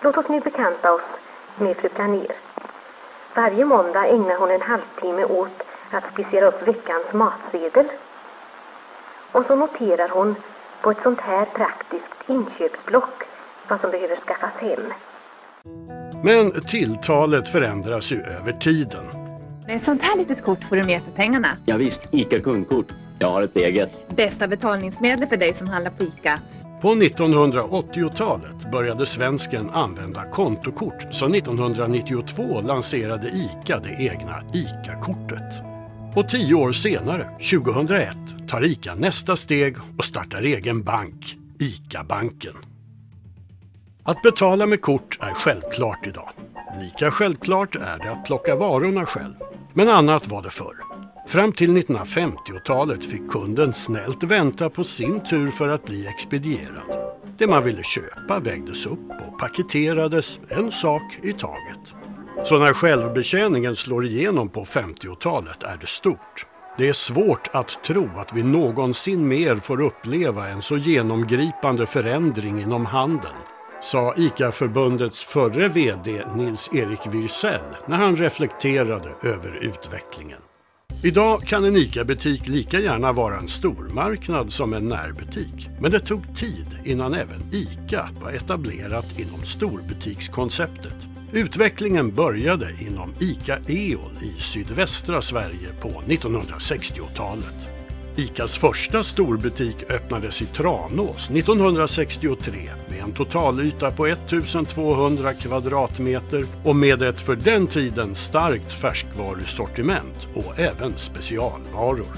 Låt oss nu bekanta oss med fru Planer. Varje måndag ägnar hon en halvtimme åt att skissera upp veckans matsedel. Och så noterar hon på ett sånt här praktiskt inköpsblock vad som behöver skaffas hem. Men tilltalet förändras ju över tiden. Med ett sånt här litet kort får du med för pengarna. Ja, visst, ICA kundkort. Jag har ett eget. Bästa betalningsmedel för dig som handlar på ICA. På 1980-talet började svensken använda kontokort så 1992 lanserade ICA det egna ICA-kortet. Och tio år senare, 2001, tar ICA nästa steg och startar egen bank, ICA-banken. Att betala med kort är självklart idag. Lika självklart är det att plocka varorna själv. Men annat var det förr. Fram till 1950-talet fick kunden snällt vänta på sin tur för att bli expedierad. Det man ville köpa vägdes upp och paketerades en sak i taget. Så när självbetjäningen slår igenom på 50-talet är det stort. Det är svårt att tro att vi någonsin mer får uppleva en så genomgripande förändring inom handeln. sa ICA-förbundets förre VD Nils-Erik Wirsell när han reflekterade över utvecklingen. Idag kan en ICA-butik lika gärna vara en stormarknad som en närbutik. Men det tog tid innan även ICA var etablerat inom storbutikskonceptet. Utvecklingen började inom ICA EOL i sydvästra Sverige på 1960-talet. ICAs första storbutik öppnades i Tranås 1963 med en totalyta på 1200 kvadratmeter och med ett för den tiden starkt färskvarusortiment och även specialvaror.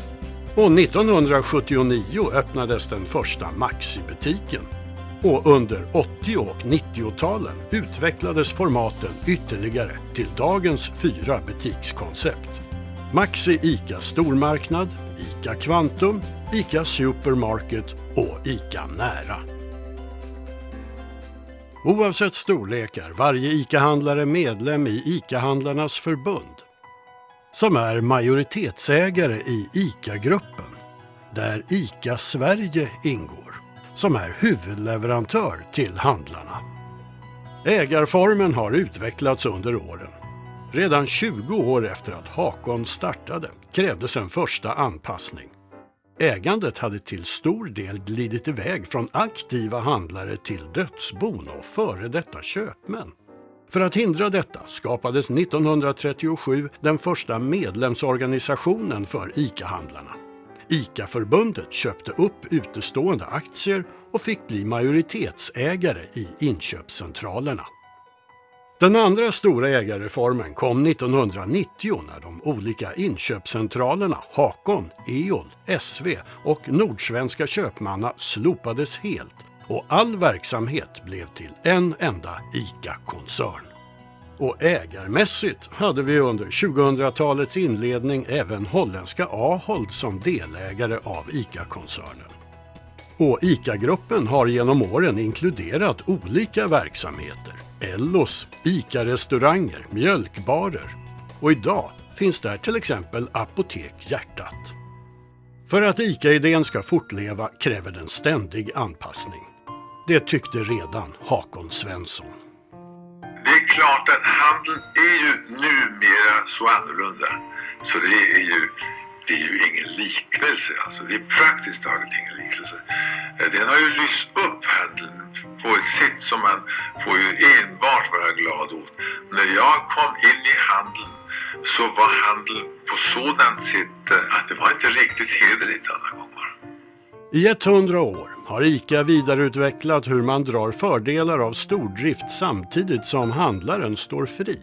Och 1979 öppnades den första Maxi-butiken. Och under 80 och 90-talen utvecklades formaten ytterligare till dagens fyra butikskoncept. Maxi ICA Stormarknad, ICA Kvantum, ICA Supermarket och ICA Nära. Oavsett storlek är varje ICA-handlare medlem i ICA-handlarnas förbund som är majoritetsägare i ICA-gruppen där ICA Sverige ingår som är huvudleverantör till handlarna. Ägarformen har utvecklats under åren. Redan 20 år efter att Hakon startade krävdes en första anpassning. Ägandet hade till stor del glidit iväg från aktiva handlare till dödsbon och före detta köpmän. För att hindra detta skapades 1937 den första medlemsorganisationen för ICA-handlarna. ICA-förbundet köpte upp utestående aktier och fick bli majoritetsägare i inköpscentralerna. Den andra stora ägarreformen kom 1990 när de olika inköpscentralerna Hakon, EOL, SV och Nordsvenska Köpmanna slopades helt och all verksamhet blev till en enda ICA-koncern. Och ägarmässigt hade vi under 2000-talets inledning även holländska Ahold som delägare av ICA-koncernen. Och ICA-gruppen har genom åren inkluderat olika verksamheter. Ellos, ICA-restauranger, mjölkbarer. Och idag finns där till exempel Apotek Hjärtat. För att ICA-idén ska fortleva kräver den ständig anpassning. Det tyckte redan Hakon Svensson. Det är klart att handeln är ju numera så annorlunda. Så det är ju, det är ju ingen liknelse. Alltså, det är praktiskt taget ingen liknelse. Eh, den har ju lyst upp handeln på ett sätt som man får ju enbart vara glad åt. När jag kom in i handeln så var handeln på sådant sätt eh, att det var inte riktigt hederligt alla gånger. I 100 år har ICA vidareutvecklat hur man drar fördelar av stordrift samtidigt som handlaren står fri.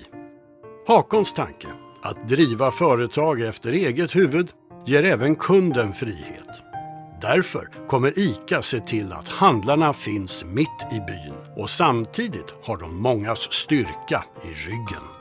Hakons tanke, att driva företag efter eget huvud, ger även kunden frihet. Därför kommer ICA se till att handlarna finns mitt i byn och samtidigt har de mångas styrka i ryggen.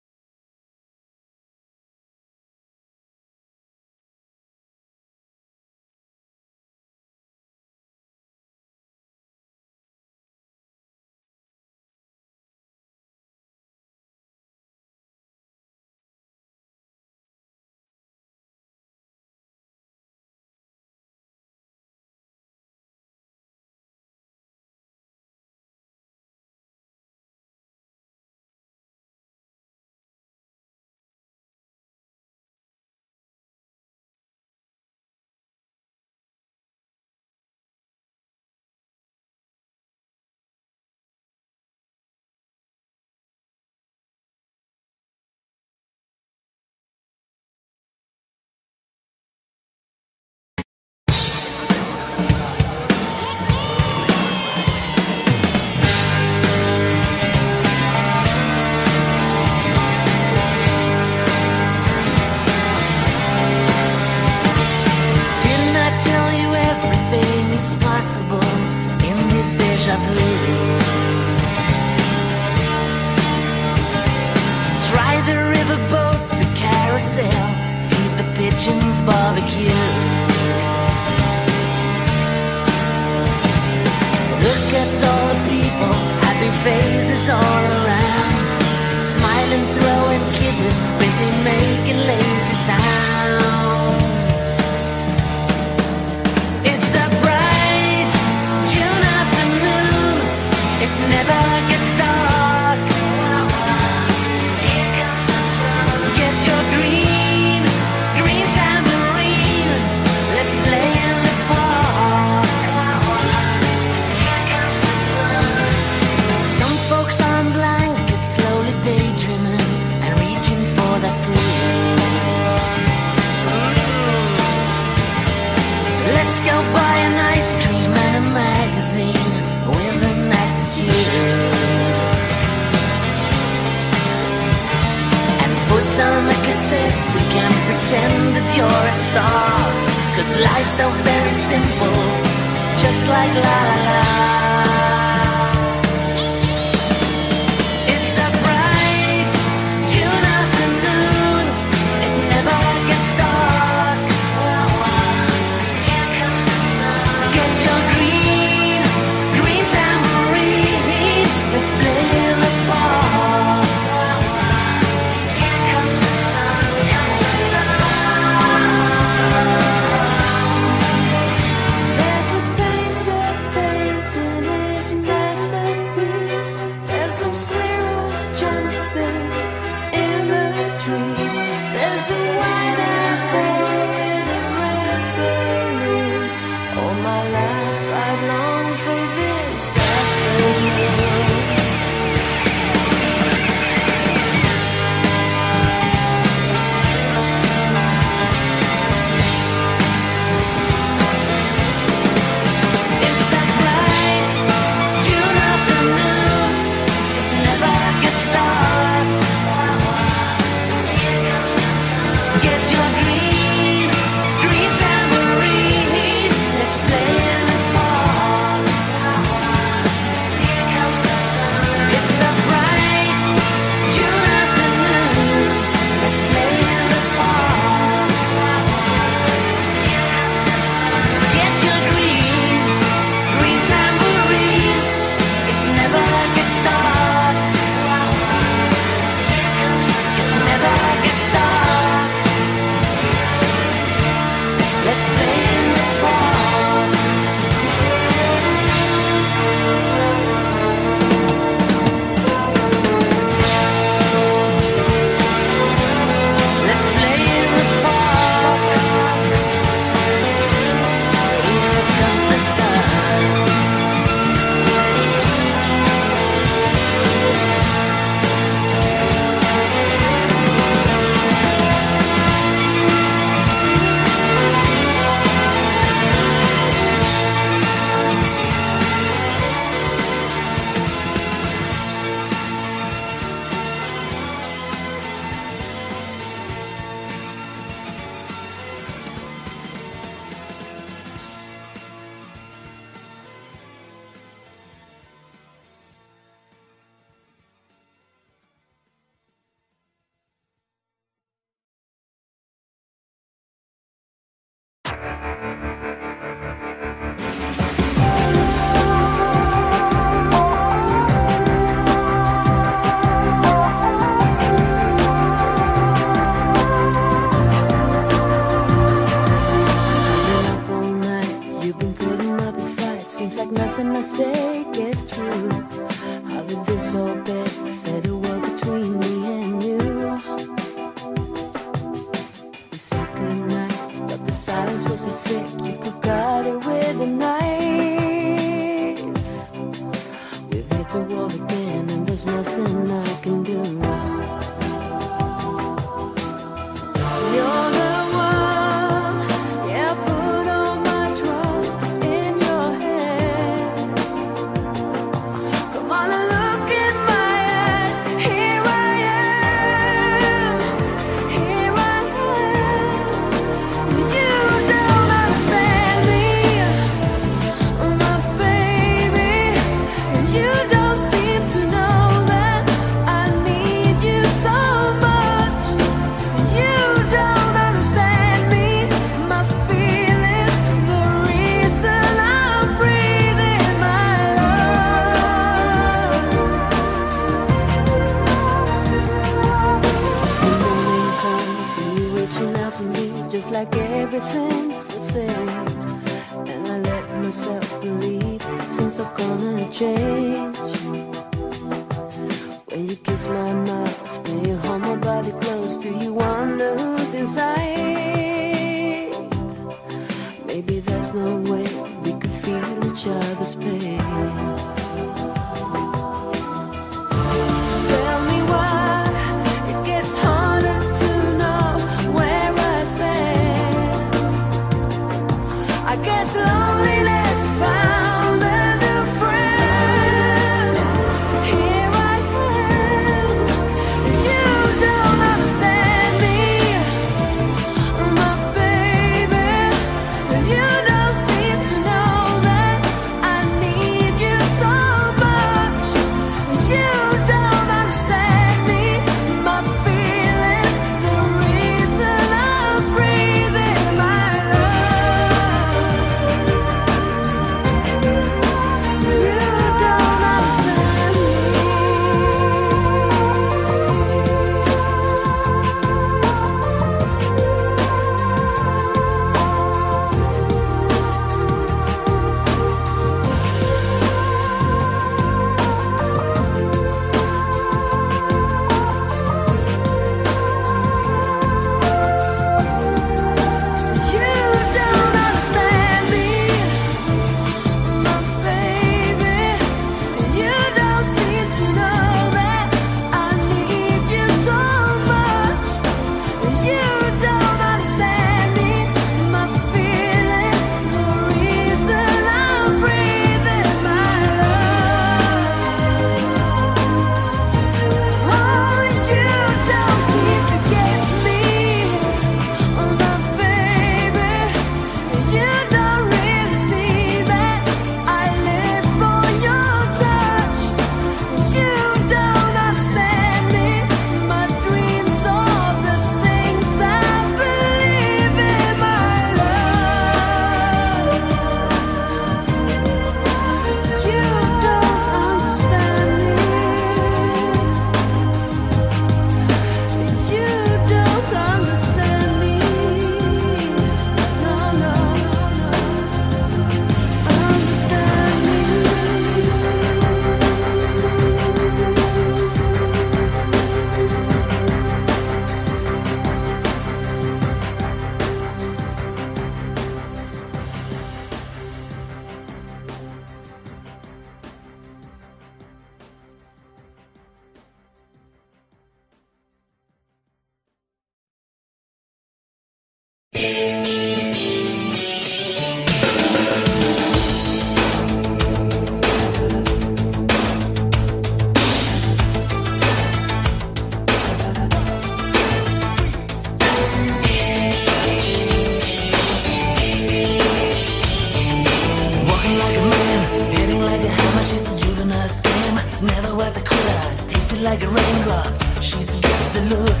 like a raindrop. She's got the look.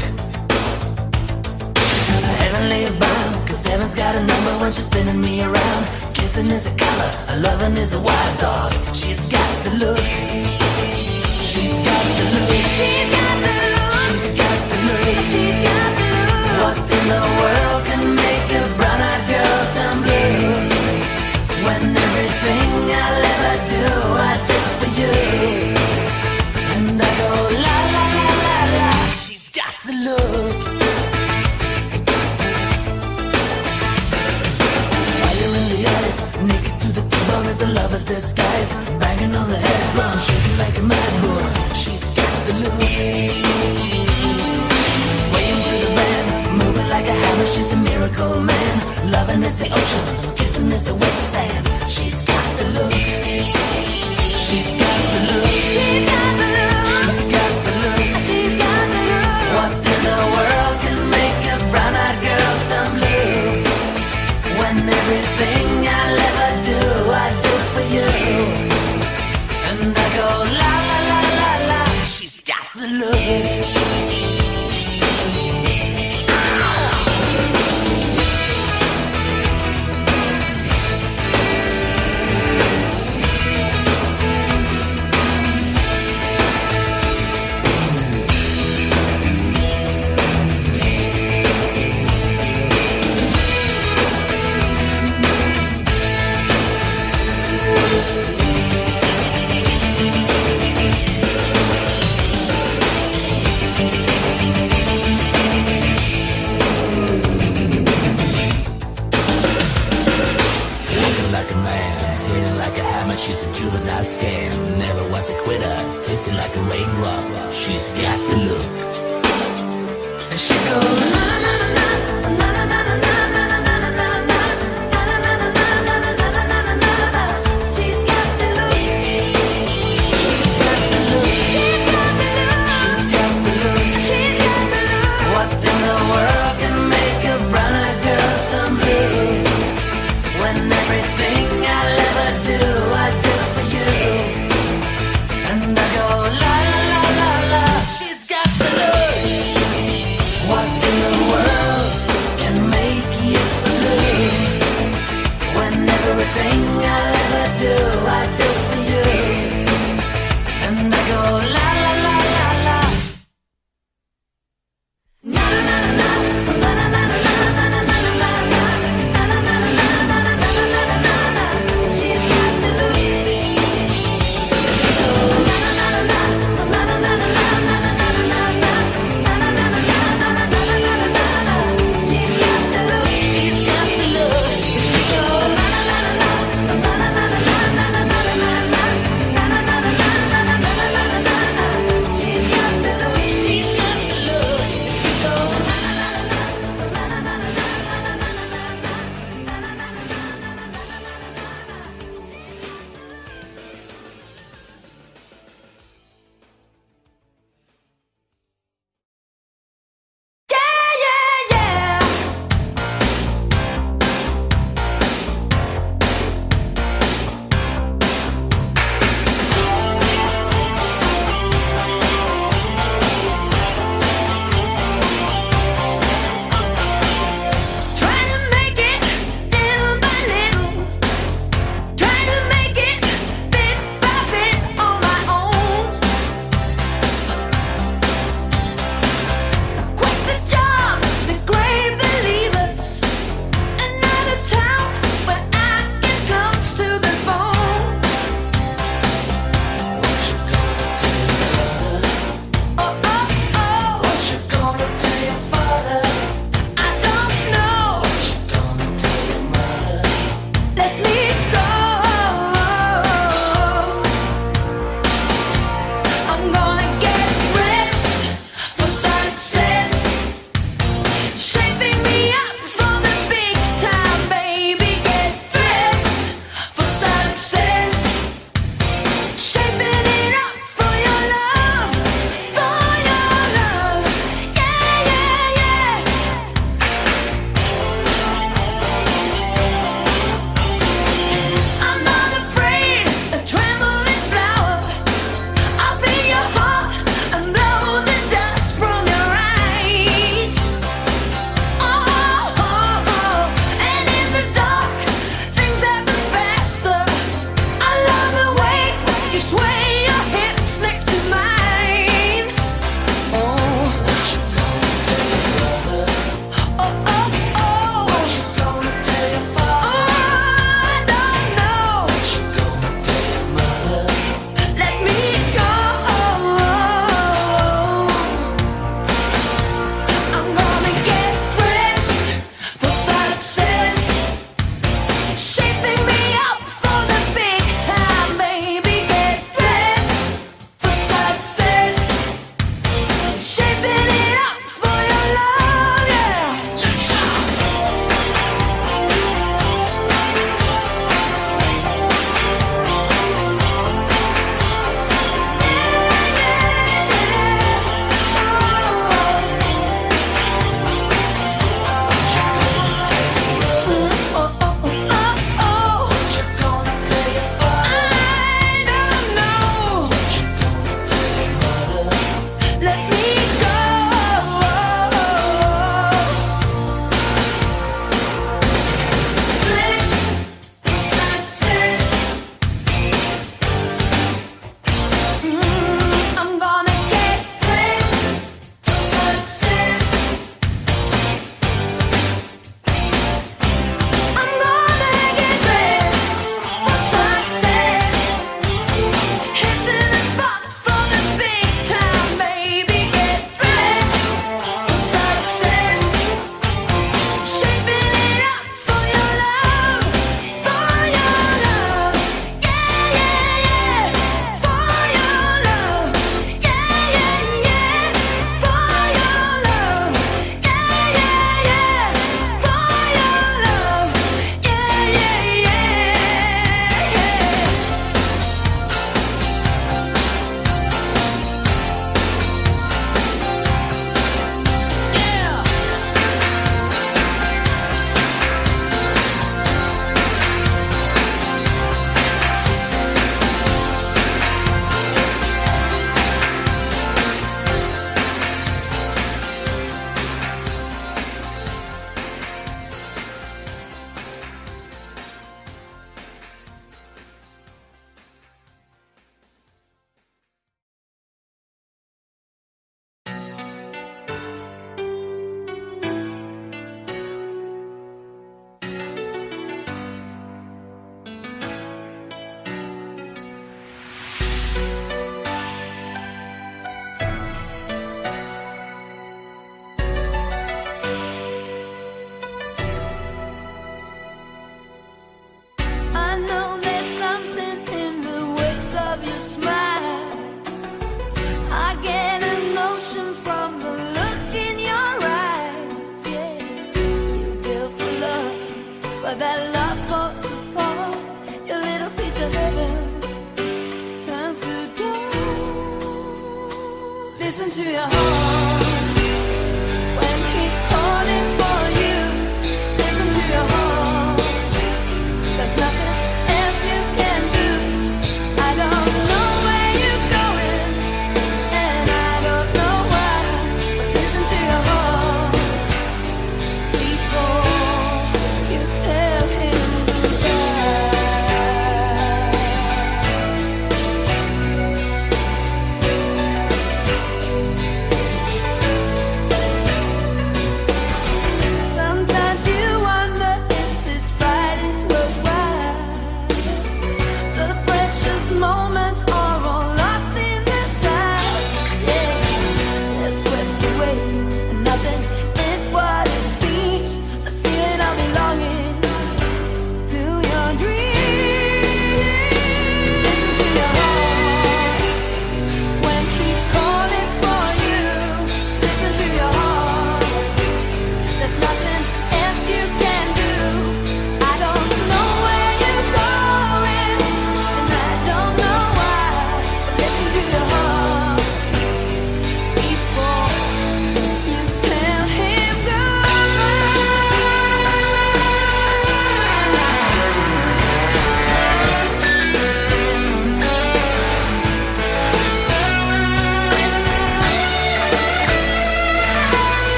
Heavenly bound, cause heaven's got a number when she's spinning me around. Kissing is a color, a loving is a wild dog. She's got the look. She's got the look. She's got the look. She's got the look. She's got the look. What in the world? the ocean.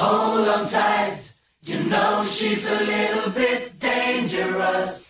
Hold on tight, you know she's a little bit dangerous.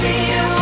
See you,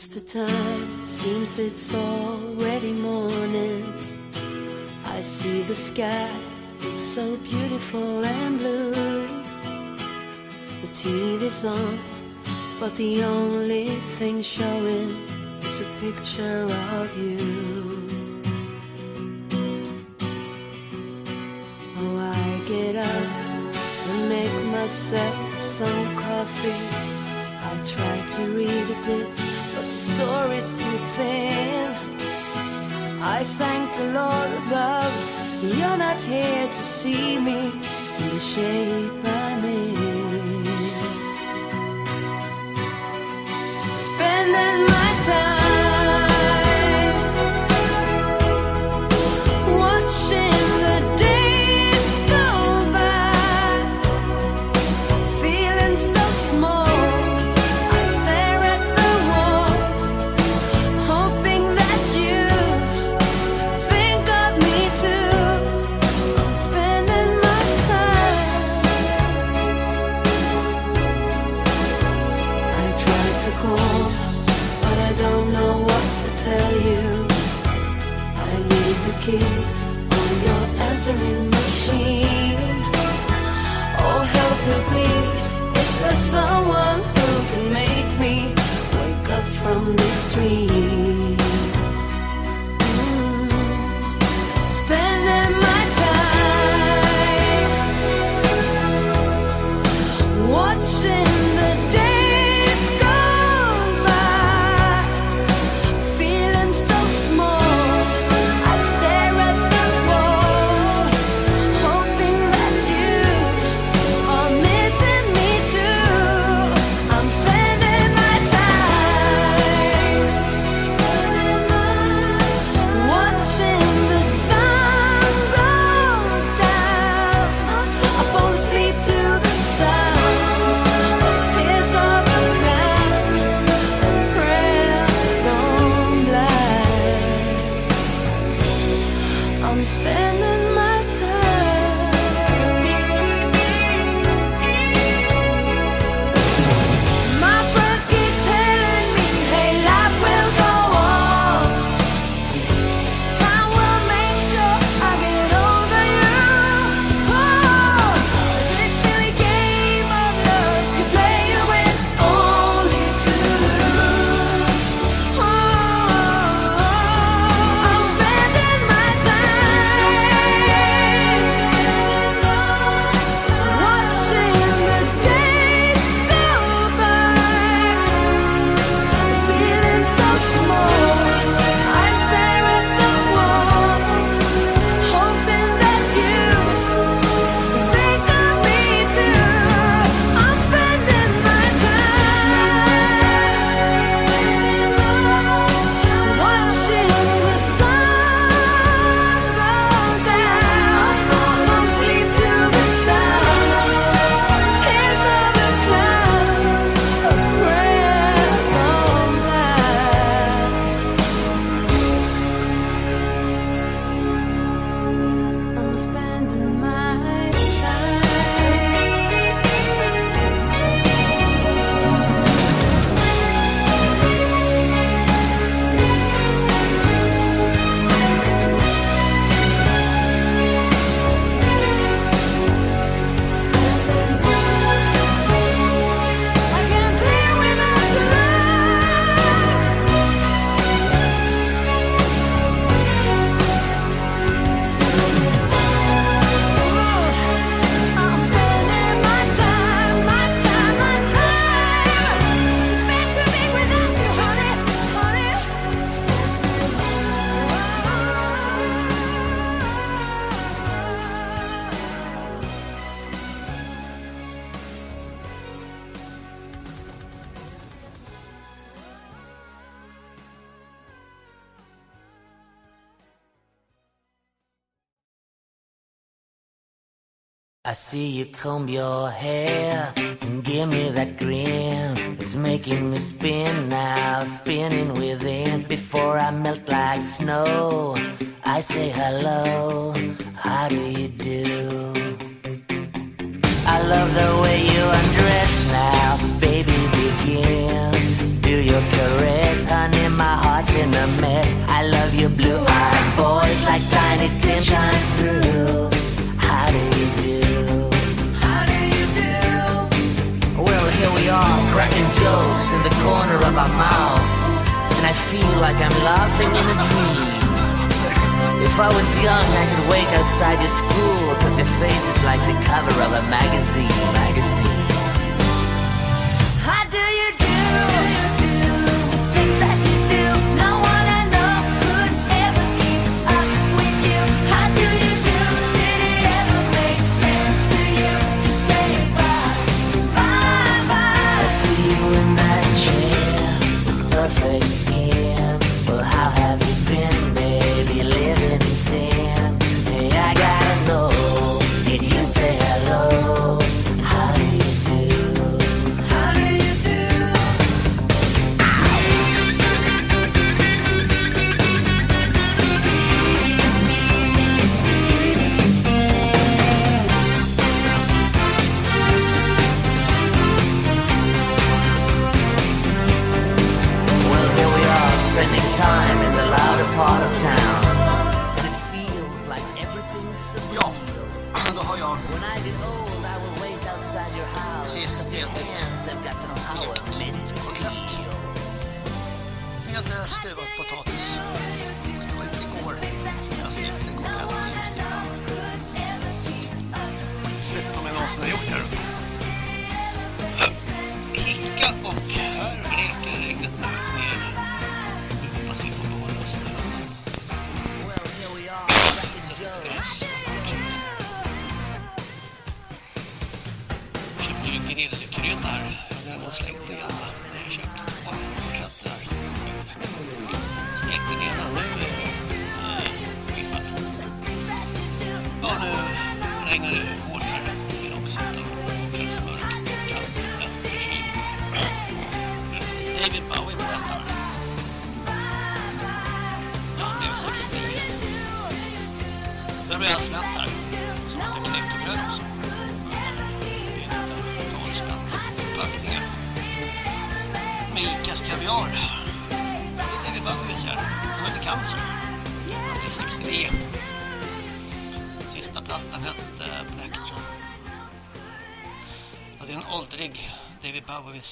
What's the time? Seems it's already morning. I see the sky, it's so beautiful and blue. The TV's on, but the only thing showing is a picture of you. You comb your hair? Like I'm laughing in a dream. If I was young, I could wait outside your school, cause your face is like the cover of a magazine, magazine.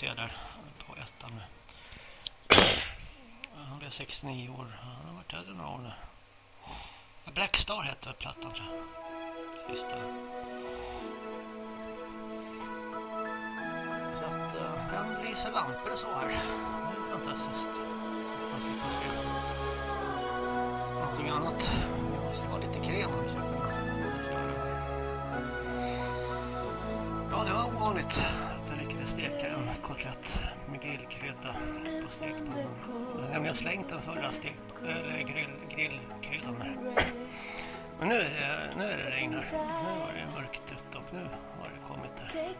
David ser där på ettan nu. Han blev 69 år. Han har varit här några år nu. Blackstar Black Star hette plattan tror jag. Sista. Så att eh, uh, han lyser lampor och så här. Det är fantastiskt.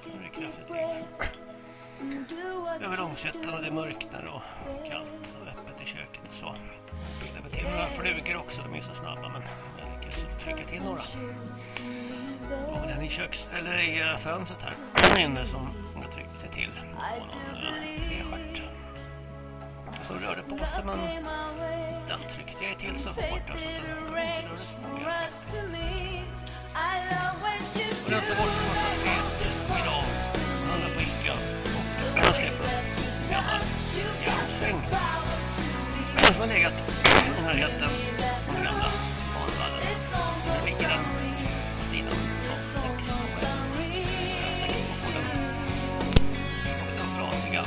Regn här. Över Långshyttan och det mörknar och kallt och öppet i köket och så. Bildade mig till några flugor också, de är så snabba men jag lyckades trycka till några. Och den i köks, eller i eh, fönstret här inne som jag tryckte till på någon uh, t-shirt. Som rörde på sig men den tryckte jag till så hårt alltså att den kunde inte sig någon mer. Och så bort en massa skräp säng Som har legat i närheten av den gamla barnvallen. Så där ligger den på sidan av sex på sex på den. Och den trasiga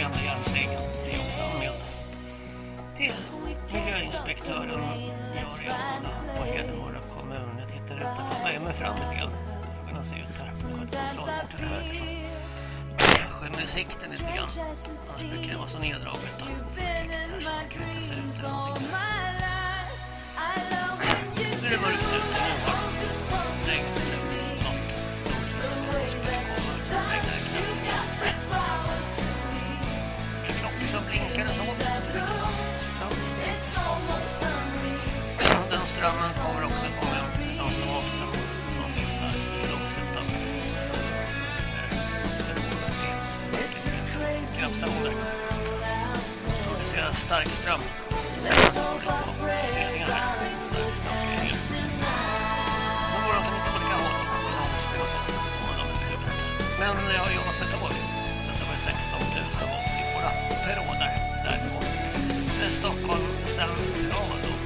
gamla järnsängen är också anmäld till miljöinspektören Jari Anna på Hedemora kommun. Jag tittar ut och kommer mig fram lite grann. Får kunna se ut här. Jag har ett kontrollkort till höger som liksom skymmer sikten lite grann. Annars brukar det vara så neddraget och här så man kan inte se ut eller någonting. Nu är det mörkt ute nu har det komma. Regnar det. Det är klockor som blinkar och så. Den strömmen kommer också från en så ofta. Kraftstation där. Producerar stark ström. Men jag har jobbat med tåg sen det var 16 000 och i våra perroner där på Stockholm central och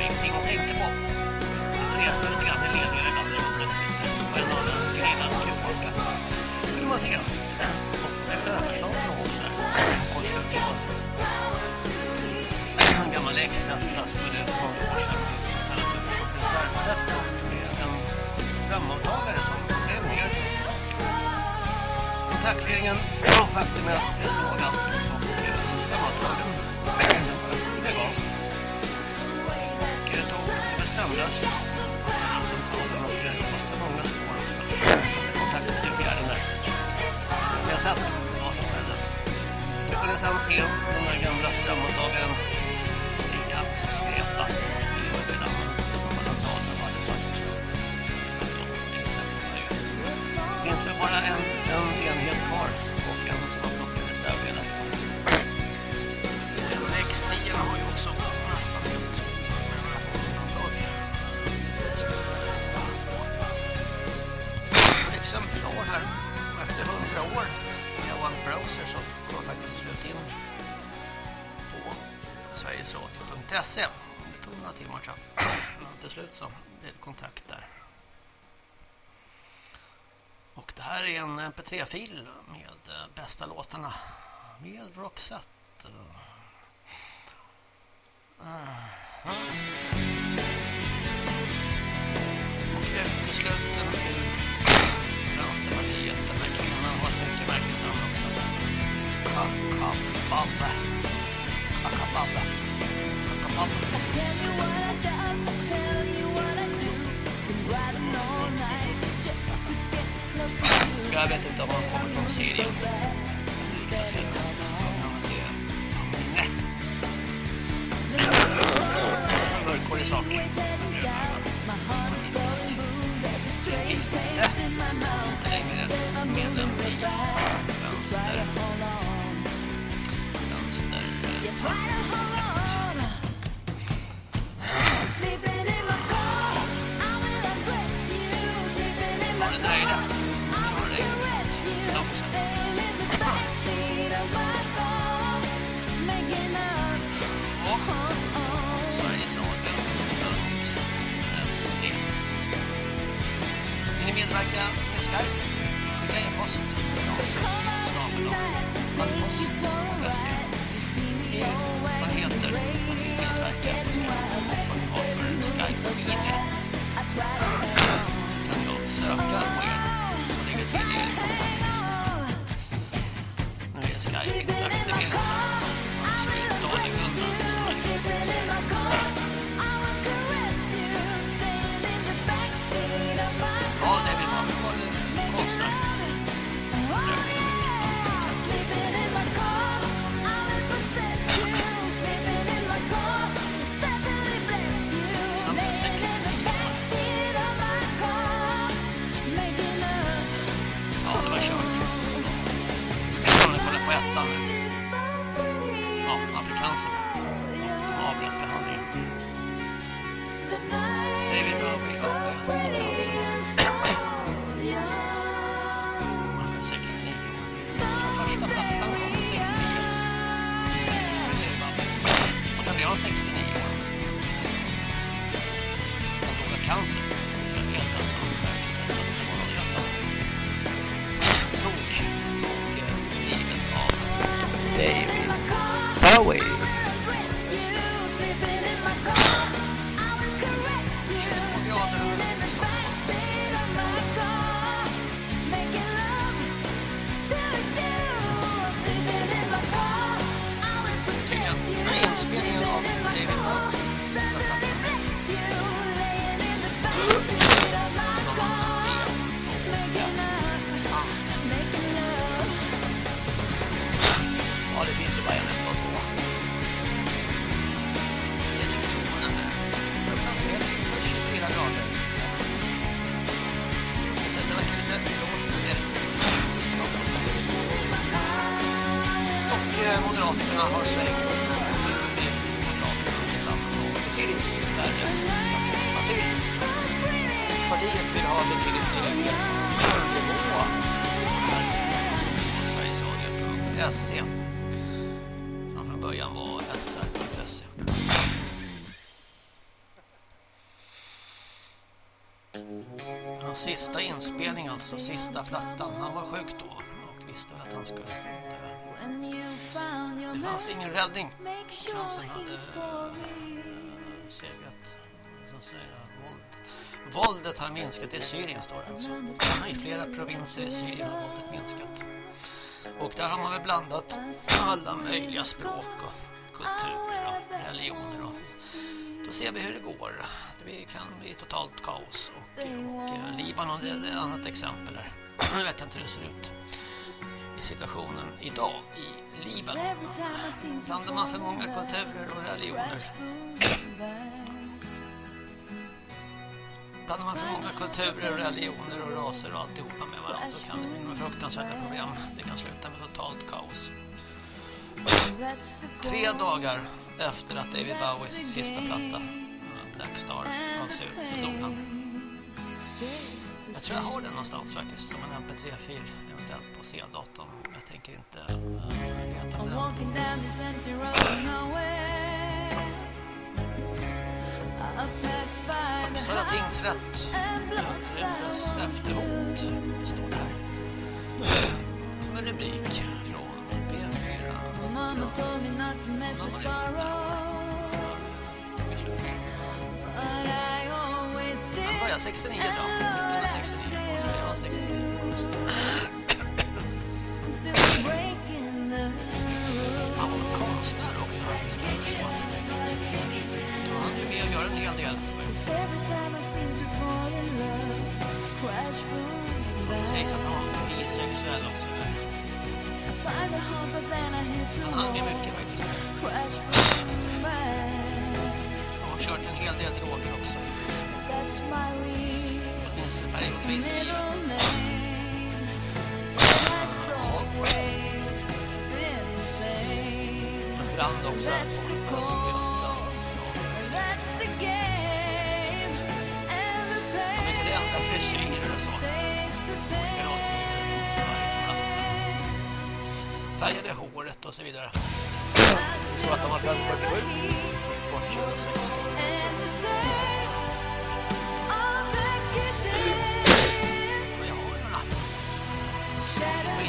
Ingenting att tänka på. Jag fräste lite grann i ledningen ibland. Det gjorde det. En av en tillbaka. Skulle man se. Och en överslag också. Korsluckan. En gammal X1 skulle för många år sedan ställas upp som reservsätt med en strömavtagare som blev ner. Kontaktledningen faktum är att det är sågat och strömavtagaren blev av. Och eh, bestämdes på den centralen och det kostade många spår sett vad som hände. Vi kunde sen se den här gamla strömmottagaren ligga och skräpa i Örkedammen på centralen var det svart. Det finns väl bara en, en enhet kvar. Browser så får man faktiskt slut in på sverigesradio.se. Det tog några timmar tror. Men till slut så blev det kontakt där. Och det här är en mp3-fil med bästa låtarna med Roxette. Och eh, utesluten eh, ur Vänsterpartiet. Den här Kakababbe. Kakababbe. Kakababbe. Jag vet inte om han kommer från Syrien. Riksdagsledamot. Är det. Nej. Mörkhårig sak. Jag är inte, inte längre medlem i vänster. Vänster. Ja, det dröjde. Det var det. Och Sveriges Radio. SD. Vill ni medverka med Skype? Skicka e-post. Snabel-a. Vad heter. Vad medverka på Skype. Vad har för Skype-ID. Så kan jag söka på er och lägga till er är Skype Highway. Moderaterna har svängt. Betydligt färre. Alltså, partiet vill ha betydligt högre nivå. Sverigesradio.se som från början var sr.se. Hans sista inspelning alltså, sista plattan. Han var sjuk då och visste väl att han skulle dö. Det fanns ingen räddning. Cancern hade äh, segrat. Så säger jag, våld. Våldet har minskat i Syrien står det också. I flera provinser i Syrien har våldet minskat. Och där har man väl blandat alla möjliga språk och kulturer och religioner. Och då ser vi hur det går. Det kan bli totalt kaos. Och, och eh, Libanon är ett annat exempel där. Jag vet inte hur det ser ut i situationen idag i Libanon. Blandar man för många kulturer och religioner Blandar man för många kulturer och religioner och raser och alltihopa med varandra då kan det bli några fruktansvärda problem. Det kan sluta med totalt kaos. Tre dagar efter att David Bowies sista platta Black Star gavs ut så dog han. Jag tror jag har den någonstans faktiskt som en mp3-fil på C-datorn. Jag tänker inte uh, leta efter. Uppsala tingsrätt utrymdes efter hot. Står där. Som en rubrik från P4. Mama told me not to mess with sorrow. But I always did. Han började 69 tror jag. 1969. Och så blev han 69. Han var konstnär också. Han är med och gör en hel del. Det sägs att han var bisexuell också. Han hann med mycket faktiskt. Han har kört en hel del droger också. Åtminstone periodvis i livet brand också. Han ändra frisyrer och Färgade håret och så vidare. Så att de var född 47. Bort 2016.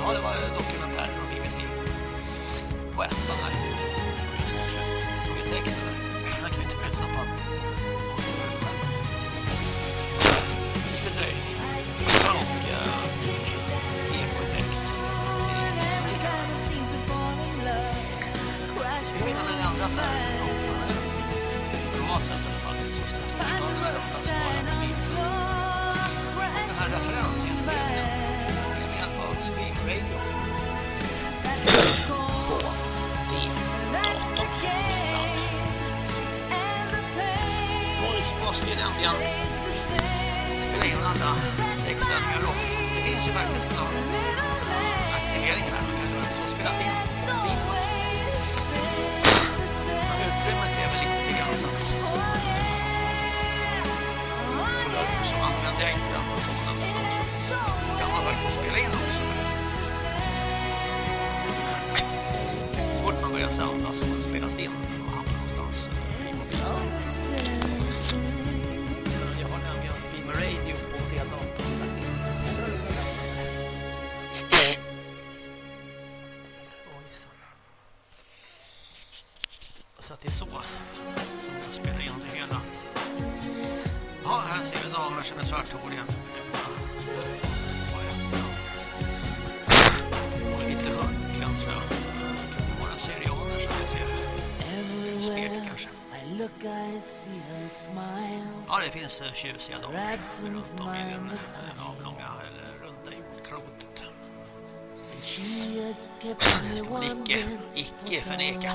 Ja, det var en dokumentär från BBC. På ettan här. Finns tjusiga damer runt om i den eh, avlånga eller runda jordklotet. Det ska icke, icke förneka.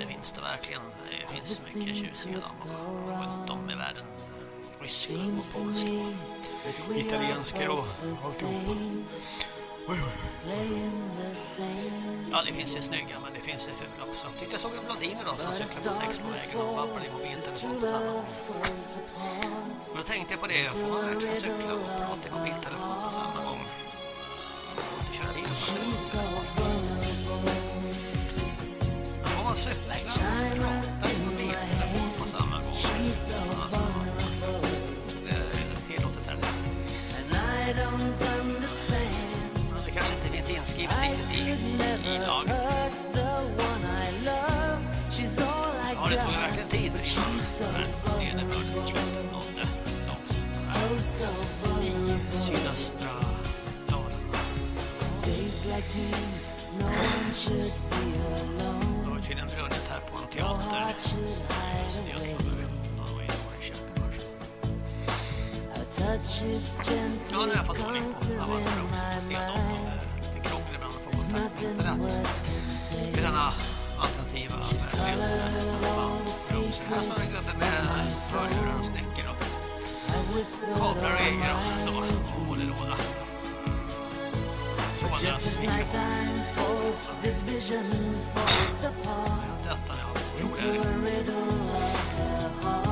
Det finns det verkligen. Det finns mycket tjusiga damer runt om i världen. Ryska och polska. Italienska och alltihopa. Oj, oj. Ja, det finns ju snygga, men det finns ju fula också. Tyckte jag såg en blondin idag som cyklade på sex på vägen och babbade i mobiltelefon på samma gång. Och då tänkte jag på det, får man verkligen cykla och prata i mobiltelefon på samma gång? Man får inte köra bil på Men får man cykla och prata i mobiltelefon på samma gång? Alltså, Skrivit inskrivet riktigt i, i lagen. Ja, det tog verkligen tid innan nederbörden på slutet nådde i sydöstra Dalarna. Det har tydligen brunnit här på en teater. Just det, jag tror det var i Norrköping kanske. Ja, nu har jag fått ordning på Avanza också på C-datorn internet. I denna alternativa. Här står en gubbe med hörlurar och snäckor och kablar och grejer och så. Och håller låda. Trådlös mikrofon. Jag testade, ja. Gjorde det.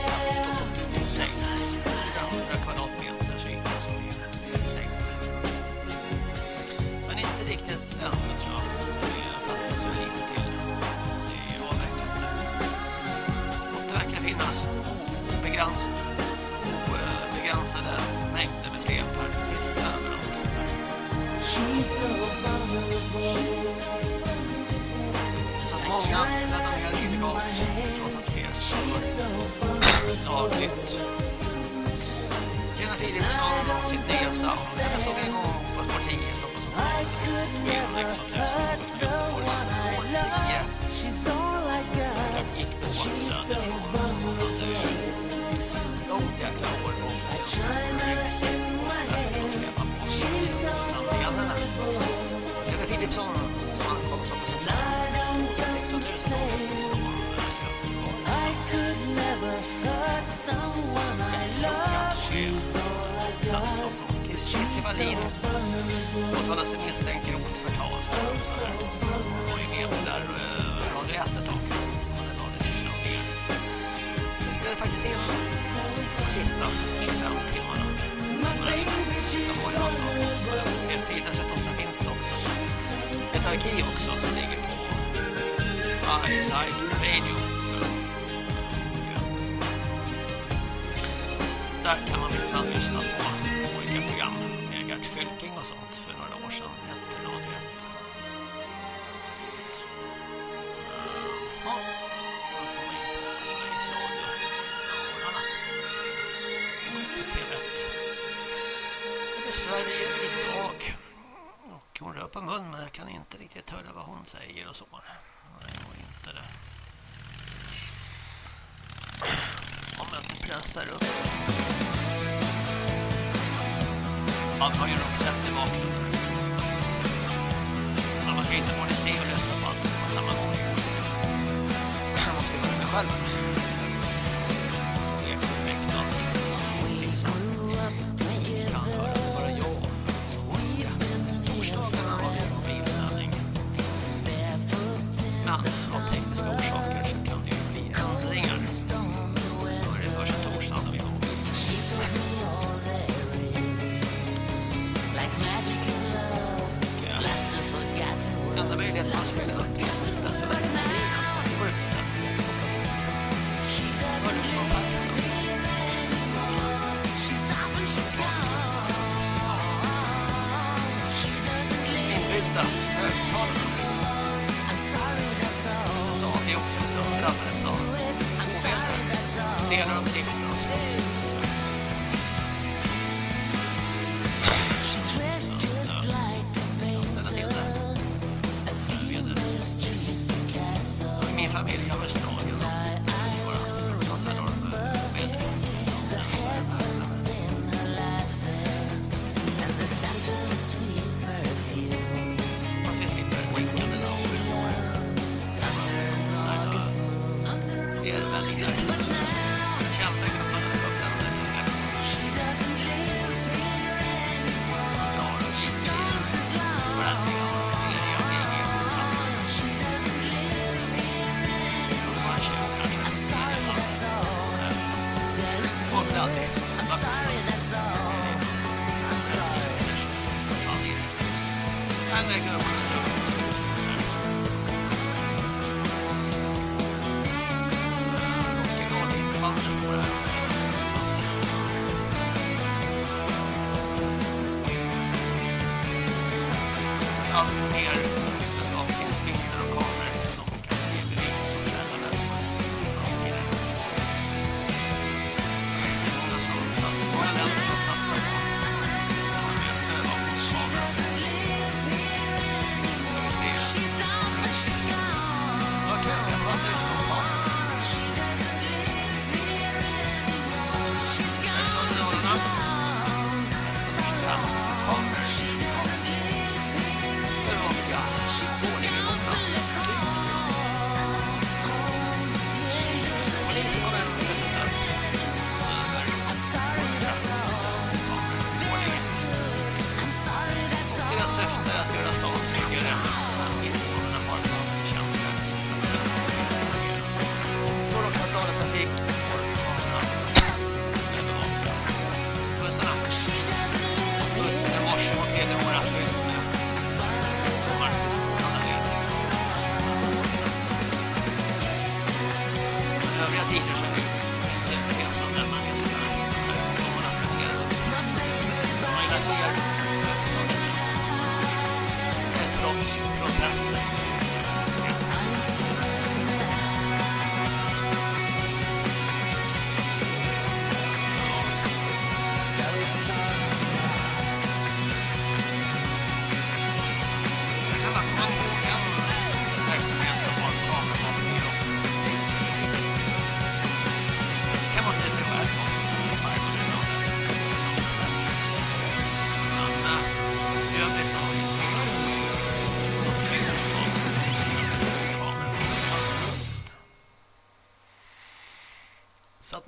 Så att ner illegalt trots att det är lagligt. Lena Philipsson och sitt nya sound. Jag såg en gång på Sport 10 i Stockholm som med en Leksand 1000 som Göteborg. Sport 10. Jag gick på Söderfrån. Wallin åtalas sig misstänkt grovt förtal. Han var ju med på där eh, Radio 1 ett tag. Hon hade tagit sysslan ner. Det spelade faktiskt in de sista 25 timmarna. Men det var ju någonstans. Dessutom så finns det också ett arkiv också som ligger på I Like Radio. Där kan man minsann lyssna på olika program med Fylking och sånt för några år sedan. Hette Radio 1. Ja, då kommer in på Sveriges Radio. På TV1. Det är Sverige idag. Och hon rör på mun men jag kan inte riktigt höra vad hon säger och så. Nej, det var inte det. Om jag inte pressar upp. Man har ju Roxette i bakgrunden. Ja, man kan inte både se och lyssna på allt på samma gång. Jag måste göra det själv.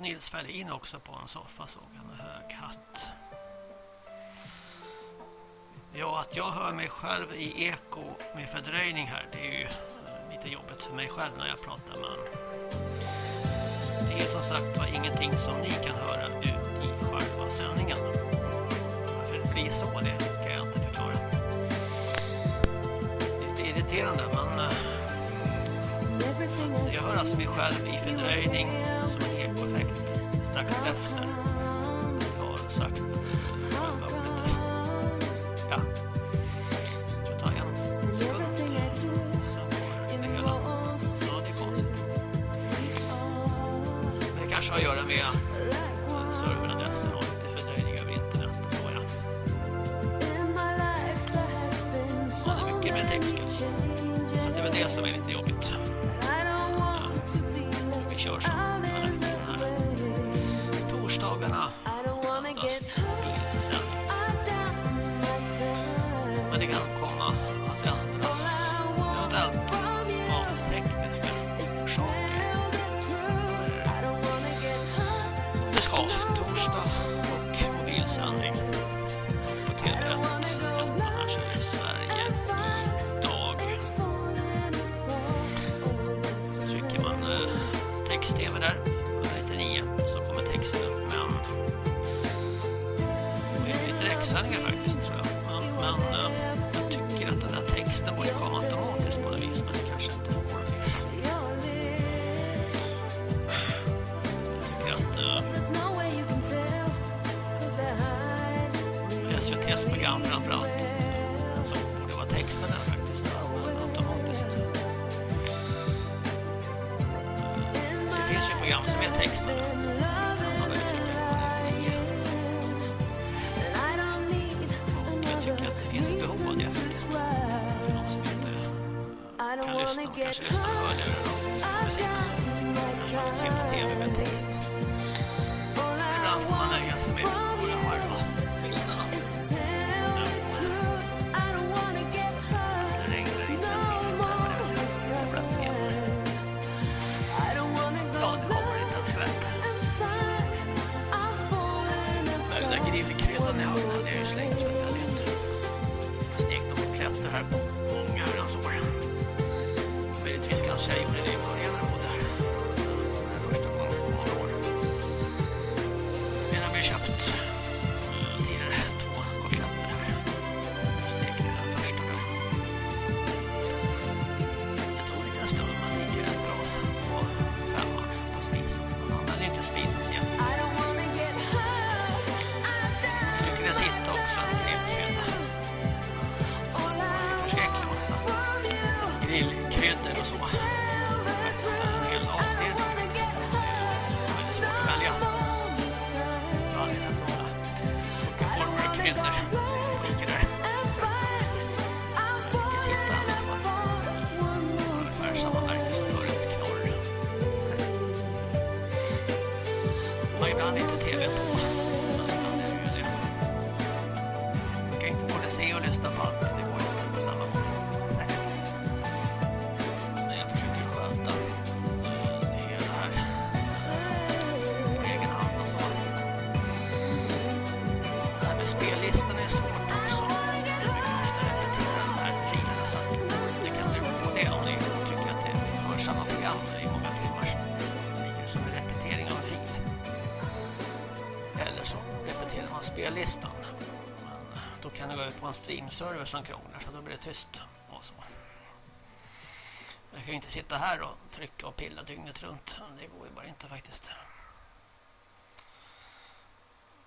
Nils föll in också på en soffa såg han med hög hatt. Ja, att jag hör mig själv i eko med fördröjning här, det är ju eh, lite jobbigt för mig själv när jag pratar men det är som sagt var ingenting som ni kan höra ut i själva sändningen. Varför det blir så, det kan jag inte förklara. Det är lite irriterande men eh, jag hör alltså mig själv i fördröjning 有人没啊 Transition. streamserver som krånglar så då blir det tyst och så. Jag kan ju inte sitta här och trycka och pilla dygnet runt. Det går ju bara inte faktiskt.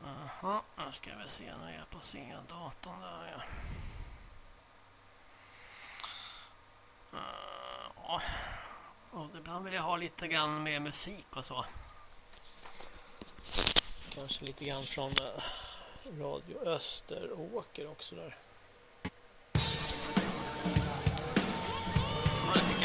Jaha, nu ska vi se när jag är på C datorn. där ja. Och ibland vill jag ha lite grann mer musik och så. Kanske lite grann från eh, Radio Österåker också där.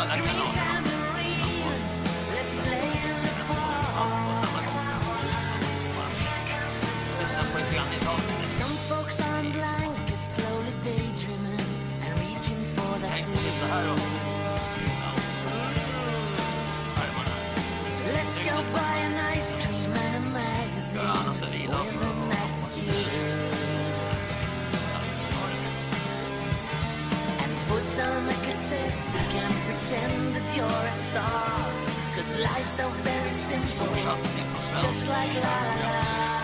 alla kanaler. pretend that you're a star. Cause life's so very simple. Just like la la.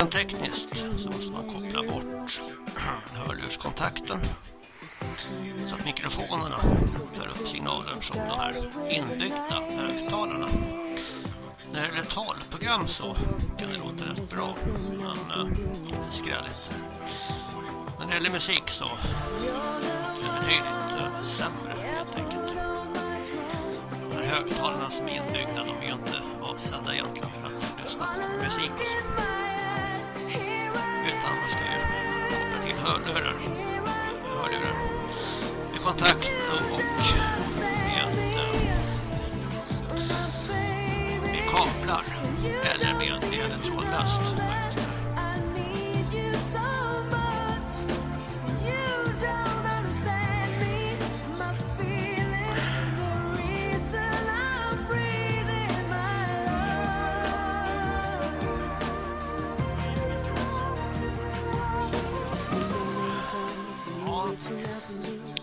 Rent tekniskt så måste man koppla bort hörlurskontakten så att mikrofonerna tar upp signalen från de här inbyggda högtalarna. När det gäller talprogram så kan det låta rätt bra, men eh, äh, skrälligt. När det gäller musik så låter det betydligt äh, sämre helt enkelt. De här högtalarna som är inbyggda, de är ju inte avsedda egentligen för att lyssna på musik och så. Utan man ska ju koppla till hörlurar. Hörlurar. Med kontakt och med, med kablar. Eller med, med trådlöst.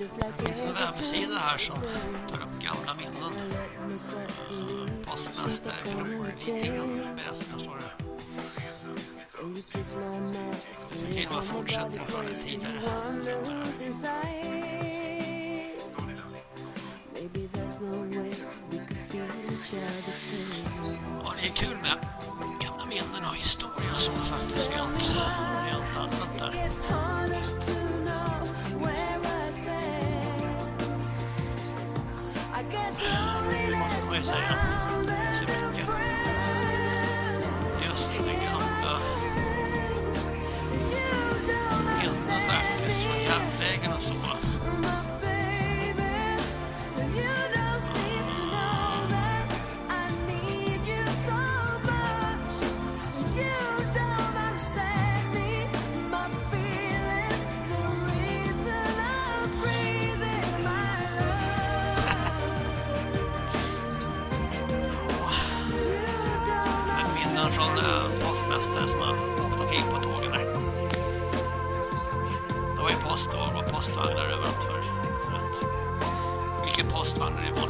Finns en webbsida här som tar upp gamla minnen. På Postmästare Glorvitén berättar, står det. Så till fortsättning för det tidigare. Ja, det är kul med gamla minnen och historia som faktiskt rent, rent annat där. Det måste man ju säga. Så mycket. Just det äh, postmästare som har åkt omkring på tågen här. Det var ju posttåg och postvagnar överallt förr. Vilken postvagn är det vanliga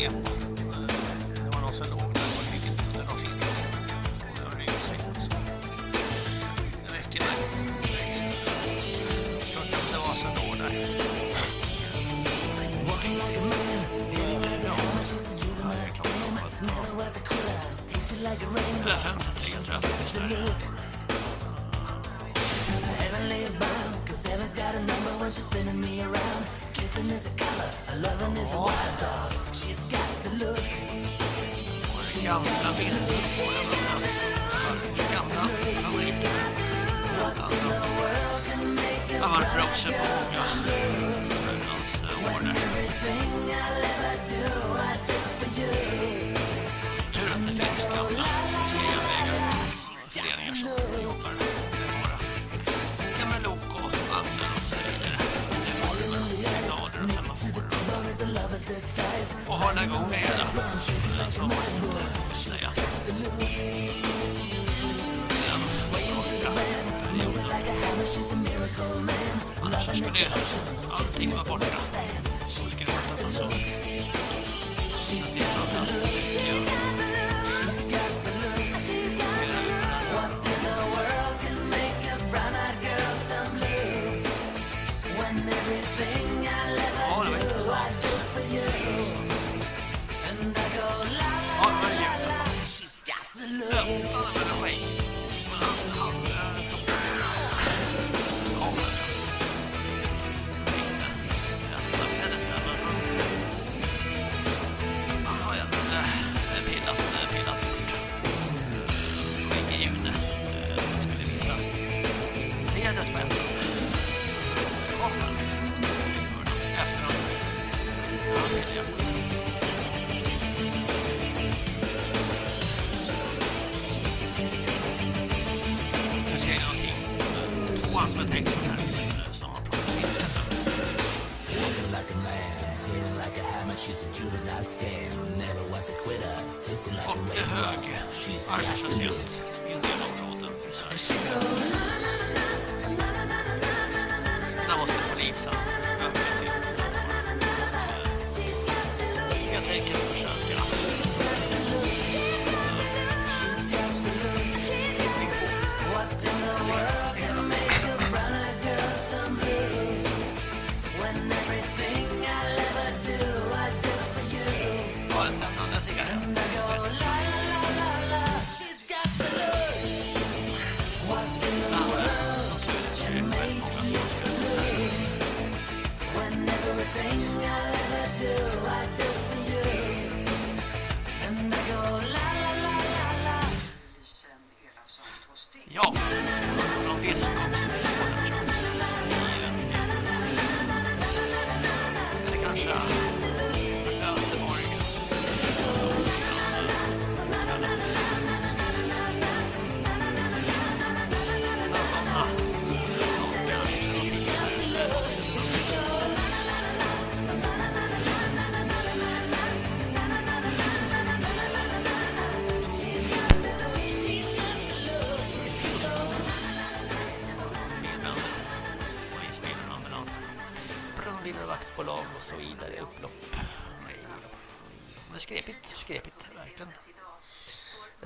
det.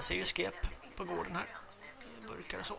Jag ser ju skräp på gården här. Burkar och så.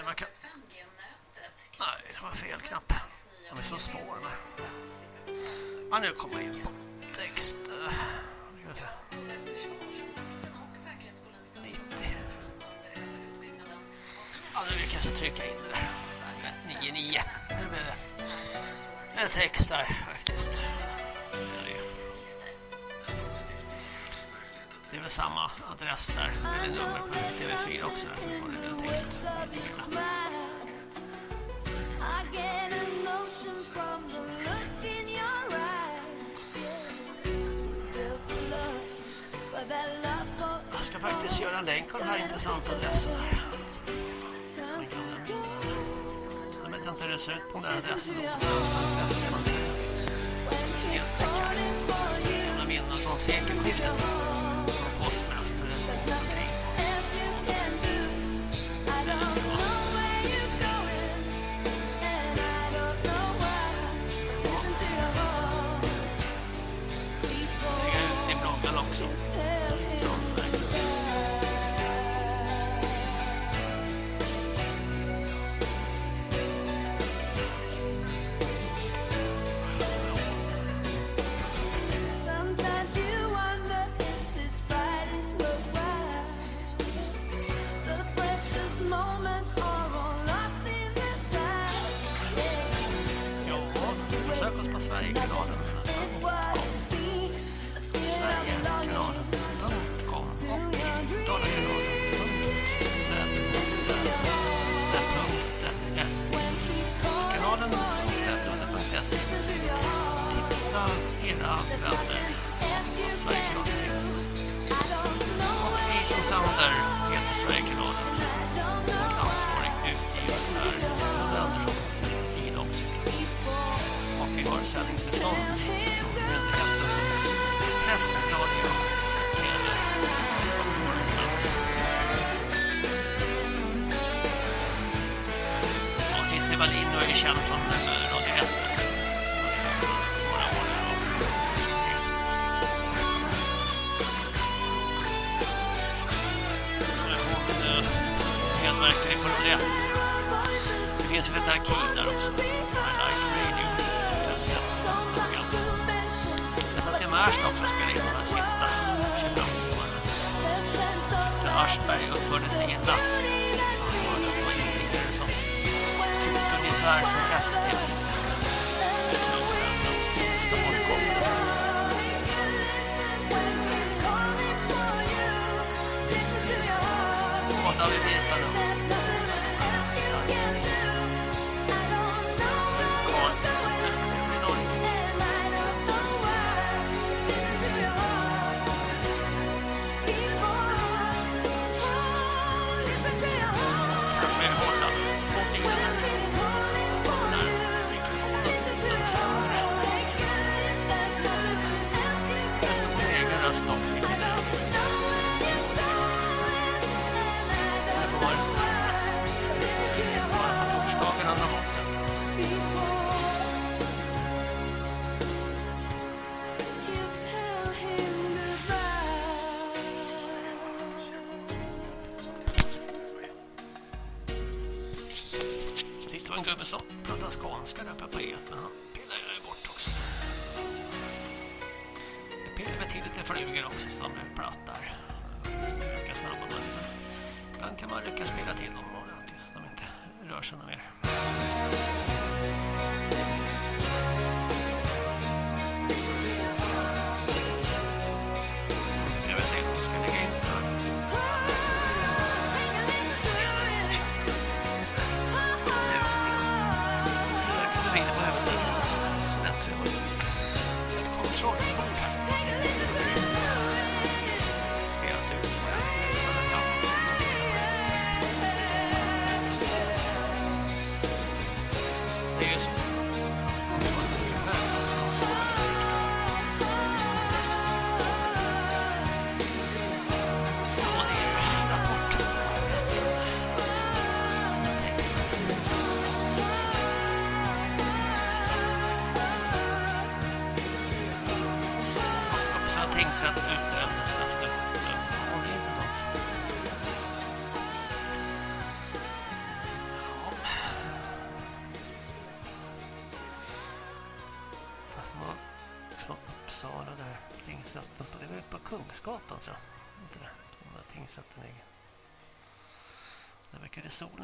se, man kan... Nej, det var fel knapp. De är så små. Men... Ja, nu kommer jag in.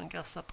Verkade solen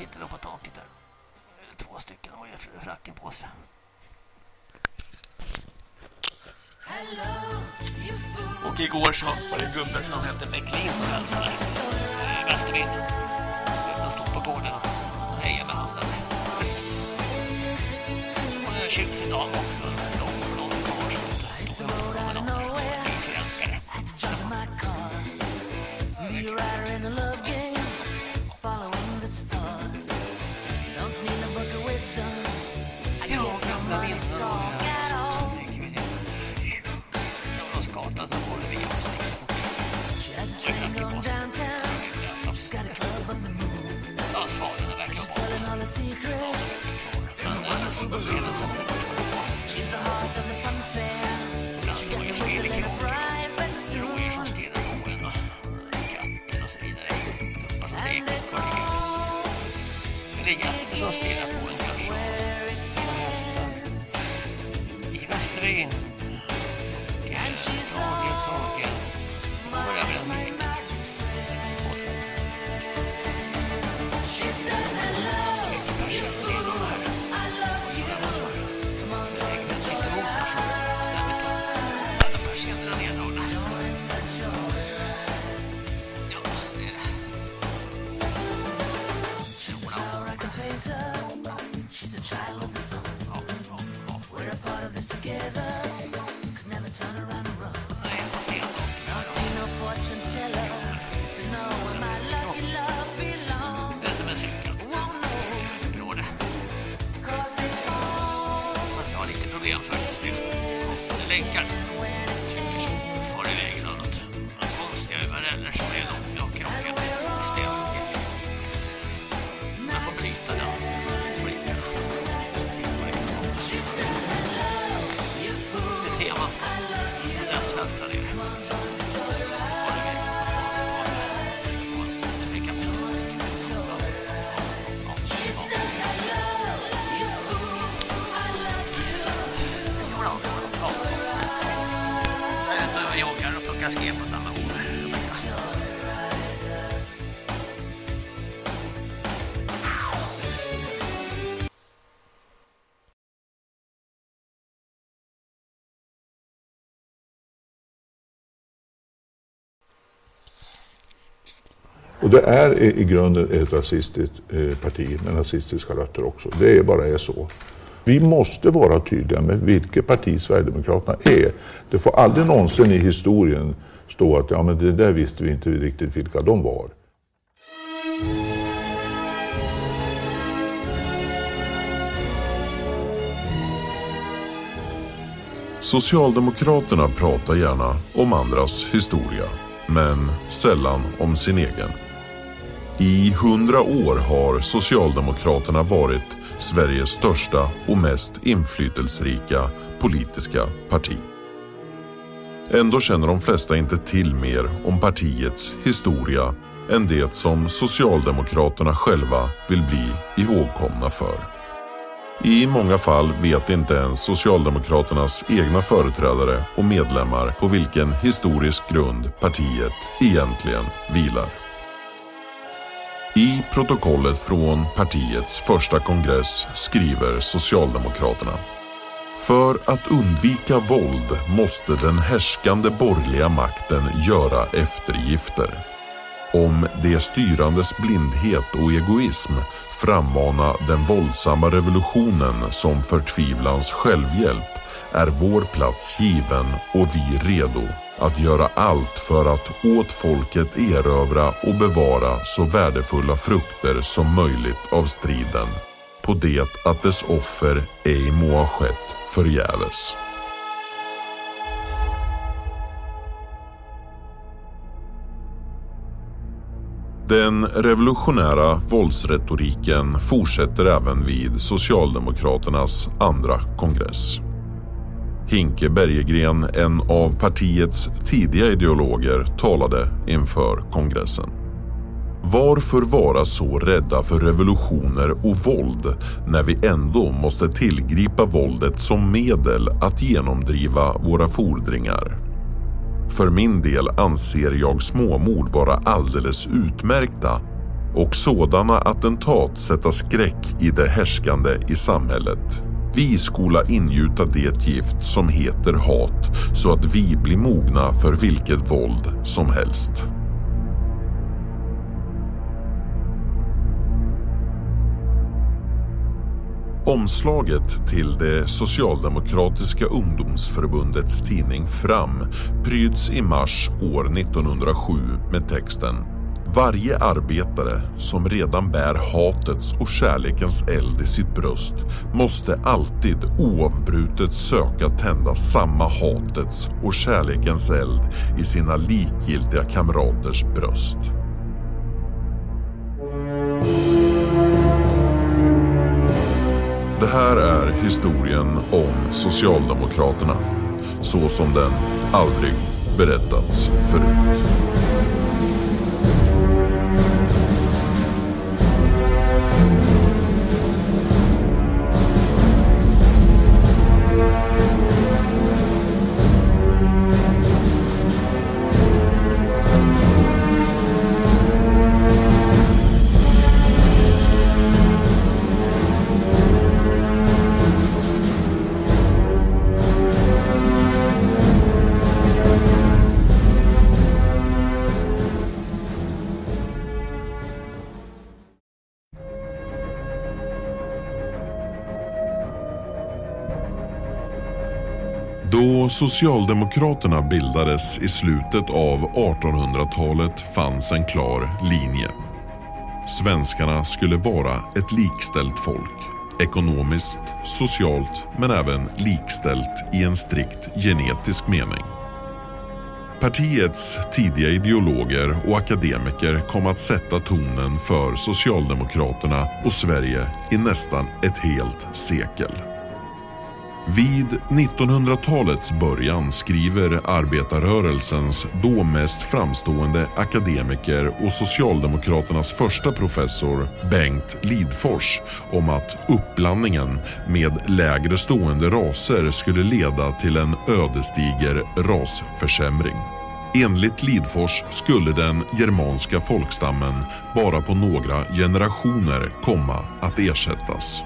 sitter de på taket där. Två stycken har ju fracken på sig. Och igår så var det en gubbe som hette McLean som hälsade äh, i Han stod på gården och hejade med handen. Och en tjusig dam också. Och det är i i grunden ett rasistiskt eh, parti med nazistiska rötter också. Det är bara är så. Vi måste vara tydliga med vilket parti Sverigedemokraterna är. Det får aldrig någonsin i historien stå att ja, men det där visste vi inte riktigt vilka de var. Socialdemokraterna pratar gärna om andras historia, men sällan om sin egen. I hundra år har Socialdemokraterna varit Sveriges största och mest inflytelserika politiska parti. Ändå känner de flesta inte till mer om partiets historia än det som Socialdemokraterna själva vill bli ihågkomna för. I många fall vet inte ens Socialdemokraternas egna företrädare och medlemmar på vilken historisk grund partiet egentligen vilar. I protokollet från partiets första kongress skriver Socialdemokraterna för att undvika våld måste den härskande borgerliga makten göra eftergifter. Om de styrandes blindhet och egoism frammana den våldsamma revolutionen som förtvivlans självhjälp är vår plats given och vi redo att göra allt för att åt folket erövra och bevara så värdefulla frukter som möjligt av striden på det att dess offer ej må ha skett förgäves. Den revolutionära våldsretoriken fortsätter även vid Socialdemokraternas andra kongress. Hinke Bergegren, en av partiets tidiga ideologer, talade inför kongressen. Varför vara så rädda för revolutioner och våld när vi ändå måste tillgripa våldet som medel att genomdriva våra fordringar? För min del anser jag småmord vara alldeles utmärkta och sådana attentat sätta skräck i det härskande i samhället. Vi skola ingjuta det gift som heter hat så att vi blir mogna för vilket våld som helst. Omslaget till det socialdemokratiska ungdomsförbundets tidning Fram pryds i mars år 1907 med texten varje arbetare som redan bär hatets och kärlekens eld i sitt bröst måste alltid oavbrutet söka tända samma hatets och kärlekens eld i sina likgiltiga kamraters bröst. Det här är historien om Socialdemokraterna. Så som den aldrig berättats förut. Socialdemokraterna bildades i slutet av 1800-talet fanns en klar linje. Svenskarna skulle vara ett likställt folk. Ekonomiskt, socialt men även likställt i en strikt genetisk mening. Partiets tidiga ideologer och akademiker kom att sätta tonen för Socialdemokraterna och Sverige i nästan ett helt sekel. Vid 1900-talets början skriver arbetarrörelsens då mest framstående akademiker och Socialdemokraternas första professor Bengt Lidfors om att uppblandningen med lägre stående raser skulle leda till en ödesdiger rasförsämring. Enligt Lidfors skulle den germanska folkstammen bara på några generationer komma att ersättas.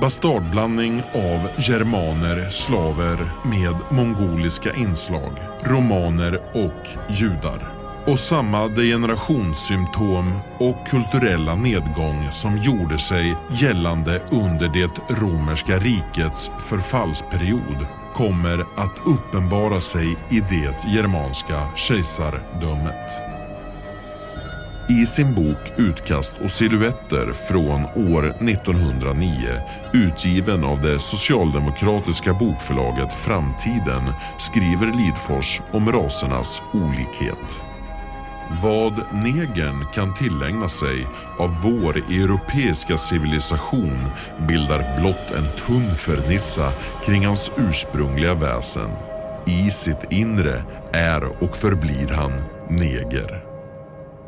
Bastardblandning av germaner, slaver med mongoliska inslag, romaner och judar. Och samma degenerationssymptom och kulturella nedgång som gjorde sig gällande under det romerska rikets förfallsperiod kommer att uppenbara sig i det germanska kejsardömet. I sin bok Utkast och silhuetter från år 1909 utgiven av det socialdemokratiska bokförlaget Framtiden skriver Lidfors om rasernas olikhet. Vad negern kan tillägna sig av vår europeiska civilisation bildar blott en tunn fernissa kring hans ursprungliga väsen. I sitt inre är och förblir han neger.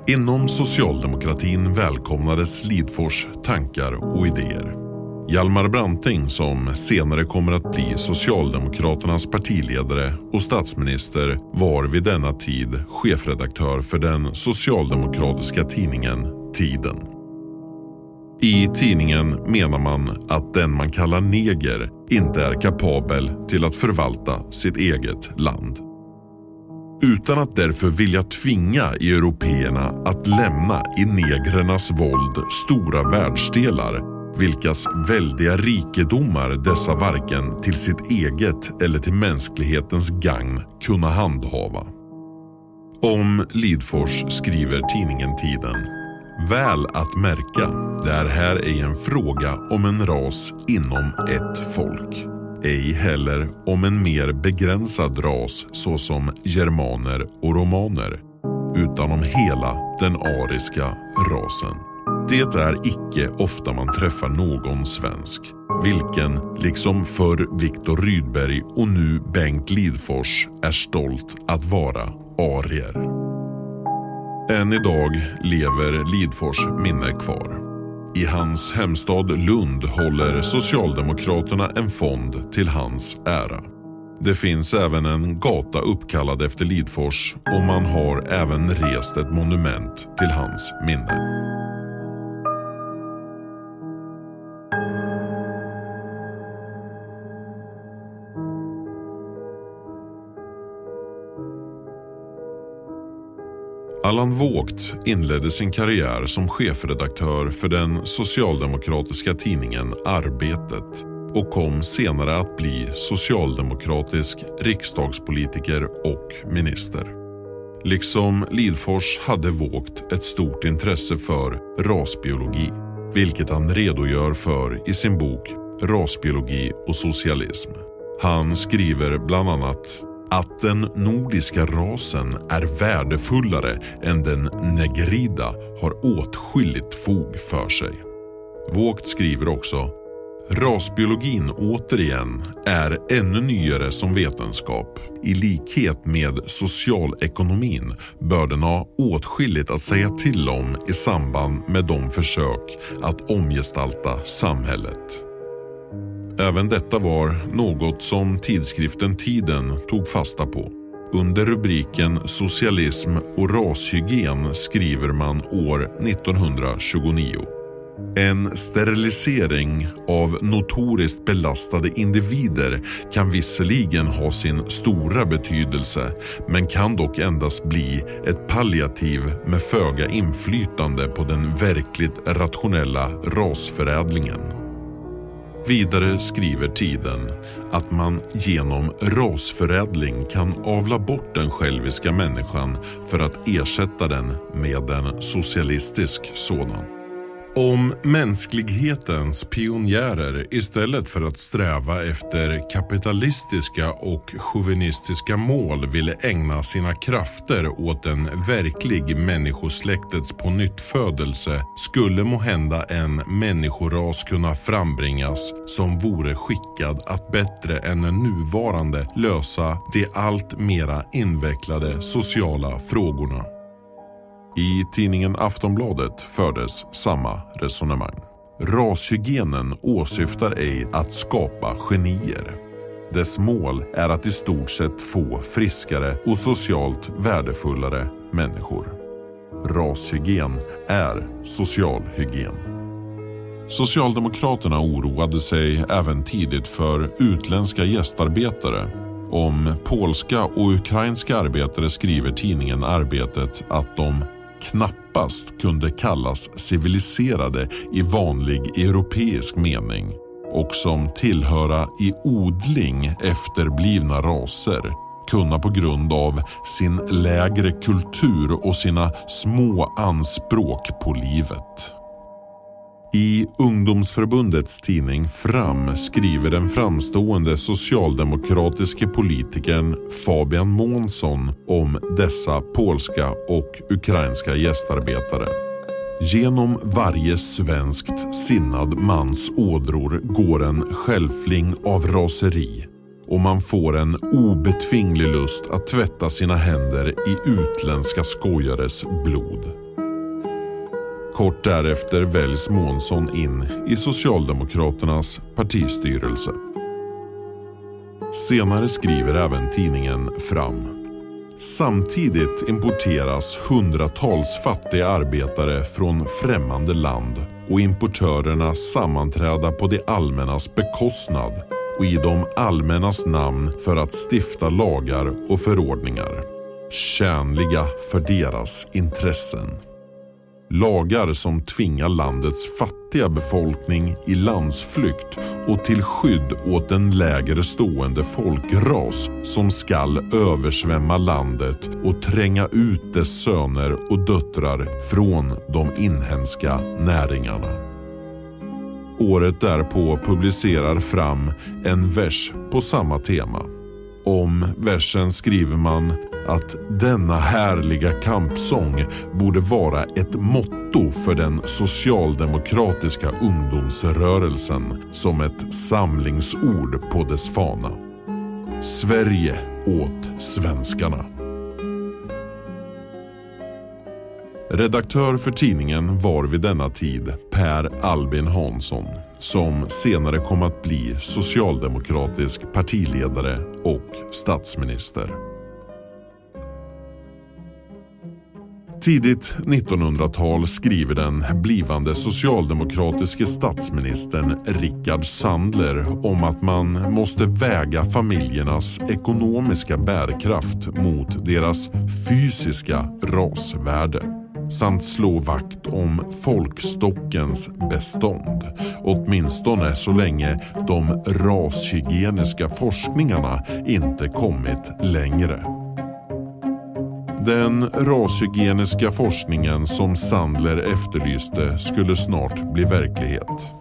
Inom socialdemokratin välkomnades Lidfors tankar och idéer. Hjalmar Branting som senare kommer att bli Socialdemokraternas partiledare och statsminister var vid denna tid chefredaktör för den socialdemokratiska tidningen Tiden. I tidningen menar man att den man kallar neger inte är kapabel till att förvalta sitt eget land utan att därför vilja tvinga européerna att lämna i negrernas våld stora världsdelar vilkas väldiga rikedomar dessa varken till sitt eget eller till mänsklighetens gagn kunna handhava. Om Lidfors skriver tidningen Tiden. Väl att märka, det är här ej en fråga om en ras inom ett folk ej heller om en mer begränsad ras såsom germaner och romaner, utan om hela den ariska rasen. Det är icke ofta man träffar någon svensk, vilken liksom för Viktor Rydberg och nu Bengt Lidfors är stolt att vara arier. Än idag lever Lidfors minne kvar. I hans hemstad Lund håller Socialdemokraterna en fond till hans ära. Det finns även en gata uppkallad efter Lidfors och man har även rest ett monument till hans minne. Allan Vågt inledde sin karriär som chefredaktör för den socialdemokratiska tidningen Arbetet och kom senare att bli socialdemokratisk riksdagspolitiker och minister. Liksom Lidfors hade Vågt ett stort intresse för rasbiologi, vilket han redogör för i sin bok Rasbiologi och socialism. Han skriver bland annat att den nordiska rasen är värdefullare än den negrida har åtskilligt fog för sig. Vågt skriver också Rasbiologin återigen är ännu nyare som vetenskap. I likhet med socialekonomin bör den ha åtskilligt att säga till om i samband med de försök att omgestalta samhället. Även detta var något som tidskriften Tiden tog fasta på. Under rubriken Socialism och rashygien skriver man år 1929. En sterilisering av notoriskt belastade individer kan visserligen ha sin stora betydelse men kan dock endast bli ett palliativ med föga inflytande på den verkligt rationella rasförädlingen. Vidare skriver tiden att man genom rasförädling kan avla bort den själviska människan för att ersätta den med en socialistisk sådan. Om mänsklighetens pionjärer istället för att sträva efter kapitalistiska och chauvinistiska mål ville ägna sina krafter åt en verklig människosläktets pånyttfödelse skulle måhända en människoras kunna frambringas som vore skickad att bättre än den nuvarande lösa de allt mera invecklade sociala frågorna. I tidningen Aftonbladet fördes samma resonemang. Rashygienen åsyftar ej att skapa genier. Dess mål är att i stort sett få friskare och socialt värdefullare människor. Rashygien är social hygien. Socialdemokraterna oroade sig även tidigt för utländska gästarbetare. Om polska och ukrainska arbetare skriver tidningen Arbetet att de knappast kunde kallas civiliserade i vanlig europeisk mening och som tillhöra i odling efterblivna raser kunna på grund av sin lägre kultur och sina små anspråk på livet. I ungdomsförbundets tidning Fram skriver den framstående socialdemokratiske politikern Fabian Månsson om dessa polska och ukrainska gästarbetare. Genom varje svenskt sinnad mans ådror går en skälfling av raseri och man får en obetvinglig lust att tvätta sina händer i utländska skojares blod. Kort därefter väljs Månsson in i Socialdemokraternas partistyrelse. Senare skriver även tidningen Fram. Samtidigt importeras hundratals fattiga arbetare från främmande land och importörerna sammanträda på det allmännas bekostnad och i de allmännas namn för att stifta lagar och förordningar. Tjänliga för deras intressen. Lagar som tvingar landets fattiga befolkning i landsflykt och till skydd åt en lägre stående folkras som skall översvämma landet och tränga ut dess söner och döttrar från de inhemska näringarna. Året därpå publicerar Fram en vers på samma tema. Om versen skriver man att denna härliga kampsång borde vara ett motto för den socialdemokratiska ungdomsrörelsen som ett samlingsord på dess fana. Sverige åt svenskarna. Redaktör för tidningen var vid denna tid Per Albin Hansson som senare kom att bli socialdemokratisk partiledare och statsminister. Tidigt 1900-tal skriver den blivande socialdemokratiske statsministern Rickard Sandler om att man måste väga familjernas ekonomiska bärkraft mot deras fysiska rasvärde samt slå vakt om folkstockens bestånd. Åtminstone så länge de rashygieniska forskningarna inte kommit längre. Den rashygieniska forskningen som Sandler efterlyste skulle snart bli verklighet.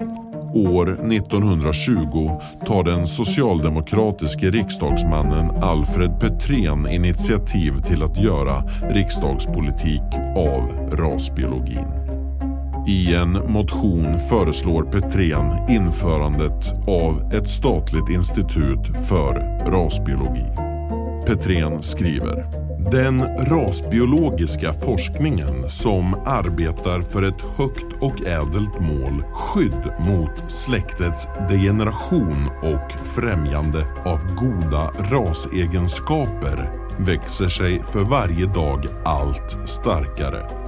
År 1920 tar den socialdemokratiske riksdagsmannen Alfred Petrén initiativ till att göra riksdagspolitik av rasbiologin. I en motion föreslår Petrén införandet av ett statligt institut för rasbiologi. Petrén skriver den rasbiologiska forskningen som arbetar för ett högt och ädelt mål, skydd mot släktets degeneration och främjande av goda rasegenskaper växer sig för varje dag allt starkare.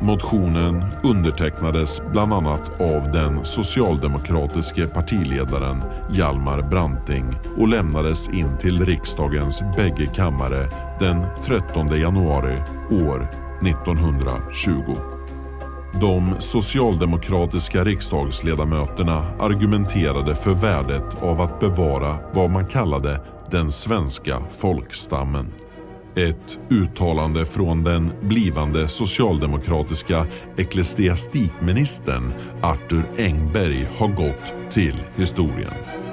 Motionen undertecknades bland annat av den socialdemokratiske partiledaren Hjalmar Branting och lämnades in till riksdagens bägge kammare den 13 januari år 1920. De socialdemokratiska riksdagsledamöterna argumenterade för värdet av att bevara vad man kallade den svenska folkstammen. Ett uttalande från den blivande socialdemokratiska ecklesiastikministern Arthur Engberg har gått till historien.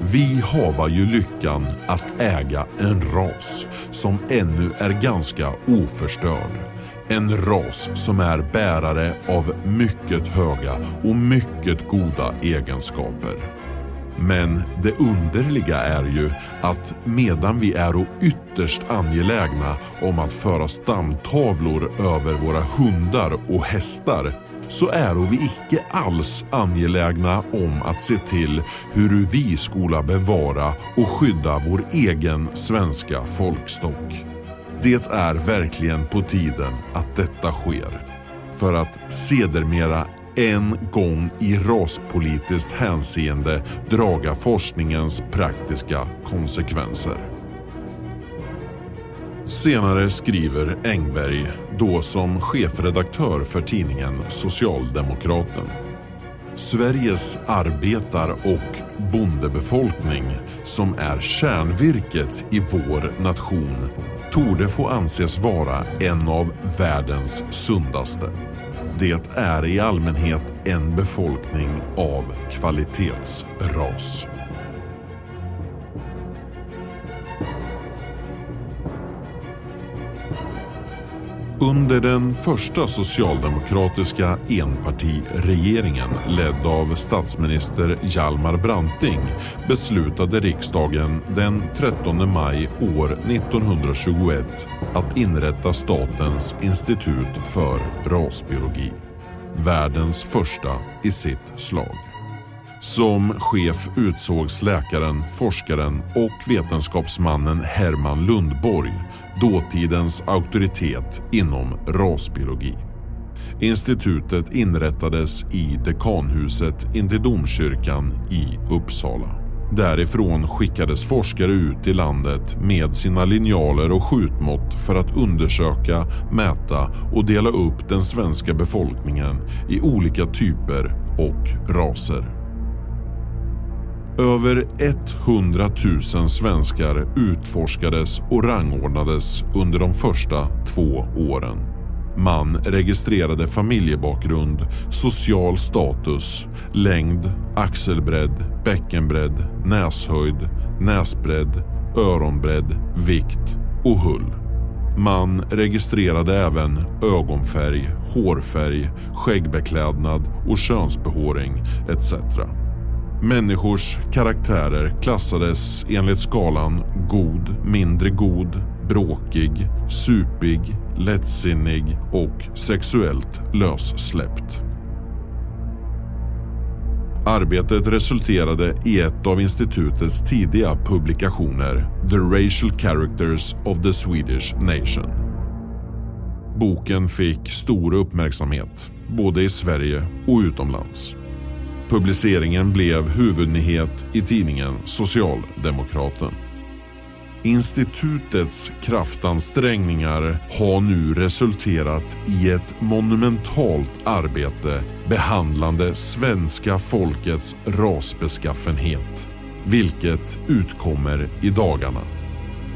Vi hava ju lyckan att äga en ras som ännu är ganska oförstörd. En ras som är bärare av mycket höga och mycket goda egenskaper. Men det underliga är ju att medan vi är ytterst angelägna om att föra stamtavlor över våra hundar och hästar så är vi icke alls angelägna om att se till hur vi skola bevara och skydda vår egen svenska folkstock. Det är verkligen på tiden att detta sker. För att sedermera en gång i raspolitiskt hänseende draga forskningens praktiska konsekvenser. Senare skriver Engberg, då som chefredaktör för tidningen Socialdemokraten. Sveriges arbetar och bondebefolkning som är kärnvirket i vår nation torde få anses vara en av världens sundaste. Det är i allmänhet en befolkning av kvalitetsras. Under den första socialdemokratiska enpartiregeringen ledd av statsminister Hjalmar Branting beslutade riksdagen den 13 maj år 1921 att inrätta Statens institut för rasbiologi. Världens första i sitt slag. Som chef utsågs läkaren, forskaren och vetenskapsmannen Herman Lundborg, dåtidens auktoritet inom rasbiologi. Institutet inrättades i dekanhuset intill domkyrkan i Uppsala. Därifrån skickades forskare ut i landet med sina linjaler och skjutmått för att undersöka, mäta och dela upp den svenska befolkningen i olika typer och raser. Över 100 000 svenskar utforskades och rangordnades under de första två åren. Man registrerade familjebakgrund, social status, längd, axelbredd, bäckenbredd, näshöjd, näsbredd, öronbredd, vikt och hull. Man registrerade även ögonfärg, hårfärg, skäggbeklädnad och könsbehåring etc. Människors karaktärer klassades enligt skalan god, mindre god, bråkig, supig, lättsinnig och sexuellt lössläppt. Arbetet resulterade i ett av institutets tidiga publikationer The Racial Characters of the Swedish Nation. Boken fick stor uppmärksamhet både i Sverige och utomlands. Publiceringen blev huvudnyhet i tidningen Socialdemokraten. Institutets kraftansträngningar har nu resulterat i ett monumentalt arbete behandlande svenska folkets rasbeskaffenhet, vilket utkommer i dagarna.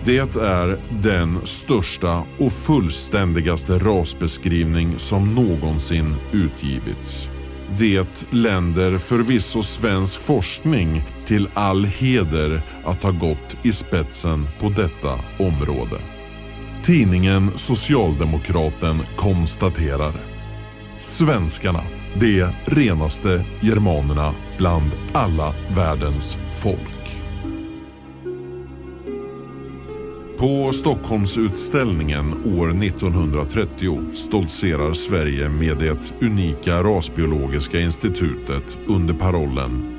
Det är den största och fullständigaste rasbeskrivning som någonsin utgivits. Det länder förvisso svensk forskning till all heder att ha gått i spetsen på detta område. Tidningen Socialdemokraten konstaterar Svenskarna De renaste germanerna bland alla världens folk. På Stockholmsutställningen år 1930 stoltserar Sverige med det unika rasbiologiska institutet under parollen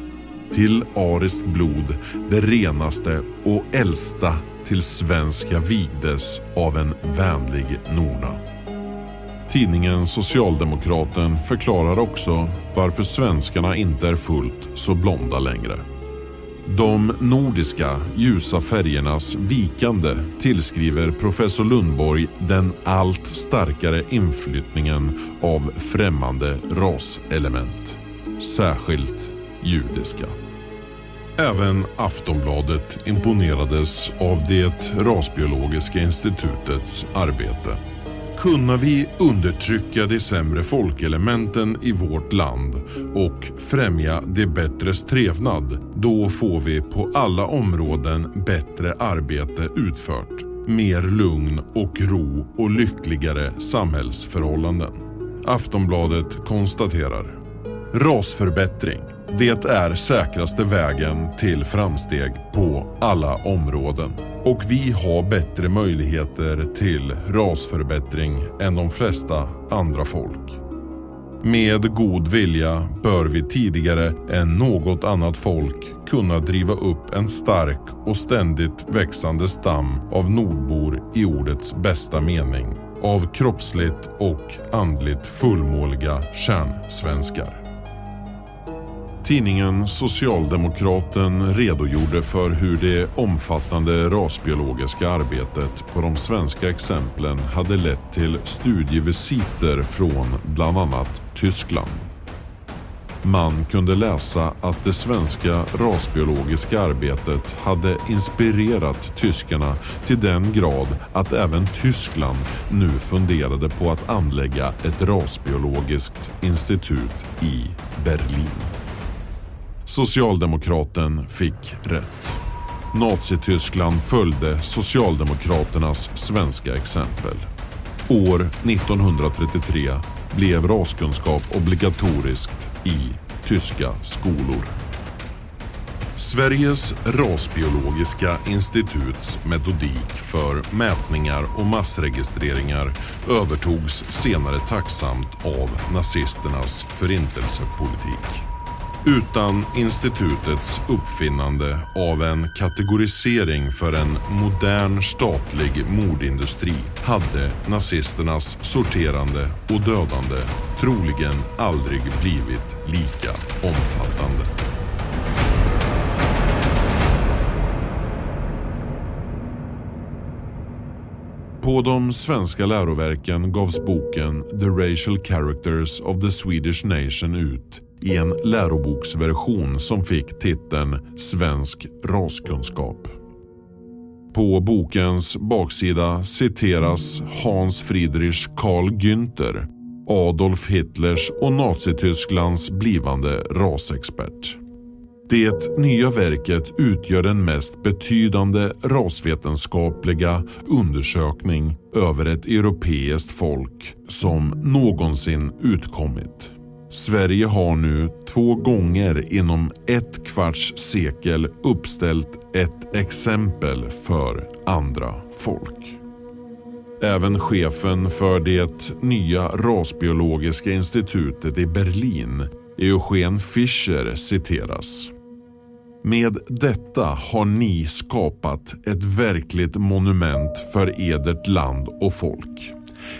Till ariskt blod, det renaste och äldsta till svenska vigdes av en vänlig norna. Tidningen Socialdemokraten förklarar också varför svenskarna inte är fullt så blonda längre. De nordiska ljusa färgernas vikande tillskriver professor Lundborg den allt starkare inflyttningen av främmande raselement. Särskilt judiska. Även Aftonbladet imponerades av det rasbiologiska institutets arbete. Kunna vi undertrycka de sämre folkelementen i vårt land och främja de bättres trevnad, då får vi på alla områden bättre arbete utfört, mer lugn och ro och lyckligare samhällsförhållanden. Aftonbladet konstaterar Rasförbättring. Det är säkraste vägen till framsteg på alla områden. Och vi har bättre möjligheter till rasförbättring än de flesta andra folk. Med god vilja bör vi tidigare än något annat folk kunna driva upp en stark och ständigt växande stam av nordbor i ordets bästa mening. Av kroppsligt och andligt fullmåliga kärnsvenskar. Tidningen Socialdemokraten redogjorde för hur det omfattande rasbiologiska arbetet på de svenska exemplen hade lett till studievisiter från bland annat Tyskland. Man kunde läsa att det svenska rasbiologiska arbetet hade inspirerat tyskarna till den grad att även Tyskland nu funderade på att anlägga ett rasbiologiskt institut i Berlin. Socialdemokraten fick rätt. Nazityskland följde Socialdemokraternas svenska exempel. År 1933 blev raskunskap obligatoriskt i tyska skolor. Sveriges rasbiologiska instituts metodik för mätningar och massregistreringar övertogs senare tacksamt av nazisternas förintelsepolitik. Utan institutets uppfinnande av en kategorisering för en modern statlig mordindustri hade nazisternas sorterande och dödande troligen aldrig blivit lika omfattande. På de svenska läroverken gavs boken The Racial Characters of the Swedish Nation ut i en läroboksversion som fick titeln Svensk raskunskap. På bokens baksida citeras Hans Friedrich Karl Günther, Adolf Hitlers och Nazitysklands blivande rasexpert. Det nya verket utgör den mest betydande rasvetenskapliga undersökning över ett europeiskt folk som någonsin utkommit. Sverige har nu två gånger inom ett kvarts sekel uppställt ett exempel för andra folk. Även chefen för det nya rasbiologiska institutet i Berlin, Eugen Fischer, citeras. Med detta har ni skapat ett verkligt monument för edert land och folk.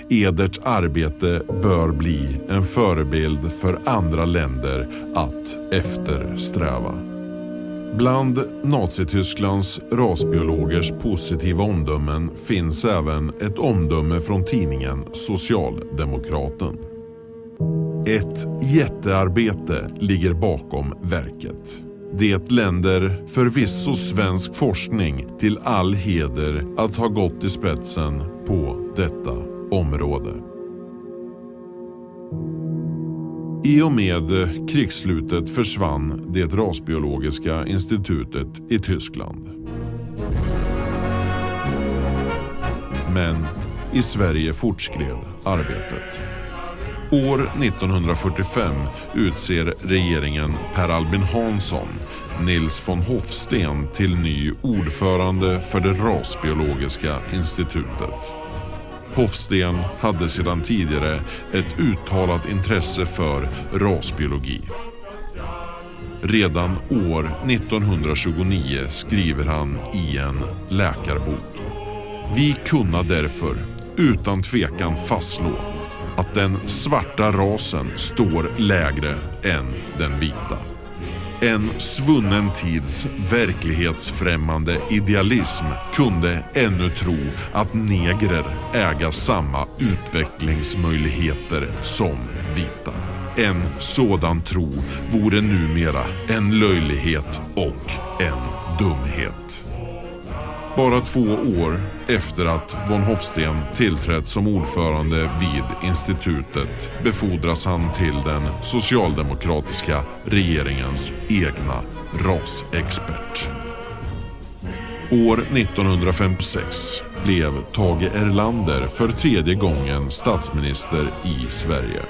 Edert arbete bör bli en förebild för andra länder att eftersträva. Bland Nazitysklands rasbiologers positiva omdömen finns även ett omdöme från tidningen Socialdemokraten. Ett jättearbete ligger bakom verket. Det länder förvisso svensk forskning till all heder att ha gått i spetsen på detta område. I och med krigsslutet försvann det rasbiologiska institutet i Tyskland. Men i Sverige fortskred arbetet. År 1945 utser regeringen Per Albin Hansson Nils von Hofsten till ny ordförande för det rasbiologiska institutet. Hofsten hade sedan tidigare ett uttalat intresse för rasbiologi. Redan år 1929 skriver han i en läkarbok. Vi kunna därför utan tvekan fastslå att den svarta rasen står lägre än den vita. En svunnen tids verklighetsfrämmande idealism kunde ännu tro att negrer äga samma utvecklingsmöjligheter som vita. En sådan tro vore numera en löjlighet och en dumhet. Bara två år efter att von Hofsten tillträtt som ordförande vid institutet befordras han till den socialdemokratiska regeringens egna rasexpert. År 1956 blev Tage Erlander för tredje gången statsminister i Sverige.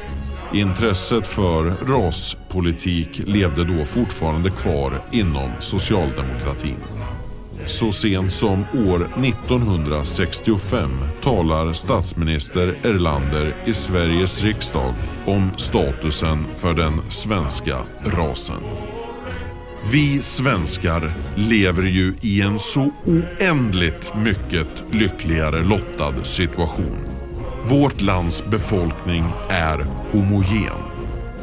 Intresset för raspolitik levde då fortfarande kvar inom socialdemokratin. Så sent som år 1965 talar statsminister Erlander i Sveriges riksdag om statusen för den svenska rasen. Vi svenskar lever ju i en så oändligt mycket lyckligare lottad situation. Vårt lands befolkning är homogen.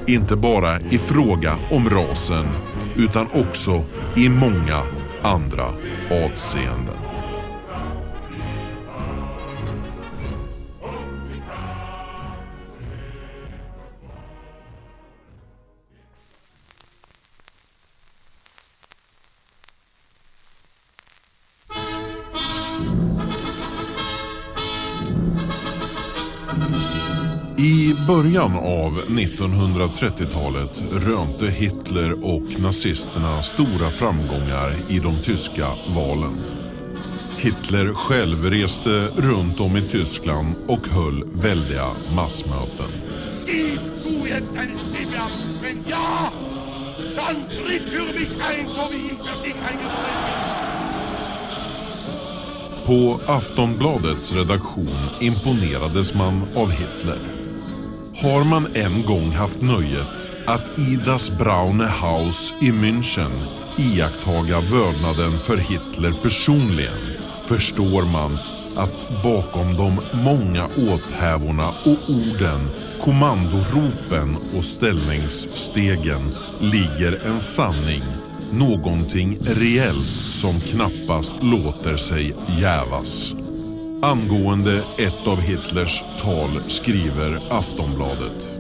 Inte bara i fråga om rasen utan också i många andra avseenden. I början av 1930-talet rönte Hitler och nazisterna stora framgångar i de tyska valen. Hitler själv reste runt om i Tyskland och höll väldiga massmöten. På Aftonbladets redaktion imponerades man av Hitler. Har man en gång haft nöjet att i das Braune Haus i München iakttaga vördnaden för Hitler personligen förstår man att bakom de många åthävorna och orden, kommandoropen och ställningsstegen ligger en sanning, någonting reellt som knappast låter sig jävas. Angående ett av Hitlers tal skriver Aftonbladet.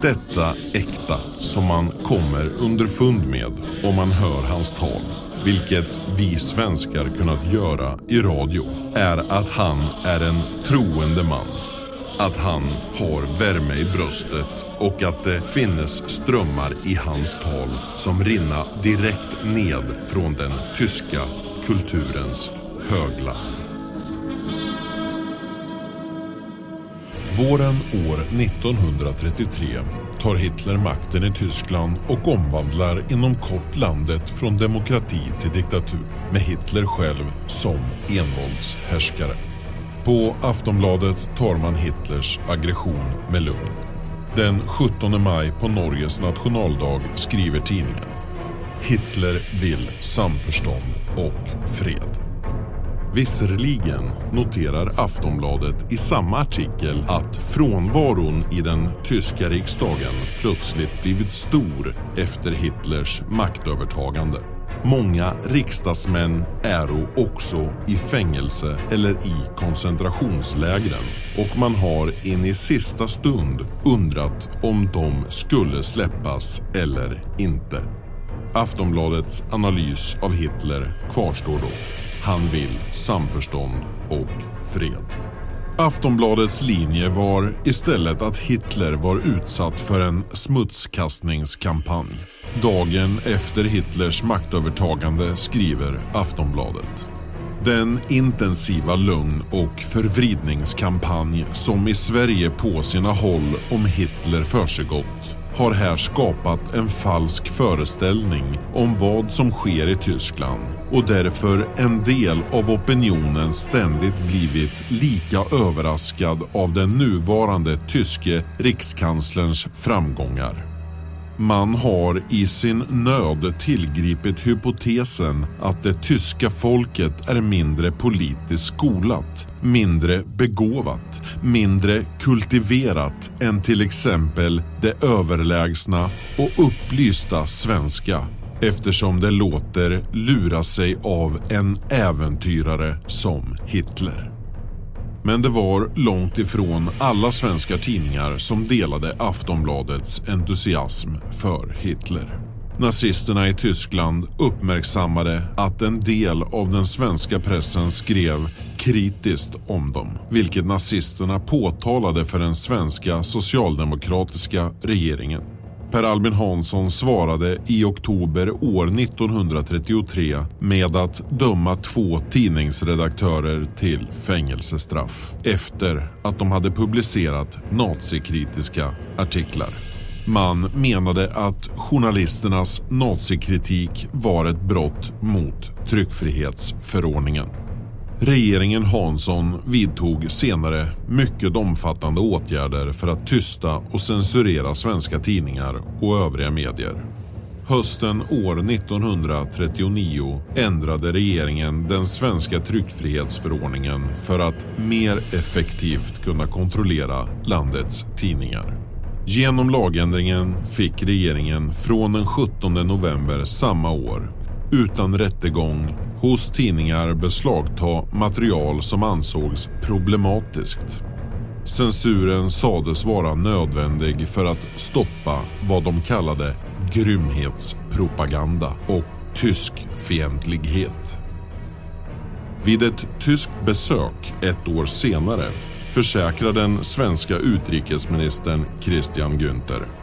Detta äkta som man kommer underfund med om man hör hans tal, vilket vi svenskar kunnat göra i radio, är att han är en troende man. Att han har värme i bröstet och att det finnes strömmar i hans tal som rinna direkt ned från den tyska kulturens högland. Våren år 1933 tar Hitler makten i Tyskland och omvandlar inom kort landet från demokrati till diktatur med Hitler själv som envåldshärskare. På Aftonbladet tar man Hitlers aggression med lugn. Den 17 maj på Norges nationaldag skriver tidningen Hitler vill samförstånd och fred. Visserligen noterar Aftonbladet i samma artikel att frånvaron i den tyska riksdagen plötsligt blivit stor efter Hitlers maktövertagande. Många riksdagsmän är också i fängelse eller i koncentrationslägren och man har in i sista stund undrat om de skulle släppas eller inte. Aftonbladets analys av Hitler kvarstår dock. Han vill samförstånd och fred. Aftonbladets linje var istället att Hitler var utsatt för en smutskastningskampanj. Dagen efter Hitlers maktövertagande skriver Aftonbladet. Den intensiva lögn och förvridningskampanj som i Sverige på sina håll om Hitler försiggått har här skapat en falsk föreställning om vad som sker i Tyskland och därför en del av opinionen ständigt blivit lika överraskad av den nuvarande tyske rikskanslerns framgångar. Man har i sin nöd tillgripit hypotesen att det tyska folket är mindre politiskt skolat, mindre begåvat, mindre kultiverat än till exempel det överlägsna och upplysta svenska eftersom det låter lura sig av en äventyrare som Hitler. Men det var långt ifrån alla svenska tidningar som delade Aftonbladets entusiasm för Hitler. Nazisterna i Tyskland uppmärksammade att en del av den svenska pressen skrev kritiskt om dem, vilket nazisterna påtalade för den svenska socialdemokratiska regeringen. Per Albin Hansson svarade i oktober år 1933 med att döma två tidningsredaktörer till fängelsestraff efter att de hade publicerat nazikritiska artiklar. Man menade att journalisternas nazikritik var ett brott mot tryckfrihetsförordningen. Regeringen Hansson vidtog senare mycket omfattande åtgärder för att tysta och censurera svenska tidningar och övriga medier. Hösten år 1939 ändrade regeringen den svenska tryckfrihetsförordningen för att mer effektivt kunna kontrollera landets tidningar. Genom lagändringen fick regeringen från den 17 november samma år utan rättegång hos tidningar beslagta material som ansågs problematiskt. Censuren sades vara nödvändig för att stoppa vad de kallade grymhetspropaganda och tyskfientlighet. Vid ett tyskt besök ett år senare försäkrar den svenska utrikesministern Christian Günther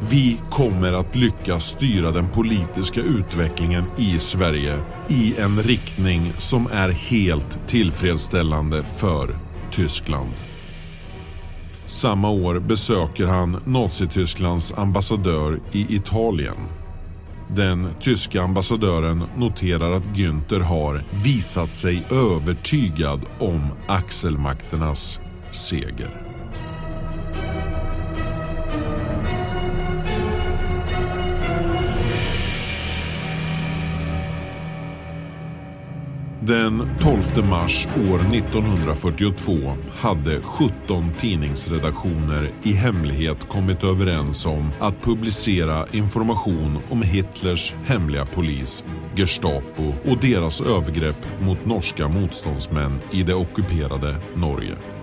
vi kommer att lyckas styra den politiska utvecklingen i Sverige i en riktning som är helt tillfredsställande för Tyskland. Samma år besöker han Nazitysklands ambassadör i Italien. Den tyska ambassadören noterar att Günther har visat sig övertygad om axelmakternas seger. Den 12 mars år 1942 hade 17 tidningsredaktioner i hemlighet kommit överens om att publicera information om Hitlers hemliga polis, Gestapo och deras övergrepp mot norska motståndsmän i det ockuperade Norge.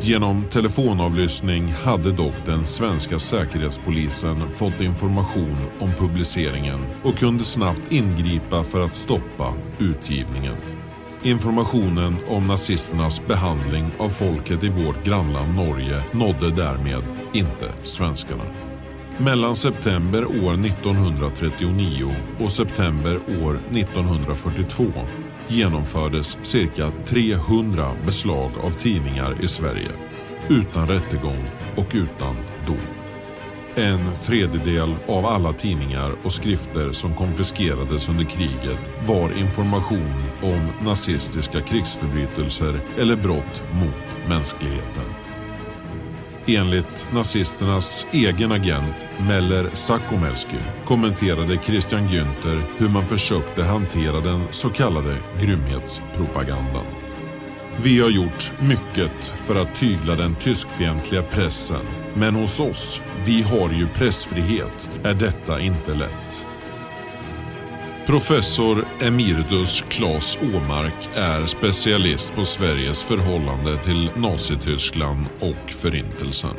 Genom telefonavlyssning hade dock den svenska säkerhetspolisen fått information om publiceringen och kunde snabbt ingripa för att stoppa utgivningen. Informationen om nazisternas behandling av folket i vårt grannland Norge nådde därmed inte svenskarna. Mellan september år 1939 och september år 1942 genomfördes cirka 300 beslag av tidningar i Sverige utan rättegång och utan dom. En tredjedel av alla tidningar och skrifter som konfiskerades under kriget var information om nazistiska krigsförbrytelser eller brott mot mänskligheten. Enligt nazisternas egen agent Meller Sakomelsky kommenterade Christian Günther hur man försökte hantera den så kallade grymhetspropagandan. Vi har gjort mycket för att tygla den tyskfientliga pressen men hos oss, vi har ju pressfrihet, är detta inte lätt. Professor Emirdus Claes Åmark är specialist på Sveriges förhållande till Nazityskland och Förintelsen.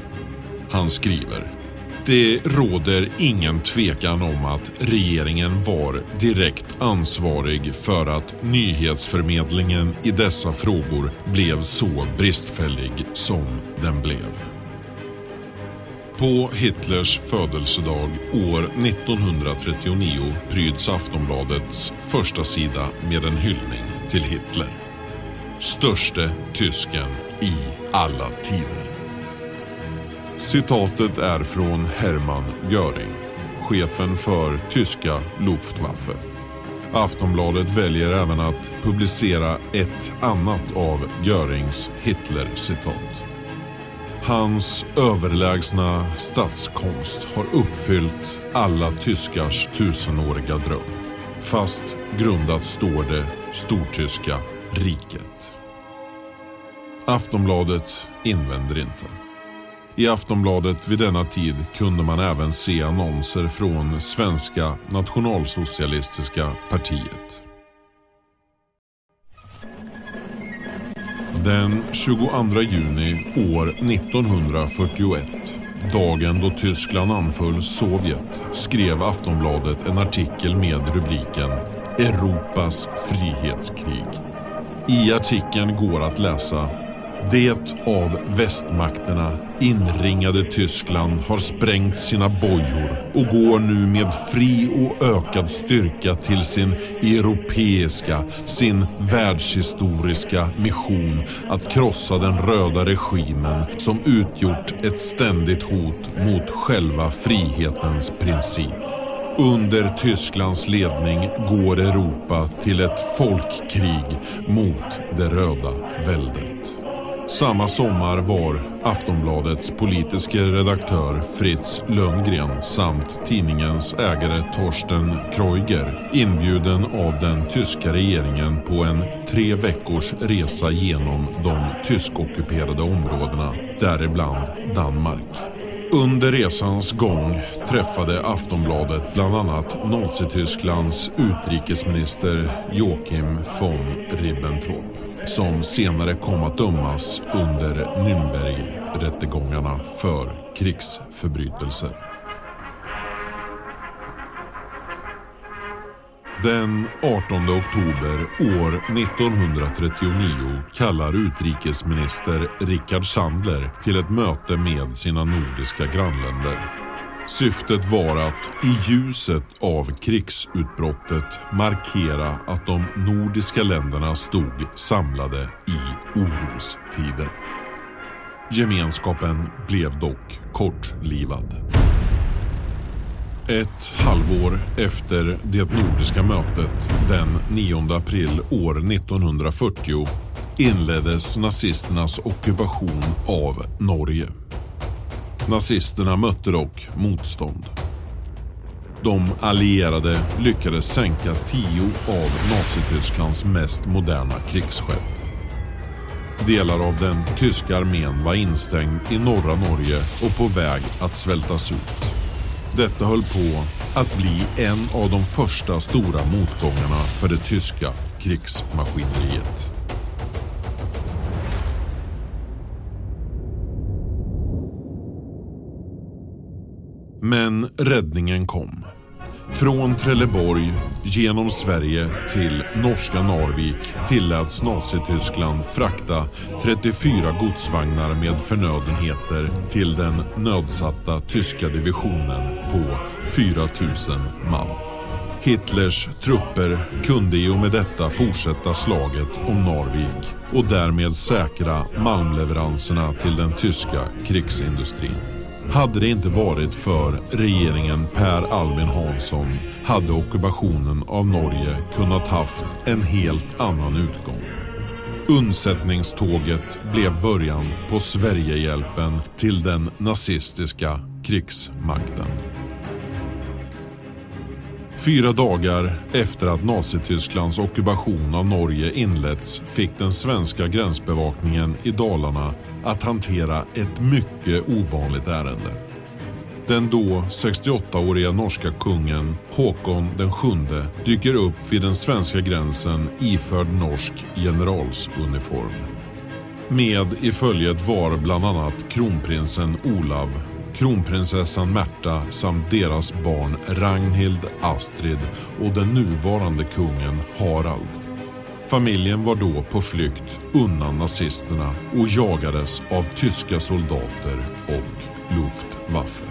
Han skriver det råder ingen tvekan om att regeringen var direkt ansvarig för att nyhetsförmedlingen i dessa frågor blev så bristfällig som den blev. På Hitlers födelsedag år 1939 pryds Aftonbladets första sida med en hyllning till Hitler. Störste tysken i alla tider. Citatet är från Hermann Göring, chefen för tyska Luftwaffe. Aftonbladet väljer även att publicera ett annat av Görings Hitler-citat. Hans överlägsna statskonst har uppfyllt alla tyskars tusenåriga dröm. Fast grundat står det Stortyska riket. Aftonbladet invänder inte. I Aftonbladet vid denna tid kunde man även se annonser från Svenska nationalsocialistiska partiet. Den 22 juni år 1941, dagen då Tyskland anföll Sovjet, skrev Aftonbladet en artikel med rubriken Europas frihetskrig. I artikeln går att läsa det av västmakterna inringade Tyskland har sprängt sina bojor och går nu med fri och ökad styrka till sin europeiska, sin världshistoriska mission att krossa den röda regimen som utgjort ett ständigt hot mot själva frihetens princip. Under Tysklands ledning går Europa till ett folkkrig mot det röda väldet. Samma sommar var Aftonbladets politiska redaktör Fritz Lönngren samt tidningens ägare Torsten Kreuger inbjuden av den tyska regeringen på en tre veckors resa genom de tyskockuperade områdena, däribland Danmark. Under resans gång träffade Aftonbladet bland annat Nazitysklands utrikesminister Joachim von Ribbentrop som senare kom att dömas under Nürnbergrättegångarna för krigsförbrytelser. Den 18 oktober år 1939 kallar utrikesminister Rickard Sandler till ett möte med sina nordiska grannländer. Syftet var att i ljuset av krigsutbrottet markera att de nordiska länderna stod samlade i orostider. Gemenskapen blev dock kortlivad. Ett halvår efter det nordiska mötet den 9 april år 1940 inleddes nazisternas ockupation av Norge. Nazisterna mötte dock motstånd. De allierade lyckades sänka tio av Nazitysklands mest moderna krigsskepp. Delar av den tyska armén var instängd i norra Norge och på väg att svältas ut. Detta höll på att bli en av de första stora motgångarna för det tyska krigsmaskineriet. Men räddningen kom. Från Trelleborg genom Sverige till norska Narvik tilläts Nazityskland frakta 34 godsvagnar med förnödenheter till den nödsatta tyska divisionen på 4000 man. Hitlers trupper kunde i och med detta fortsätta slaget om Narvik och därmed säkra malmleveranserna till den tyska krigsindustrin. Hade det inte varit för regeringen Per Albin Hansson hade ockupationen av Norge kunnat haft en helt annan utgång. Undsättningståget blev början på Sverigehjälpen till den nazistiska krigsmakten. Fyra dagar efter att Nazitysklands ockupation av Norge inletts fick den svenska gränsbevakningen i Dalarna att hantera ett mycket ovanligt ärende. Den då 68-åriga norska kungen Håkon den sjunde dyker upp vid den svenska gränsen iförd norsk generalsuniform. Med i följet var bland annat kronprinsen Olav, kronprinsessan Märta samt deras barn Ragnhild, Astrid och den nuvarande kungen Harald. Familjen var då på flykt undan nazisterna och jagades av tyska soldater och Luftwaffe.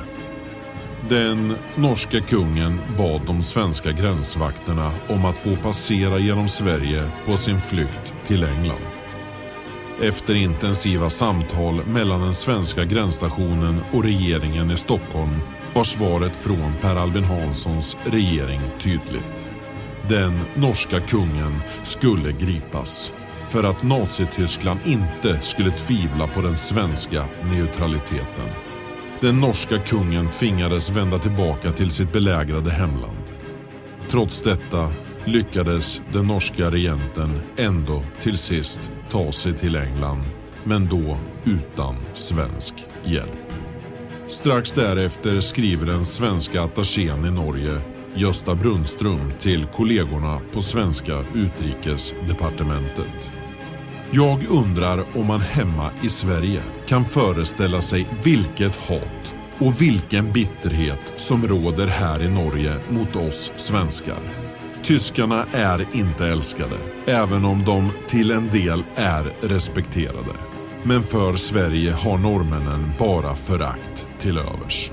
Den norska kungen bad de svenska gränsvakterna om att få passera genom Sverige på sin flykt till England. Efter intensiva samtal mellan den svenska gränsstationen och regeringen i Stockholm var svaret från Per Albin Hanssons regering tydligt. Den norska kungen skulle gripas för att Nazityskland inte skulle tvivla på den svenska neutraliteten. Den norska kungen tvingades vända tillbaka till sitt belägrade hemland. Trots detta lyckades den norska regenten ändå till sist ta sig till England, men då utan svensk hjälp. Strax därefter skriver den svenska attachén i Norge, Gösta Brunström, till kollegorna på svenska utrikesdepartementet. Jag undrar om man hemma i Sverige kan föreställa sig vilket hat och vilken bitterhet som råder här i Norge mot oss svenskar. Tyskarna är inte älskade, även om de till en del är respekterade. Men för Sverige har norrmännen bara förakt till övers.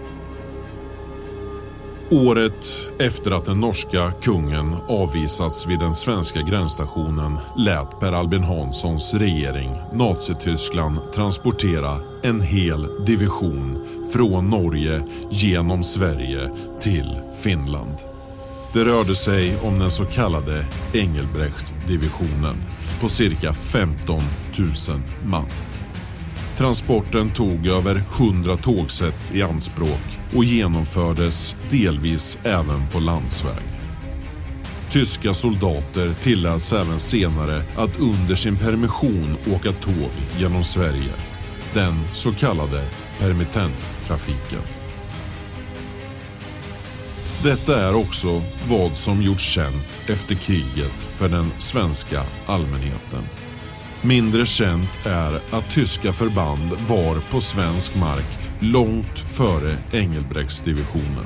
Året efter att den norska kungen avvisats vid den svenska gränsstationen lät Per Albin Hanssons regering Nazityskland transportera en hel division från Norge genom Sverige till Finland. Det rörde sig om den så kallade Engelbrechtsdivisionen på cirka 15 000 man. Transporten tog över 100 tågsätt i anspråk och genomfördes delvis även på landsväg. Tyska soldater tilläts även senare att under sin permission åka tåg genom Sverige. Den så kallade permittenttrafiken. Detta är också vad som gjorts känt efter kriget för den svenska allmänheten. Mindre känt är att tyska förband var på svensk mark långt före Engelbrektsdivisionen.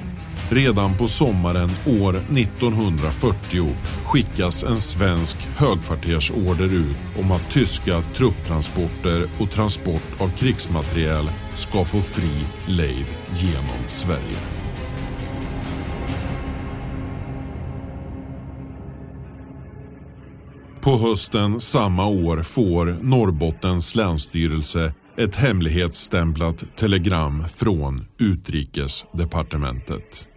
Redan på sommaren år 1940 skickas en svensk högkvartersorder ut om att tyska trupptransporter och transport av krigsmateriel ska få fri lejd genom Sverige. På hösten samma år får Norrbottens länsstyrelse ett hemlighetsstämplat telegram från utrikesdepartementet.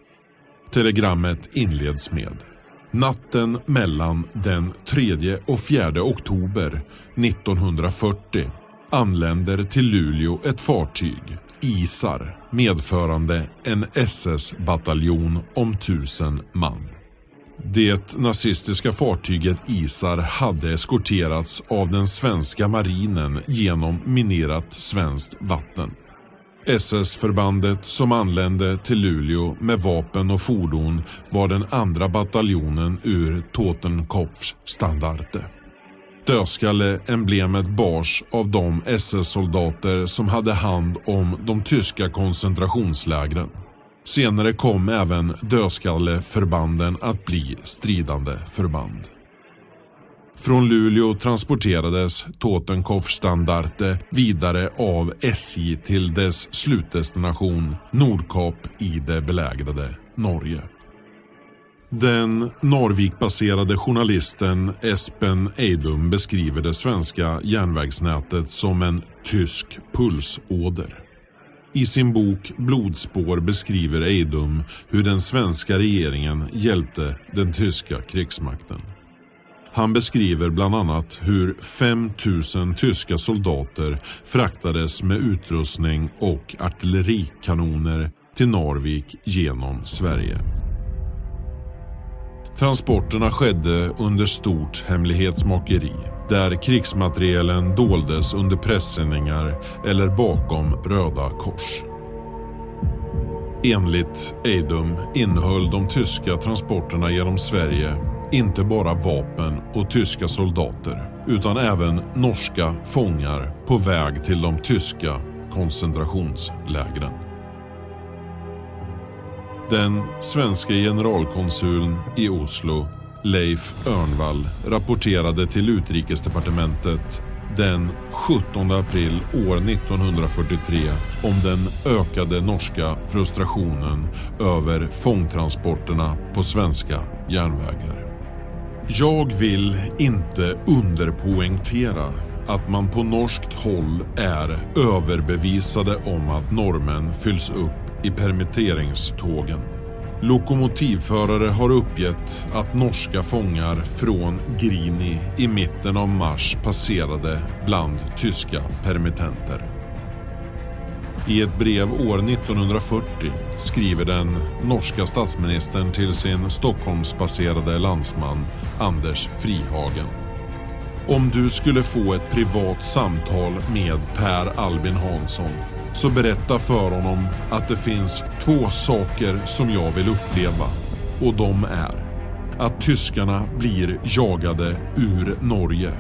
Telegrammet inleds med Natten mellan den 3 och 4 oktober 1940 anländer till Luleå ett fartyg, Isar, medförande en SS-bataljon om tusen man. Det nazistiska fartyget Isar hade eskorterats av den svenska marinen genom minerat svenskt vatten. SS-förbandet som anlände till Luleå med vapen och fordon var den andra bataljonen ur Totenkopfs standarte. Dödskalle-emblemet bars av de SS-soldater som hade hand om de tyska koncentrationslägren. Senare kom även dödskalleförbanden att bli stridande förband. Från Luleå transporterades Totenkopfstandarte vidare av SJ till dess slutdestination Nordkap i det belägrade Norge. Den Narvikbaserade journalisten Espen Eidum beskriver det svenska järnvägsnätet som en tysk pulsåder. I sin bok Blodspår beskriver Eidum hur den svenska regeringen hjälpte den tyska krigsmakten. Han beskriver bland annat hur 5 000 tyska soldater fraktades med utrustning och artillerikanoner till Narvik genom Sverige. Transporterna skedde under stort hemlighetsmakeri där krigsmaterielen doldes under pressändningar eller bakom röda kors. Enligt Eidum innehöll de tyska transporterna genom Sverige inte bara vapen och tyska soldater utan även norska fångar på väg till de tyska koncentrationslägren. Den svenska generalkonsuln i Oslo Leif Örnvall rapporterade till utrikesdepartementet den 17 april år 1943 om den ökade norska frustrationen över fångtransporterna på svenska järnvägar. Jag vill inte underpoängtera att man på norskt håll är överbevisade om att normen fylls upp i permitteringstågen. Lokomotivförare har uppgett att norska fångar från Grini i mitten av mars passerade bland tyska permittenter. I ett brev år 1940 skriver den norska statsministern till sin Stockholmsbaserade landsman Anders Frihagen. Om du skulle få ett privat samtal med Per Albin Hansson så berätta för honom att det finns två saker som jag vill uppleva och de är att tyskarna blir jagade ur Norge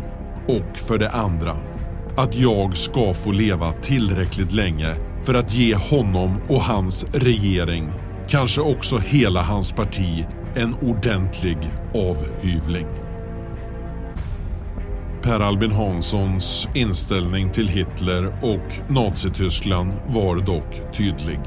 och för det andra att jag ska få leva tillräckligt länge för att ge honom och hans regering, kanske också hela hans parti, en ordentlig avhyvling. Per Albin Hanssons inställning till Hitler och Nazityskland var dock tydlig.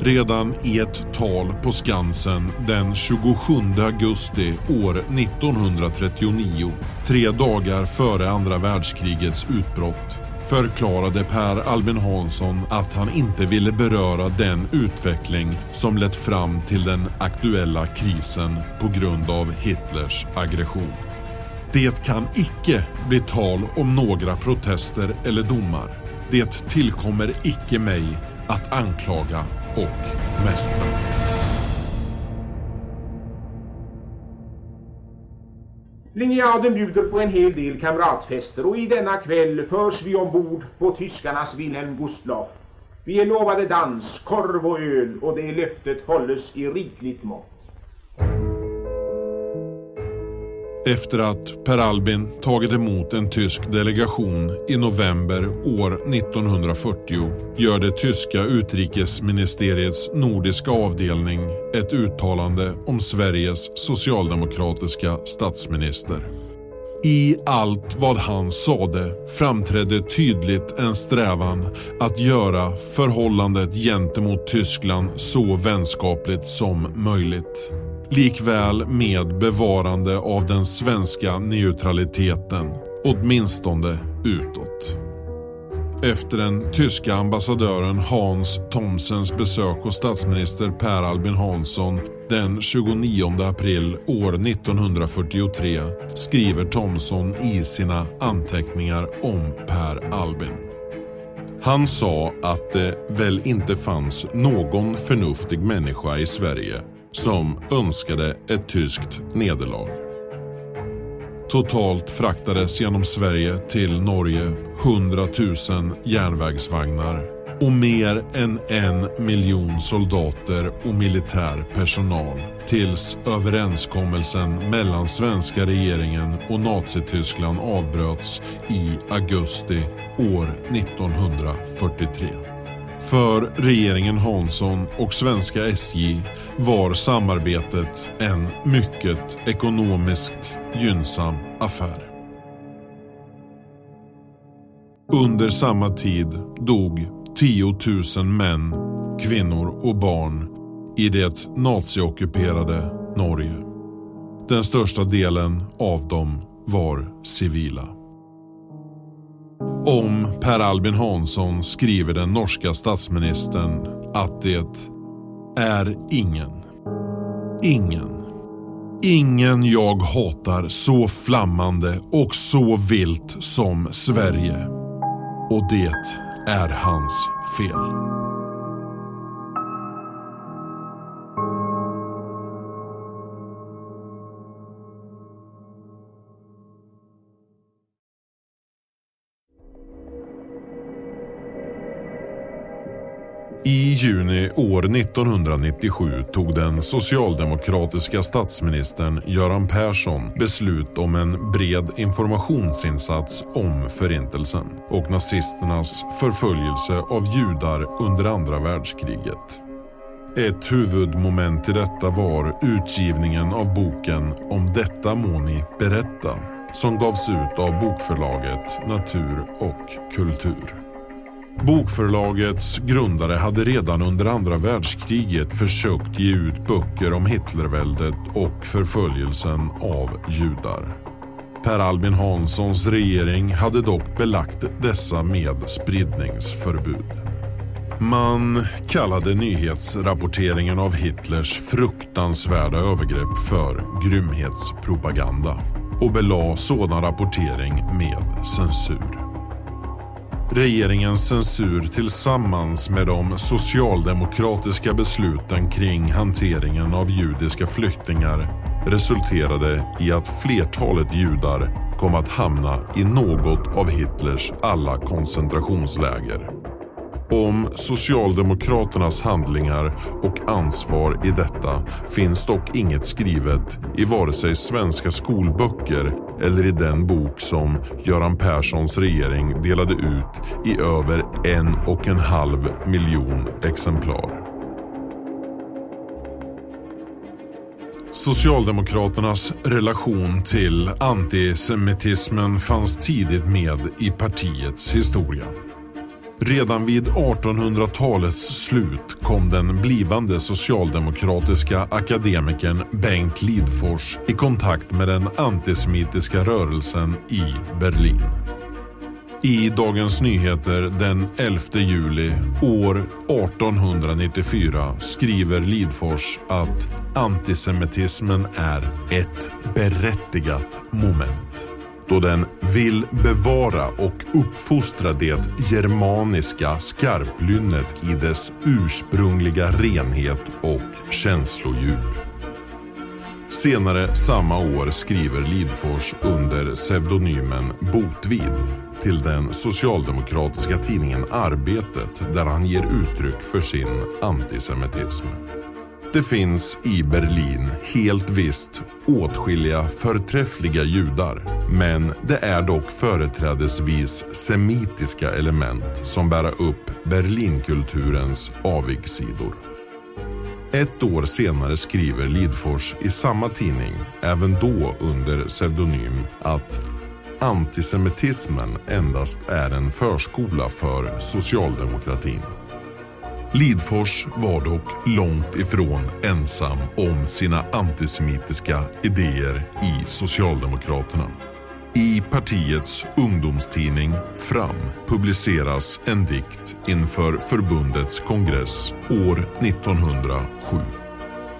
Redan i ett tal på Skansen den 27 augusti år 1939, tre dagar före andra världskrigets utbrott, förklarade Per Albin Hansson att han inte ville beröra den utveckling som lett fram till den aktuella krisen på grund av Hitlers aggression. Det kan icke bli tal om några protester eller domar. Det tillkommer icke mig att anklaga och mästra. Linjaden bjuder på en hel del kamratfester och i denna kväll förs vi ombord på tyskarnas Wilhelm Gustloff. Vi är lovade dans, korv och öl och det löftet hålles i rikligt mått. Efter att Per Albin tagit emot en tysk delegation i november år 1940 gör det tyska utrikesministeriets nordiska avdelning ett uttalande om Sveriges socialdemokratiska statsminister. I allt vad han sade framträdde tydligt en strävan att göra förhållandet gentemot Tyskland så vänskapligt som möjligt. Likväl med bevarande av den svenska neutraliteten, åtminstone utåt. Efter den tyska ambassadören Hans Thomsens besök hos statsminister Per Albin Hansson den 29 april år 1943 skriver Thomson i sina anteckningar om Per Albin. Han sa att det väl inte fanns någon förnuftig människa i Sverige som önskade ett tyskt nederlag. Totalt fraktades genom Sverige till Norge 100 000 järnvägsvagnar och mer än en miljon soldater och militär personal tills överenskommelsen mellan svenska regeringen och Nazityskland avbröts i augusti år 1943. För regeringen Hansson och svenska SJ var samarbetet en mycket ekonomiskt gynnsam affär. Under samma tid dog 10 000 män, kvinnor och barn i det naziockuperade Norge. Den största delen av dem var civila. Om Per Albin Hansson skriver den norska statsministern att det är ingen, ingen, ingen jag hatar så flammande och så vilt som Sverige. Och det är hans fel. I juni år 1997 tog den socialdemokratiska statsministern Göran Persson beslut om en bred informationsinsats om förintelsen och nazisternas förföljelse av judar under andra världskriget. Ett huvudmoment i detta var utgivningen av boken Om detta må ni berätta som gavs ut av bokförlaget Natur och kultur. Bokförlagets grundare hade redan under andra världskriget försökt ge ut böcker om Hitlerväldet och förföljelsen av judar. Per Albin Hanssons regering hade dock belagt dessa med spridningsförbud. Man kallade nyhetsrapporteringen av Hitlers fruktansvärda övergrepp för grymhetspropaganda och belade sådan rapportering med censur. Regeringens censur tillsammans med de socialdemokratiska besluten kring hanteringen av judiska flyktingar resulterade i att flertalet judar kom att hamna i något av Hitlers alla koncentrationsläger. Om Socialdemokraternas handlingar och ansvar i detta finns dock inget skrivet i vare sig svenska skolböcker eller i den bok som Göran Perssons regering delade ut i över en och en halv miljon exemplar. Socialdemokraternas relation till antisemitismen fanns tidigt med i partiets historia. Redan vid 1800-talets slut kom den blivande socialdemokratiska akademikern Bengt Lidfors i kontakt med den antisemitiska rörelsen i Berlin. I Dagens Nyheter den 11 juli år 1894 skriver Lidfors att antisemitismen är ett berättigat moment då den vill bevara och uppfostra det germaniska skarplynnet i dess ursprungliga renhet och känslodjup. Senare samma år skriver Lidfors under pseudonymen Botvid till den socialdemokratiska tidningen Arbetet där han ger uttryck för sin antisemitism. Det finns i Berlin helt visst åtskilliga förträffliga judar men det är dock företrädesvis semitiska element som bär upp Berlinkulturens avigsidor. Ett år senare skriver Lidfors i samma tidning, även då under pseudonym, att antisemitismen endast är en förskola för socialdemokratin. Lidfors var dock långt ifrån ensam om sina antisemitiska idéer i Socialdemokraterna. I partiets ungdomstidning Fram publiceras en dikt inför förbundets kongress år 1907.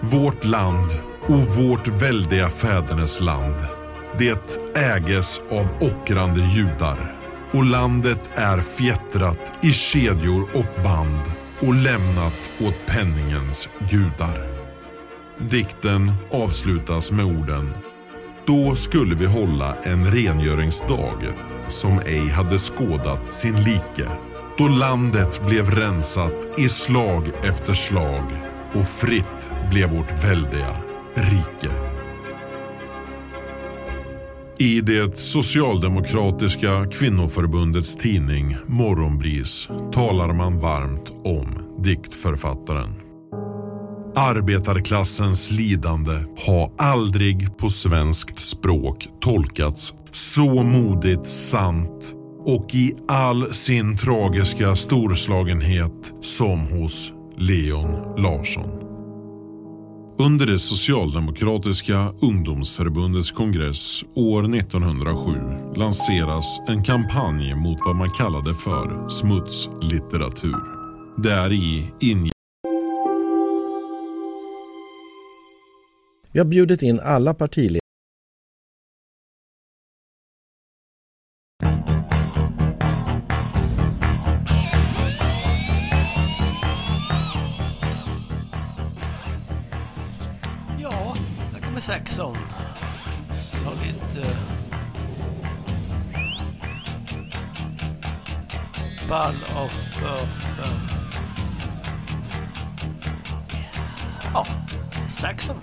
Vårt land och vårt väldiga fädernesland det äges av ockrande judar och landet är fjättrat i kedjor och band och lämnat åt penningens gudar. Dikten avslutas med orden Då skulle vi hålla en rengöringsdag som ej hade skådat sin like. Då landet blev rensat i slag efter slag och fritt blev vårt väldiga rike. I det socialdemokratiska kvinnoförbundets tidning Morgonbris talar man varmt om diktförfattaren. Arbetarklassens lidande har aldrig på svenskt språk tolkats så modigt sant och i all sin tragiska storslagenhet som hos Leon Larsson. Under det socialdemokratiska ungdomsförbundets kongress år 1907 lanseras en kampanj mot vad man kallade för smutslitteratur. Där i ingick Vi har bjudit in alla partiledare ball of... of uh, ja, sexan.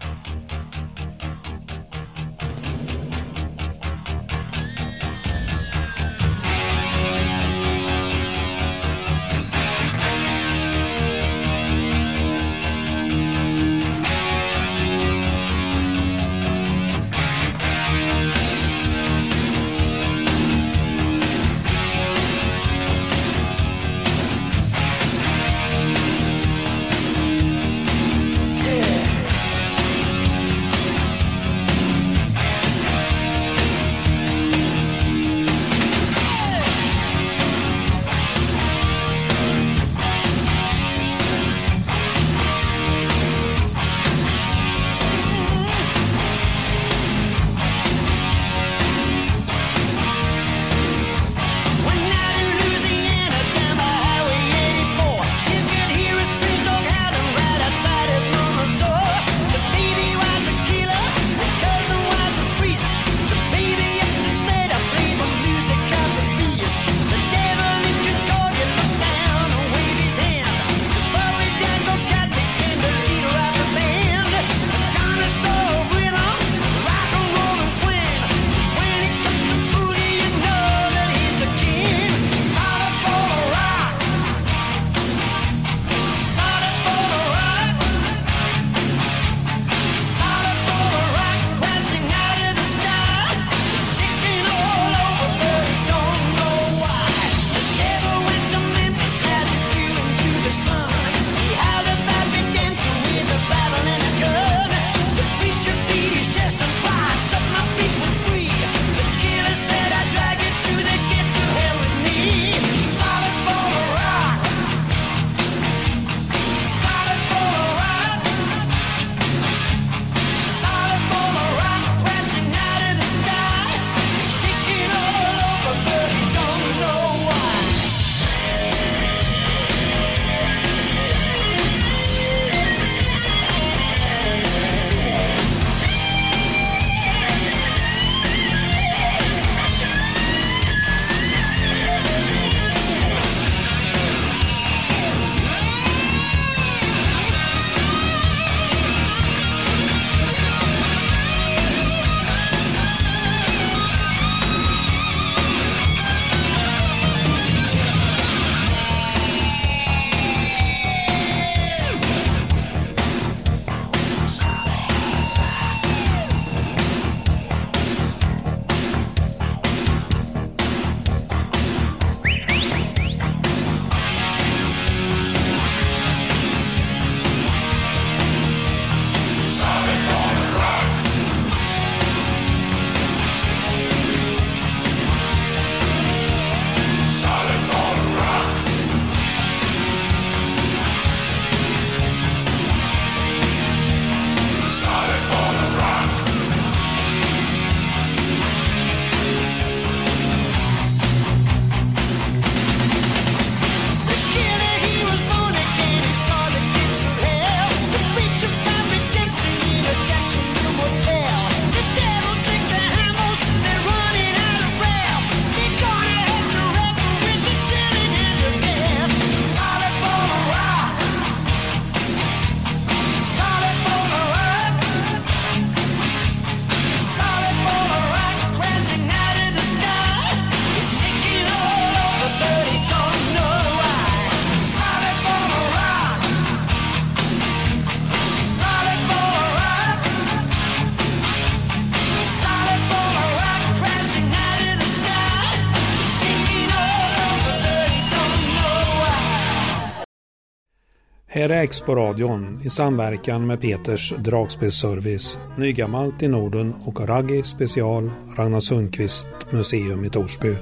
Här är radion i samverkan med Peters dragspelsservice, Nygammalt i Norden och Raggi special Ragnar Sundqvist museum i Torsby.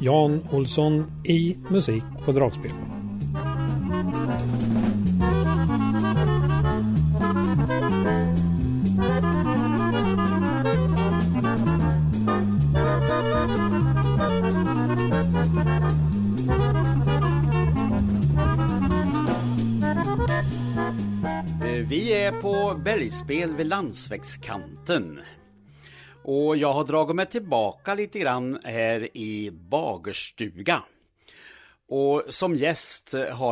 Jan Olsson i musik på dragspel. På vid landsvägskanten. Och jag har dragit mig tillbaka lite grann här i Bagerstuga. Och som gäst har